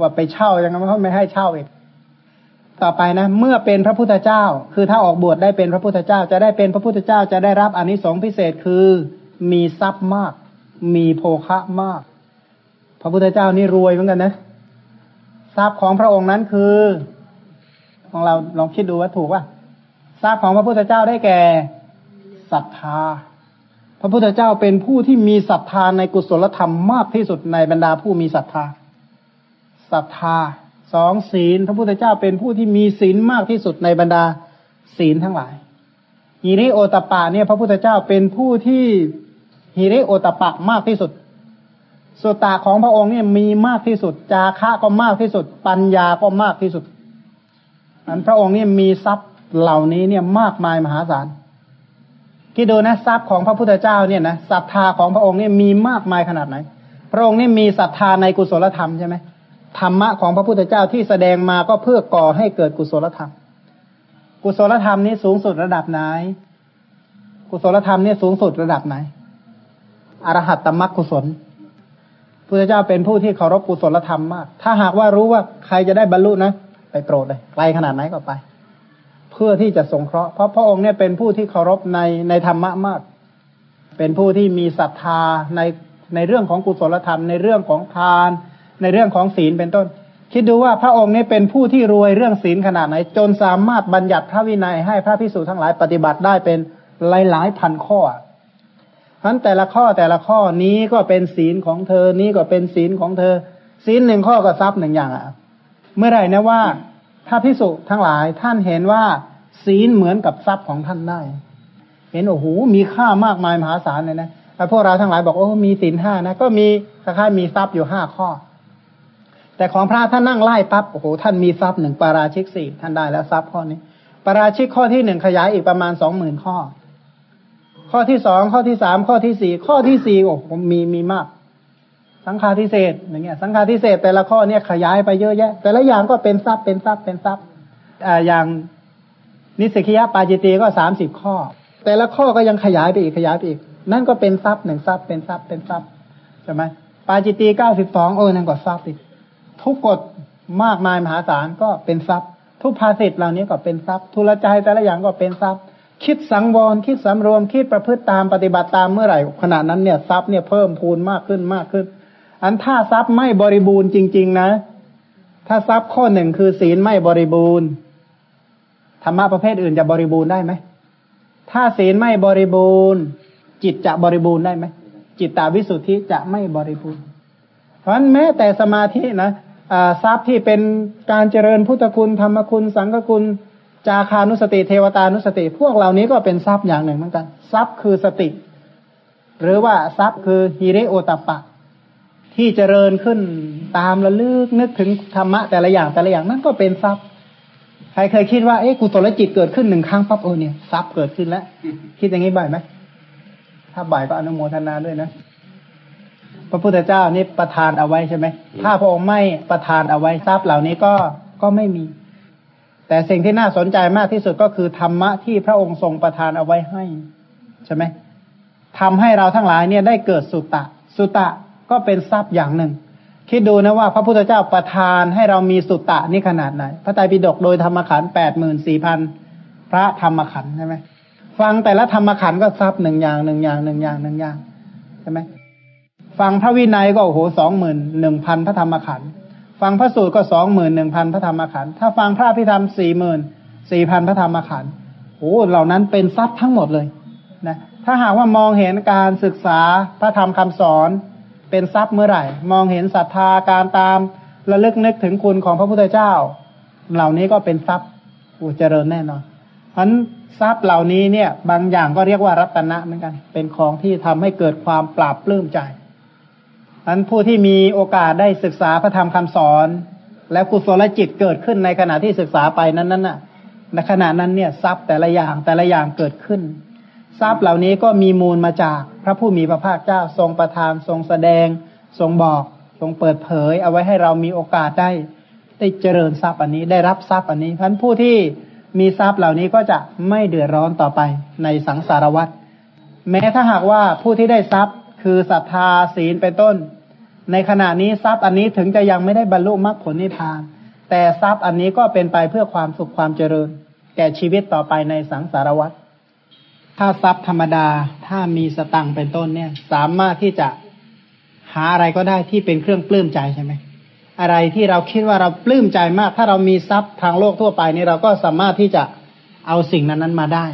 ว่าไปเช่ายังไงเขาไม่ให้เช่าอีกต่อไปนะ เมื่อเป็นพระพุทธเจ้า คือถ้าออกบวชได้เป็นพระพุทธเจ้า จะได้เป็นพระพุทธเจ้าจะได้รับอนนิสงส์พิเศษคือ มีทรัพย์มาก มีโภคะมาก พระพุทธเจ้านี่รวยเหมือนกันนะทรัพย์ของพระองค์นั้นคือ ของเราลองคิดดูว่าถูกป่ะทรัพย์ของพระพุทธเจ้าได้แก่ศรัทธา ระพุทธเจ้าเป็นผู้ที่มีศรัทธาในกุศลธรรมมากที่สุดในบรรดาผู้มีศรัทธา ศรัทธาสองศีล พระพุทธเจ้าเป็นผู้ที่มีศีลมากที่สุดในบรรดาศีลทั้งหลายฮิริโอตปะเนี่ย พระพุทธเจ้าเป็นผู้ที่ฮิริโอตปะมากที่สุดสุตตาของพระองค์เนี่ยมีมากที่สุด จาคะก็มากที่สุด ปัญญาก็มากที่สุดอันพระองค์เนี่ยมีทรัพย์เหล่านี้เนี่ยมากมายมหาศาล คิดดูนะทรัพย์ของพระพุทธเจ้าเนี่ยนะศรัทธาของพระองค์เนี่ยมีมากมายขนาดไหน พระองค์นี่มีศรัทธาในกุศลธรรมใช่ไหมธรรมะของพระพุทธเจ้าที่แสดงมาก็เพื่อก่อให้เกิดกุศลธรรม กุศลธรรมนี้สูงสุดระดับไหน กุศลธรรมนี่สูงสุดระดับไหน อรหัตตมรรคกุศลพุทธเจ้าเป็นผู้ที่เคารพกุศลธรรมมาก ถ้าหากว่ารู้ว่าใครจะได้บรรลุนะ ไปโปรดเลยไกลขนาดไหนก็ไป เพื่อที่จะสงเคราะห์เพราะพระองค์เนี่ยเป็นผู้ที่เคารพในในธรรมะมาก เป็นผู้ที่มีศรัทธาในในเรื่องของกุศลธรรม ในเรื่องของทาน ในเรื่องของศีลเป็นต้น คิดดูว่าพระองค์นี้เป็นผู้ที่รวยเรื่องศีลขนาดไหน จนสามารถบัญญัติพระวินัยให้พระพิสุทั้งหลายปฏิบัติได้เป็นหลายหลายพันข้อทั้นแต่ละข้อแต่ละข้อนี้ก็เป็นศีลของเธอนี้ก็เป็นศีลของเธอ ศีลหนึ่งข้อก็ทรัพย์หนึ่งอย่างอะ เมื่อไหร่นะว่า ถ้าพิสุทั้งหลายท่านเห็นว่า ศีลเหมือนกับทรัพย์ของท่านได้ เห็นโอ้โหมีค่ามากมายมหาศาลเลยนะแต่พวกเราทั้งหลายบอกโอ้มีศีลห้านะก็มีคล้ายๆมีทรัพย์อยู่ห้าข้อ แต่ของพระท่านนั่งไล่ปั๊บโอ้โหท่านมีทรัพย์หนึ่งปาราชิกสี่ท่านได้แล้วทรัพย์ข้อนี้ปาราชิกข้อที่หนึ่งขยายอีกประมาณสองหมื่นข้อ ข้อที่สองข้อที่สามข้อที่สี่ข้อที่สี่โอ้ผมมีมีมาก สังฆาทิเศษอย่างเงี้ยสังฆาทิเศษแต่ละข้อเนี่ยขยายไปเยอะแยะ แต่ละอย่างก็เป็นทรัพย์เป็นทรัพย์เป็นทรัพย์อ่าอย่างนิสกิยะปาจิตีก็สามสิบข้อ แต่ละข้อก็ยังขยายไปอีกขยายไปอีก นั่นก็เป็นทรัพย์หนึ่งทรัพย์เป็นทรัพย์เป็นทรัพย์ใช่ไหมปาจิตีเก้าสิบสองเออนั่นก็ทรัพย์อีกทุกกฎมากมายมหาศาลก็เป็นทรัพย์ ทุกภาษิตเหล่านี้ก็เป็นทรัพย์ ทุลใจแต่ละอย่างก็เป็นทรัพย์ คิดสังวรคิดสำรวมคิดประพฤติตามปฏิบัติตามเมื่อไหร่ขณะนั้นเนี่ยทรัพย์เนี่ยเพิ่มพูนมากขึ้นมากขึ้น อันถ้าทรัพย์ไม่บริบูรณ์จริง ๆ นะ ถ้าทรัพย์ข้อหนึ่งคือศีลไม่บริบูรณ์ธรรมะประเภทอื่นจะบริบูรณ์ได้ไหม ถ้าศีลไม่บริบูรณ์ จิตจะบริบูรณ์ได้ไหม จิตตาวิสุทธิจะไม่บริบูรณ์ เพราะฉะนั้นแม้แต่สมาธินะทรัพย์ที่เป็นการเจริญพุทธคุณธรรมคุณ สังฆคุณ จาคานุสติเทวตานุสติ พวกเหล่านี้ก็เป็นทรัพย์อย่างหนึ่งเหมือนกัน ทรัพย์คือสติ หรือว่าทรัพย์คือฮิริโอตปะ ที่เจริญขึ้นตามระลึกนึกถึงธรรมะแต่ละอย่างแต่ละอย่างนั่นก็เป็นทรัพย์ใครเคยคิดว่าเอ๊ะกุศลจิตเกิดขึ้นหนึ่งครั้งปั๊บโอ้เนี่ยทรัพย์เกิดขึ้นแล้ว คิดอย่างนี้บ่อยไหมถ้าบ่อยก็อนุโมทนาด้วยนะพระพุทธเจ้านี่ประทานเอาไว้ใช่ไหมถ้าพระองค์ไม่ประทานเอาไว้ทรัพย์เหล่านี้ก็ก็ไม่มี แต่สิ่งที่น่าสนใจมากที่สุดก็คือธรรมะที่พระองค์ทรงประทานเอาไว้ให้ใช่ไหมทำให้เราทั้งหลายเนี่ยได้เกิดสุตตะ สุตตะ ก็เป็นทรัพย์อย่างหนึ่ง คิดดูนะว่าพระพุทธเจ้าประทานให้เรามีสุตตะนี่ขนาดไหน พระไตรปิฎกโดยธรรมขันแปดหมื่นสี่พันพระธรรมขันใช่ไหมฟังแต่ละธรรมขันก็ทรัพย์หนึ่งอย่างหนึ่งอย่างหนึ่งอย่างหนึ่งอย่างใช่ไหมฟังพระวินัยก็โอ้โหสองหมื่นหนึ่งพันพระธรรมขันธ์ฟังพระสูตรก็สองหมื่นหนึ่งพันพระธรรมขันธ์ถ้าฟังพระพิธรรมสี่หมื่นสี่พันพระธรรมขันธ์โอ้เหล่านั้นเป็นทรัพย์ทั้งหมดเลยนะถ้าหากว่ามองเห็นการศึกษาพระธรรมคำสอน เป็นทรัพย์เมื่อไหร่ มองเห็นศรัทธาการตามระลึกนึกถึงคุณของพระพุทธเจ้า เหล่านี้ก็เป็นทรัพย์อุเจริญแน่นอนเพราะทรัพย์เหล่านี้เนี่ย บางอย่างก็เรียกว่ารัตนะเหมือนกัน เป็นของที่ทำให้เกิดความปราบปลื้มใจอันผู้ที่มีโอกาสได้ศึกษาพระธรรมคำสอน และกุศลจิตเกิดขึ้นในขณะที่ศึกษาไปนั้นนั้นน่ะในขณะนั้นเนี่ยทรัพย์แต่ละอย่างแต่ละอย่างเกิดขึ้น ทรัพย์เหล่านี้ก็มีมูลมาจากพระผู้มีพระภาคเจ้าทรงประทานทรงแสดง ทรงบอก ทรงเปิดเผย เอาไว้ให้เรามีโอกาสได้ ได้เจริญทรัพย์อันนี้ได้รับทรัพย์อันนี้เพราะผู้ที่มีทรัพย์เหล่านี้ก็จะไม่เดือดร้อนต่อไปในสังสารวัฏแม้ถ้าหากว่าผู้ที่ได้ทรัพย์คือศรัทธาศีลเป็นต้น ในขณะนี้ทรัพย์อันนี้ถึงจะยังไม่ได้บรรลุมรรคผลนิพพาน แต่ทรัพย์อันนี้ก็เป็นไปเพื่อความสุขความเจริญ แก่ชีวิตต่อไปในสังสารวัฏ ถ้าทรัพย์ธรรมดาถ้ามีสตังเป็นต้นเนี่ย สามารถที่จะหาอะไรก็ได้ที่เป็นเครื่องปลื้มใจใช่ไหมอะไรที่เราคิดว่าเราปลื้มใจมาก ถ้าเรามีทรัพย์ทางโลกทั่วไปนี่เราก็สามารถที่จะเอาสิ่งนั้นนั้นมาได้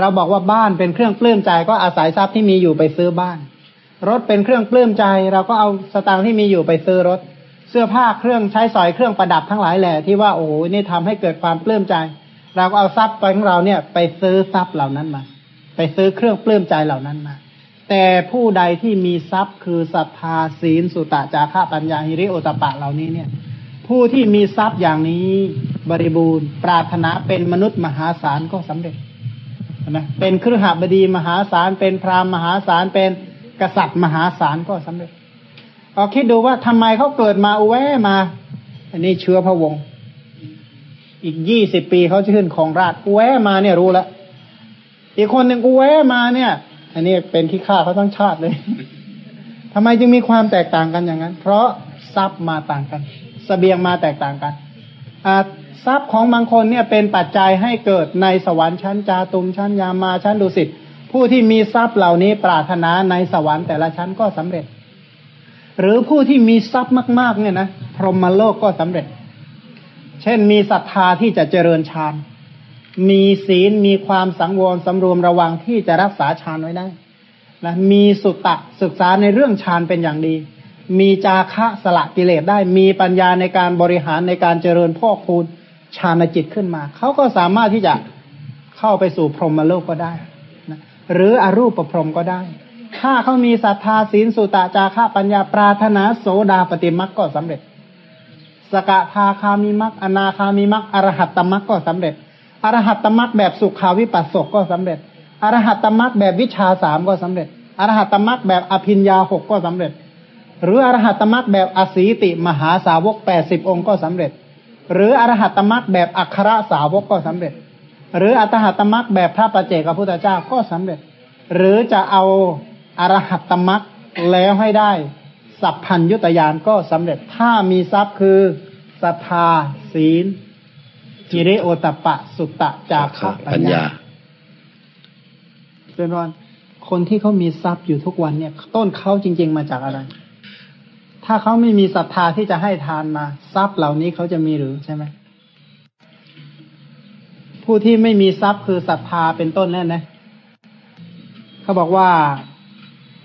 เราบอกว่าบ้านเป็นเครื่องปลื้มใจ ก็อาศัยทรัพย์ที่มีอยู่ไปซื้อบ้าน รถเป็นเครื่องปลื้มใจ เราก็เอาสตางค์ที่มีอยู่ไปซื้อรถ เสื้อผ้าเครื่องใช้สอยเครื่องประดับทั้งหลายแหละที่ว่าโอ้โหนี่ทำให้เกิดความปลื้มใจ เราก็เอาทรัพย์ของเราเนี่ยไปซื้อทรัพย์เหล่านั้นมา ไปซื้อเครื่องปลื้มใจเหล่านั้นมา แต่ผู้ใดที่มีทรัพย์คือศรัทธาศีลสุตะจาระปัญญาหิริโอตปะเหล่านี้เนี่ย ผู้ที่มีทรัพย์อย่างนี้บริบูรณ์ ปรารถนาเป็นมนุษย์มหาศาลก็สำเร็จนะเป็นครหบดีมหาศาลเป็นพราหมณ์มหาศาลเป็นกษัตริย์มหาศาลก็สำเร็จเอาคิดดูว่าทำไมเขาเกิดมาอุแวมา อันนี้เชื้อพระวงศ์อีกยี่สิบปีเขาจะขึ้นของราชอุแวมาเนี่ยรู้แล้ว อีกคนหนึ่งอุแวมาเนี่ย อันนี้เป็นที่ฆ่าเขาทั้งชาติเลยทำไมจึงมีความแตกต่างกันอย่างนั้น เพราะทรัพย์มาต่างกันสเสบียงมาแตกต่างกันทรัพย์ของบางคนเนี่ยเป็นปัจจัยให้เกิดในสวรรค์ชั้นจาตุมชั้นยามาชั้นดุสิตผู้ที่มีทรัพย์เหล่านี้ปรารถนาในสวรรค์แต่ละชั้นก็สำเร็จ หรือผู้ที่มีทรัพย์มาก ๆ เนี่ยนะพรหมโลกก็สำเร็จ เช่นมีศรัทธาที่จะเจริญฌาน มีศีลมีความสังวรสำรวมระวังที่จะรักษาฌานไว้ได้นะมีสุตตะศึกษาในเรื่องฌานเป็นอย่างดี มีจาคะสละกิเลสได้ มีปัญญาในการบริหารในการเจริญพ่อคูณฌานจิตขึ้นมา เขาก็สามารถที่จะเข้าไปสู่พรหมโลกก็ได้นะหรืออรูปประพรหมก็ได้ ถ้าเขามีศรัทธาศีลสุตตะจาคะปัญญาปราถนาโสดาปฏิมักก็สำเร็จ สกทาคามิมักอนาคามิมักอรหัตตมักก็สำเร็จ อรหัตตมักแบบสุขาวิปัสสกก็สำเร็จ อรหัตตมักแบบวิชาสามก็สำเร็จ อรหัตตมักแบบอภิญญาหกก็สำเร็จ หรืออรหัตตมักแบบอสีติมหาสาวกแปดสิบองค์ก็สำเร็จ หรืออรหัตตมักแบบอัครสาวกก็สำเร็จ หรืออัตหัตตมักแบบพระปัจเจกพุทธเจ้าก็สำเร็จ หรือจะเอาอรหัตตมักแล้วให้ได้ สัพพัญยุตยานก็สำเร็จถ้ามีทรัพย์คือศรัทธาศีล จิริโอตปปะ สุตตะจาคะปัญญาเป็นวันคนที่เขามีทรัพย์อยู่ทุกวันเนี่ย ต้นเขาจริง ๆ มาจากอะไร ถ้าเขาไม่มีศรัทธาที่จะให้ทานมา ทรัพย์เหล่านี้เขาจะมีหรือใช่ไหมผู้ที่ไม่มีทรัพย์คือศรัทธาเป็นต้นนั่นนะเขาบอกว่า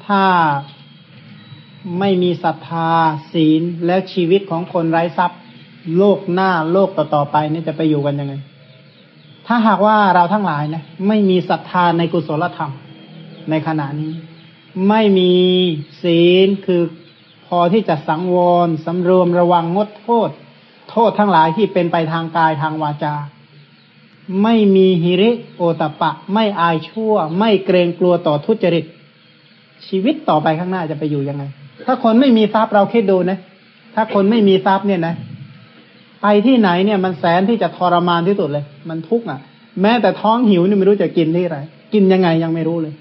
ถ้าไม่มีศรัทธาศีลแล้วชีวิตของคนไร้ทรัพย์ โลกหน้าโลกต่อๆไปนี่จะไปอยู่กันยังไง ถ้าหากว่าเราทั้งหลายนะไม่มีศรัทธาในกุศลธรรม ในขณะนี้ ไม่มีศีลคือพอที่จะสังวรสำรวมระวังงดโทษ โทษทั้งหลายที่เป็นไปทางกายทางวาจา ไม่มีหิริโอตปะ ไม่อายชั่ว ไม่เกรงกลัวต่อทุจริต ชีวิตต่อไปข้างหน้าจะไปอยู่ยังไง ถ้าคนไม่มีทรัพย์เราคิดดูนะ ถ้าคนไม่มีทรัพย์เนี่ยนะ ไปที่ไหนเนี่ยมันแสนที่จะทรมานที่สุดเลย มันทุกข์อะ แม้แต่ท้องหิวนี่ไม่รู้จะกินที่ไหนกินยังไงยังไม่รู้เลย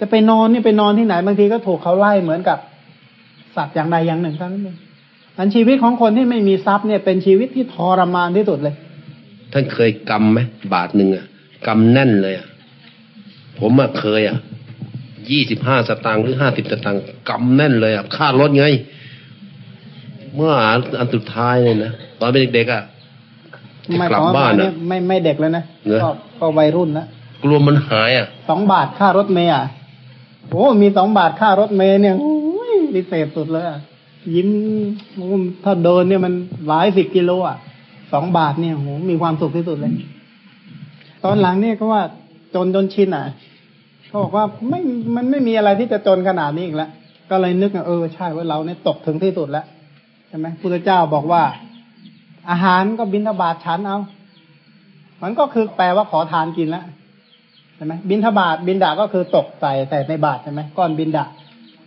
จะไปนอนนี่ไปนอนที่ไหนบางทีก็ถูกเขาไล่เหมือนกับ สัตว์อย่างใดอย่างหนึ่งเท่านั้นเองอันชีวิตของคนที่ไม่มีทรัพย์เนี่ยเป็นชีวิตที่ทรมานที่สุดเลย ท่านเคยกำไหมบาทหนึ่งอะกำแน่นเลยอะผมอะเคยอะยี่สิบห้าสตางค์หรือห้าสิบสตางค์กำแน่นเลยอะค่ารถไง เมื่ออันสุดท้ายเลยนะตอนเป็นเด็กๆอะจะไม่กลับขอบ้านเนี่อะยไม่ไม่เด็กแล้วนะเหรอก็ก็วัยรุ่นแล้วกลัวมันหายอะสองบาทค่ารถเมย์อะโอ้มีสองบาทค่ารถเมย์เนี่ยโอ้ยพิเศษสุดเลยอะยิ้มโอ้ถ้าเดินเนี่ยมันหลายสิบกิโลอะสองบาทเนี่ยโหมีความสุขที่สุดเลย ตอนหลังเนี่ยก็ว่าจนจนชินอะเขาบอกว่าไม่มันไม่มีอะไรที่จะจนขนาดนี้อีกแล้วก็เลยนึกว่าเออใช่ว่าเราเนี่ยตกถึงที่สุดแล้ว ใช่ไหมพุทธเจ้าบอกว่า อาหารก็บินทบาทฉันเอา มันก็คือแปลว่าขอทานกินแล้วใช่ไหมบินทบาทบินดาก็คือตกใส่แต่ในบาทใช่ไหมก้อนบินดา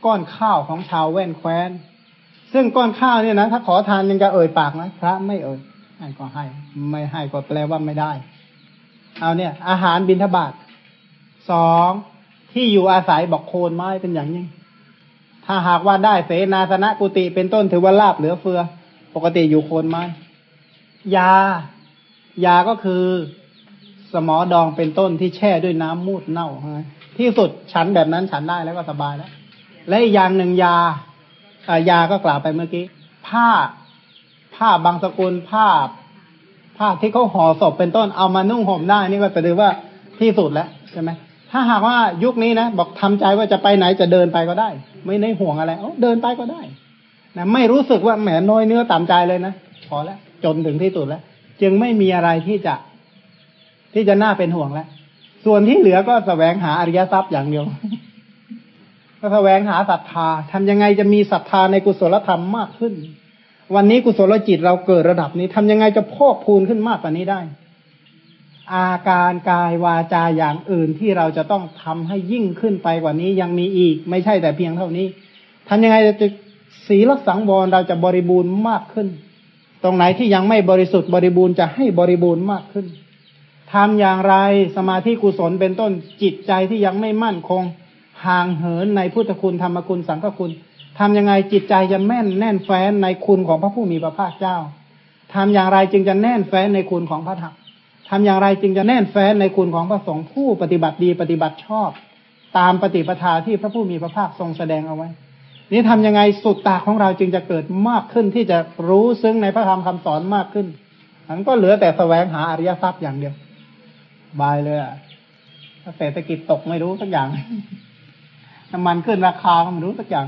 ก้อนข้าวของชาวแว่นแคว้น ซึ่งก้อนข้าวเนี่ยนะถ้าขอทานยังจะเอ่ยปากนะพระไม่เอ่ยให้ก็ให้ ไม่ให้ก็แปลว่าไม่ได้ เอาเนี่ย อาหารบินทบาทสองที่อยู่อาศัยบอกโคนไม้เป็นอย่างยิ่ง ถ้าหากว่าได้เสนาสนะกุฏิเป็นต้นถือว่าลาบเหลือเฟือ ปกติอยู่โคนไม้ยายาก็คือสมอดองเป็นต้นที่แช่ด้วยน้ำมูดเน่าใช่ไหมที่สุดฉันแบบนั้นฉันได้แล้วก็สบายแล้ว และอีกอย่างหนึ่งยาอ่ายาก็กล่าวไปเมื่อกี้ ผ้าผ้าบางสกุลผ้าผ้าที่เขาห่อศพเป็นต้นเอามานุ่งห่มได้นี่ก็ถือว่าที่สุดแล้วใช่ไหม ถ้าหากว่ายุคนี้นะบอกทำใจว่าจะไปไหนจะเดินไปก็ได้ ไม่ได้ห่วงอะไรเอเดินไปก็ได้นะไม่รู้สึกว่าแหมน้อยเนื้อต่ำใจเลยนะพอแล้วจนถึงที่สุดแล้ว จึงไม่มีอะไรที่จะ ที่จะน่าเป็นห่วงแล้ว ส่วนที่เหลือก็แสวงหาอริยทรัพย์อย่างเดียว ก็แสวงหาศรัทธาทำยังไงจะมีศรัทธาในกุศลธรรมมากขึ้น วันนี้กุศลจิตเราเกิดระดับนี้ทำยังไงจะพอกพูนขึ้นมากกว่านี้ได้ อาการกายวาจาอย่างอื่นที่เราจะต้องทำให้ยิ่งขึ้นไปกว่านี้ยังมีอีก ไม่ใช่แต่เพียงเท่านี้ทำยังไงจะศีลสังวรเราจะบริบูรณ์มากขึ้น ตรงไหนที่ยังไม่บริสุทธิ์บริบูรณ์จะให้บริบูรณ์มากขึ้นทำอย่างไรสมาธิกุศลเป็นต้นจิตใจที่ยังไม่มั่นคง ห่างเหินในพุทธคุณธรรมคุณสังฆคุณทำยังไงจิตใจจะแม่นแน่นแฟ้นในคุณของพระผู้มีพระภาคเจ้าทำอย่างไรจึงจะแน่นแฟ้นในคุณของพระธรรม ทำอย่างไรจึงจะแน่นแฟ้นในคุณของพระสงฆ์ผู้ปฏิบัติดีปฏิบัติชอบ ตามปฏิปทาที่พระผู้มีพระภาคทรงแสดงเอาไว้ นี่ทำยังไงสุดตาของเราจึงจะเกิดมากขึ้นที่จะรู้ซึ้งในพระธรรมคำสอนมากขึ้นมันก็เหลือแต่แสวงหาอริยทรัพย์อย่างเดียว บายเลยอะเศรษฐกิจตกไม่รู้สักอย่าง น้ำมันขึ้นราคาก็ไม่รู้สักอย่าง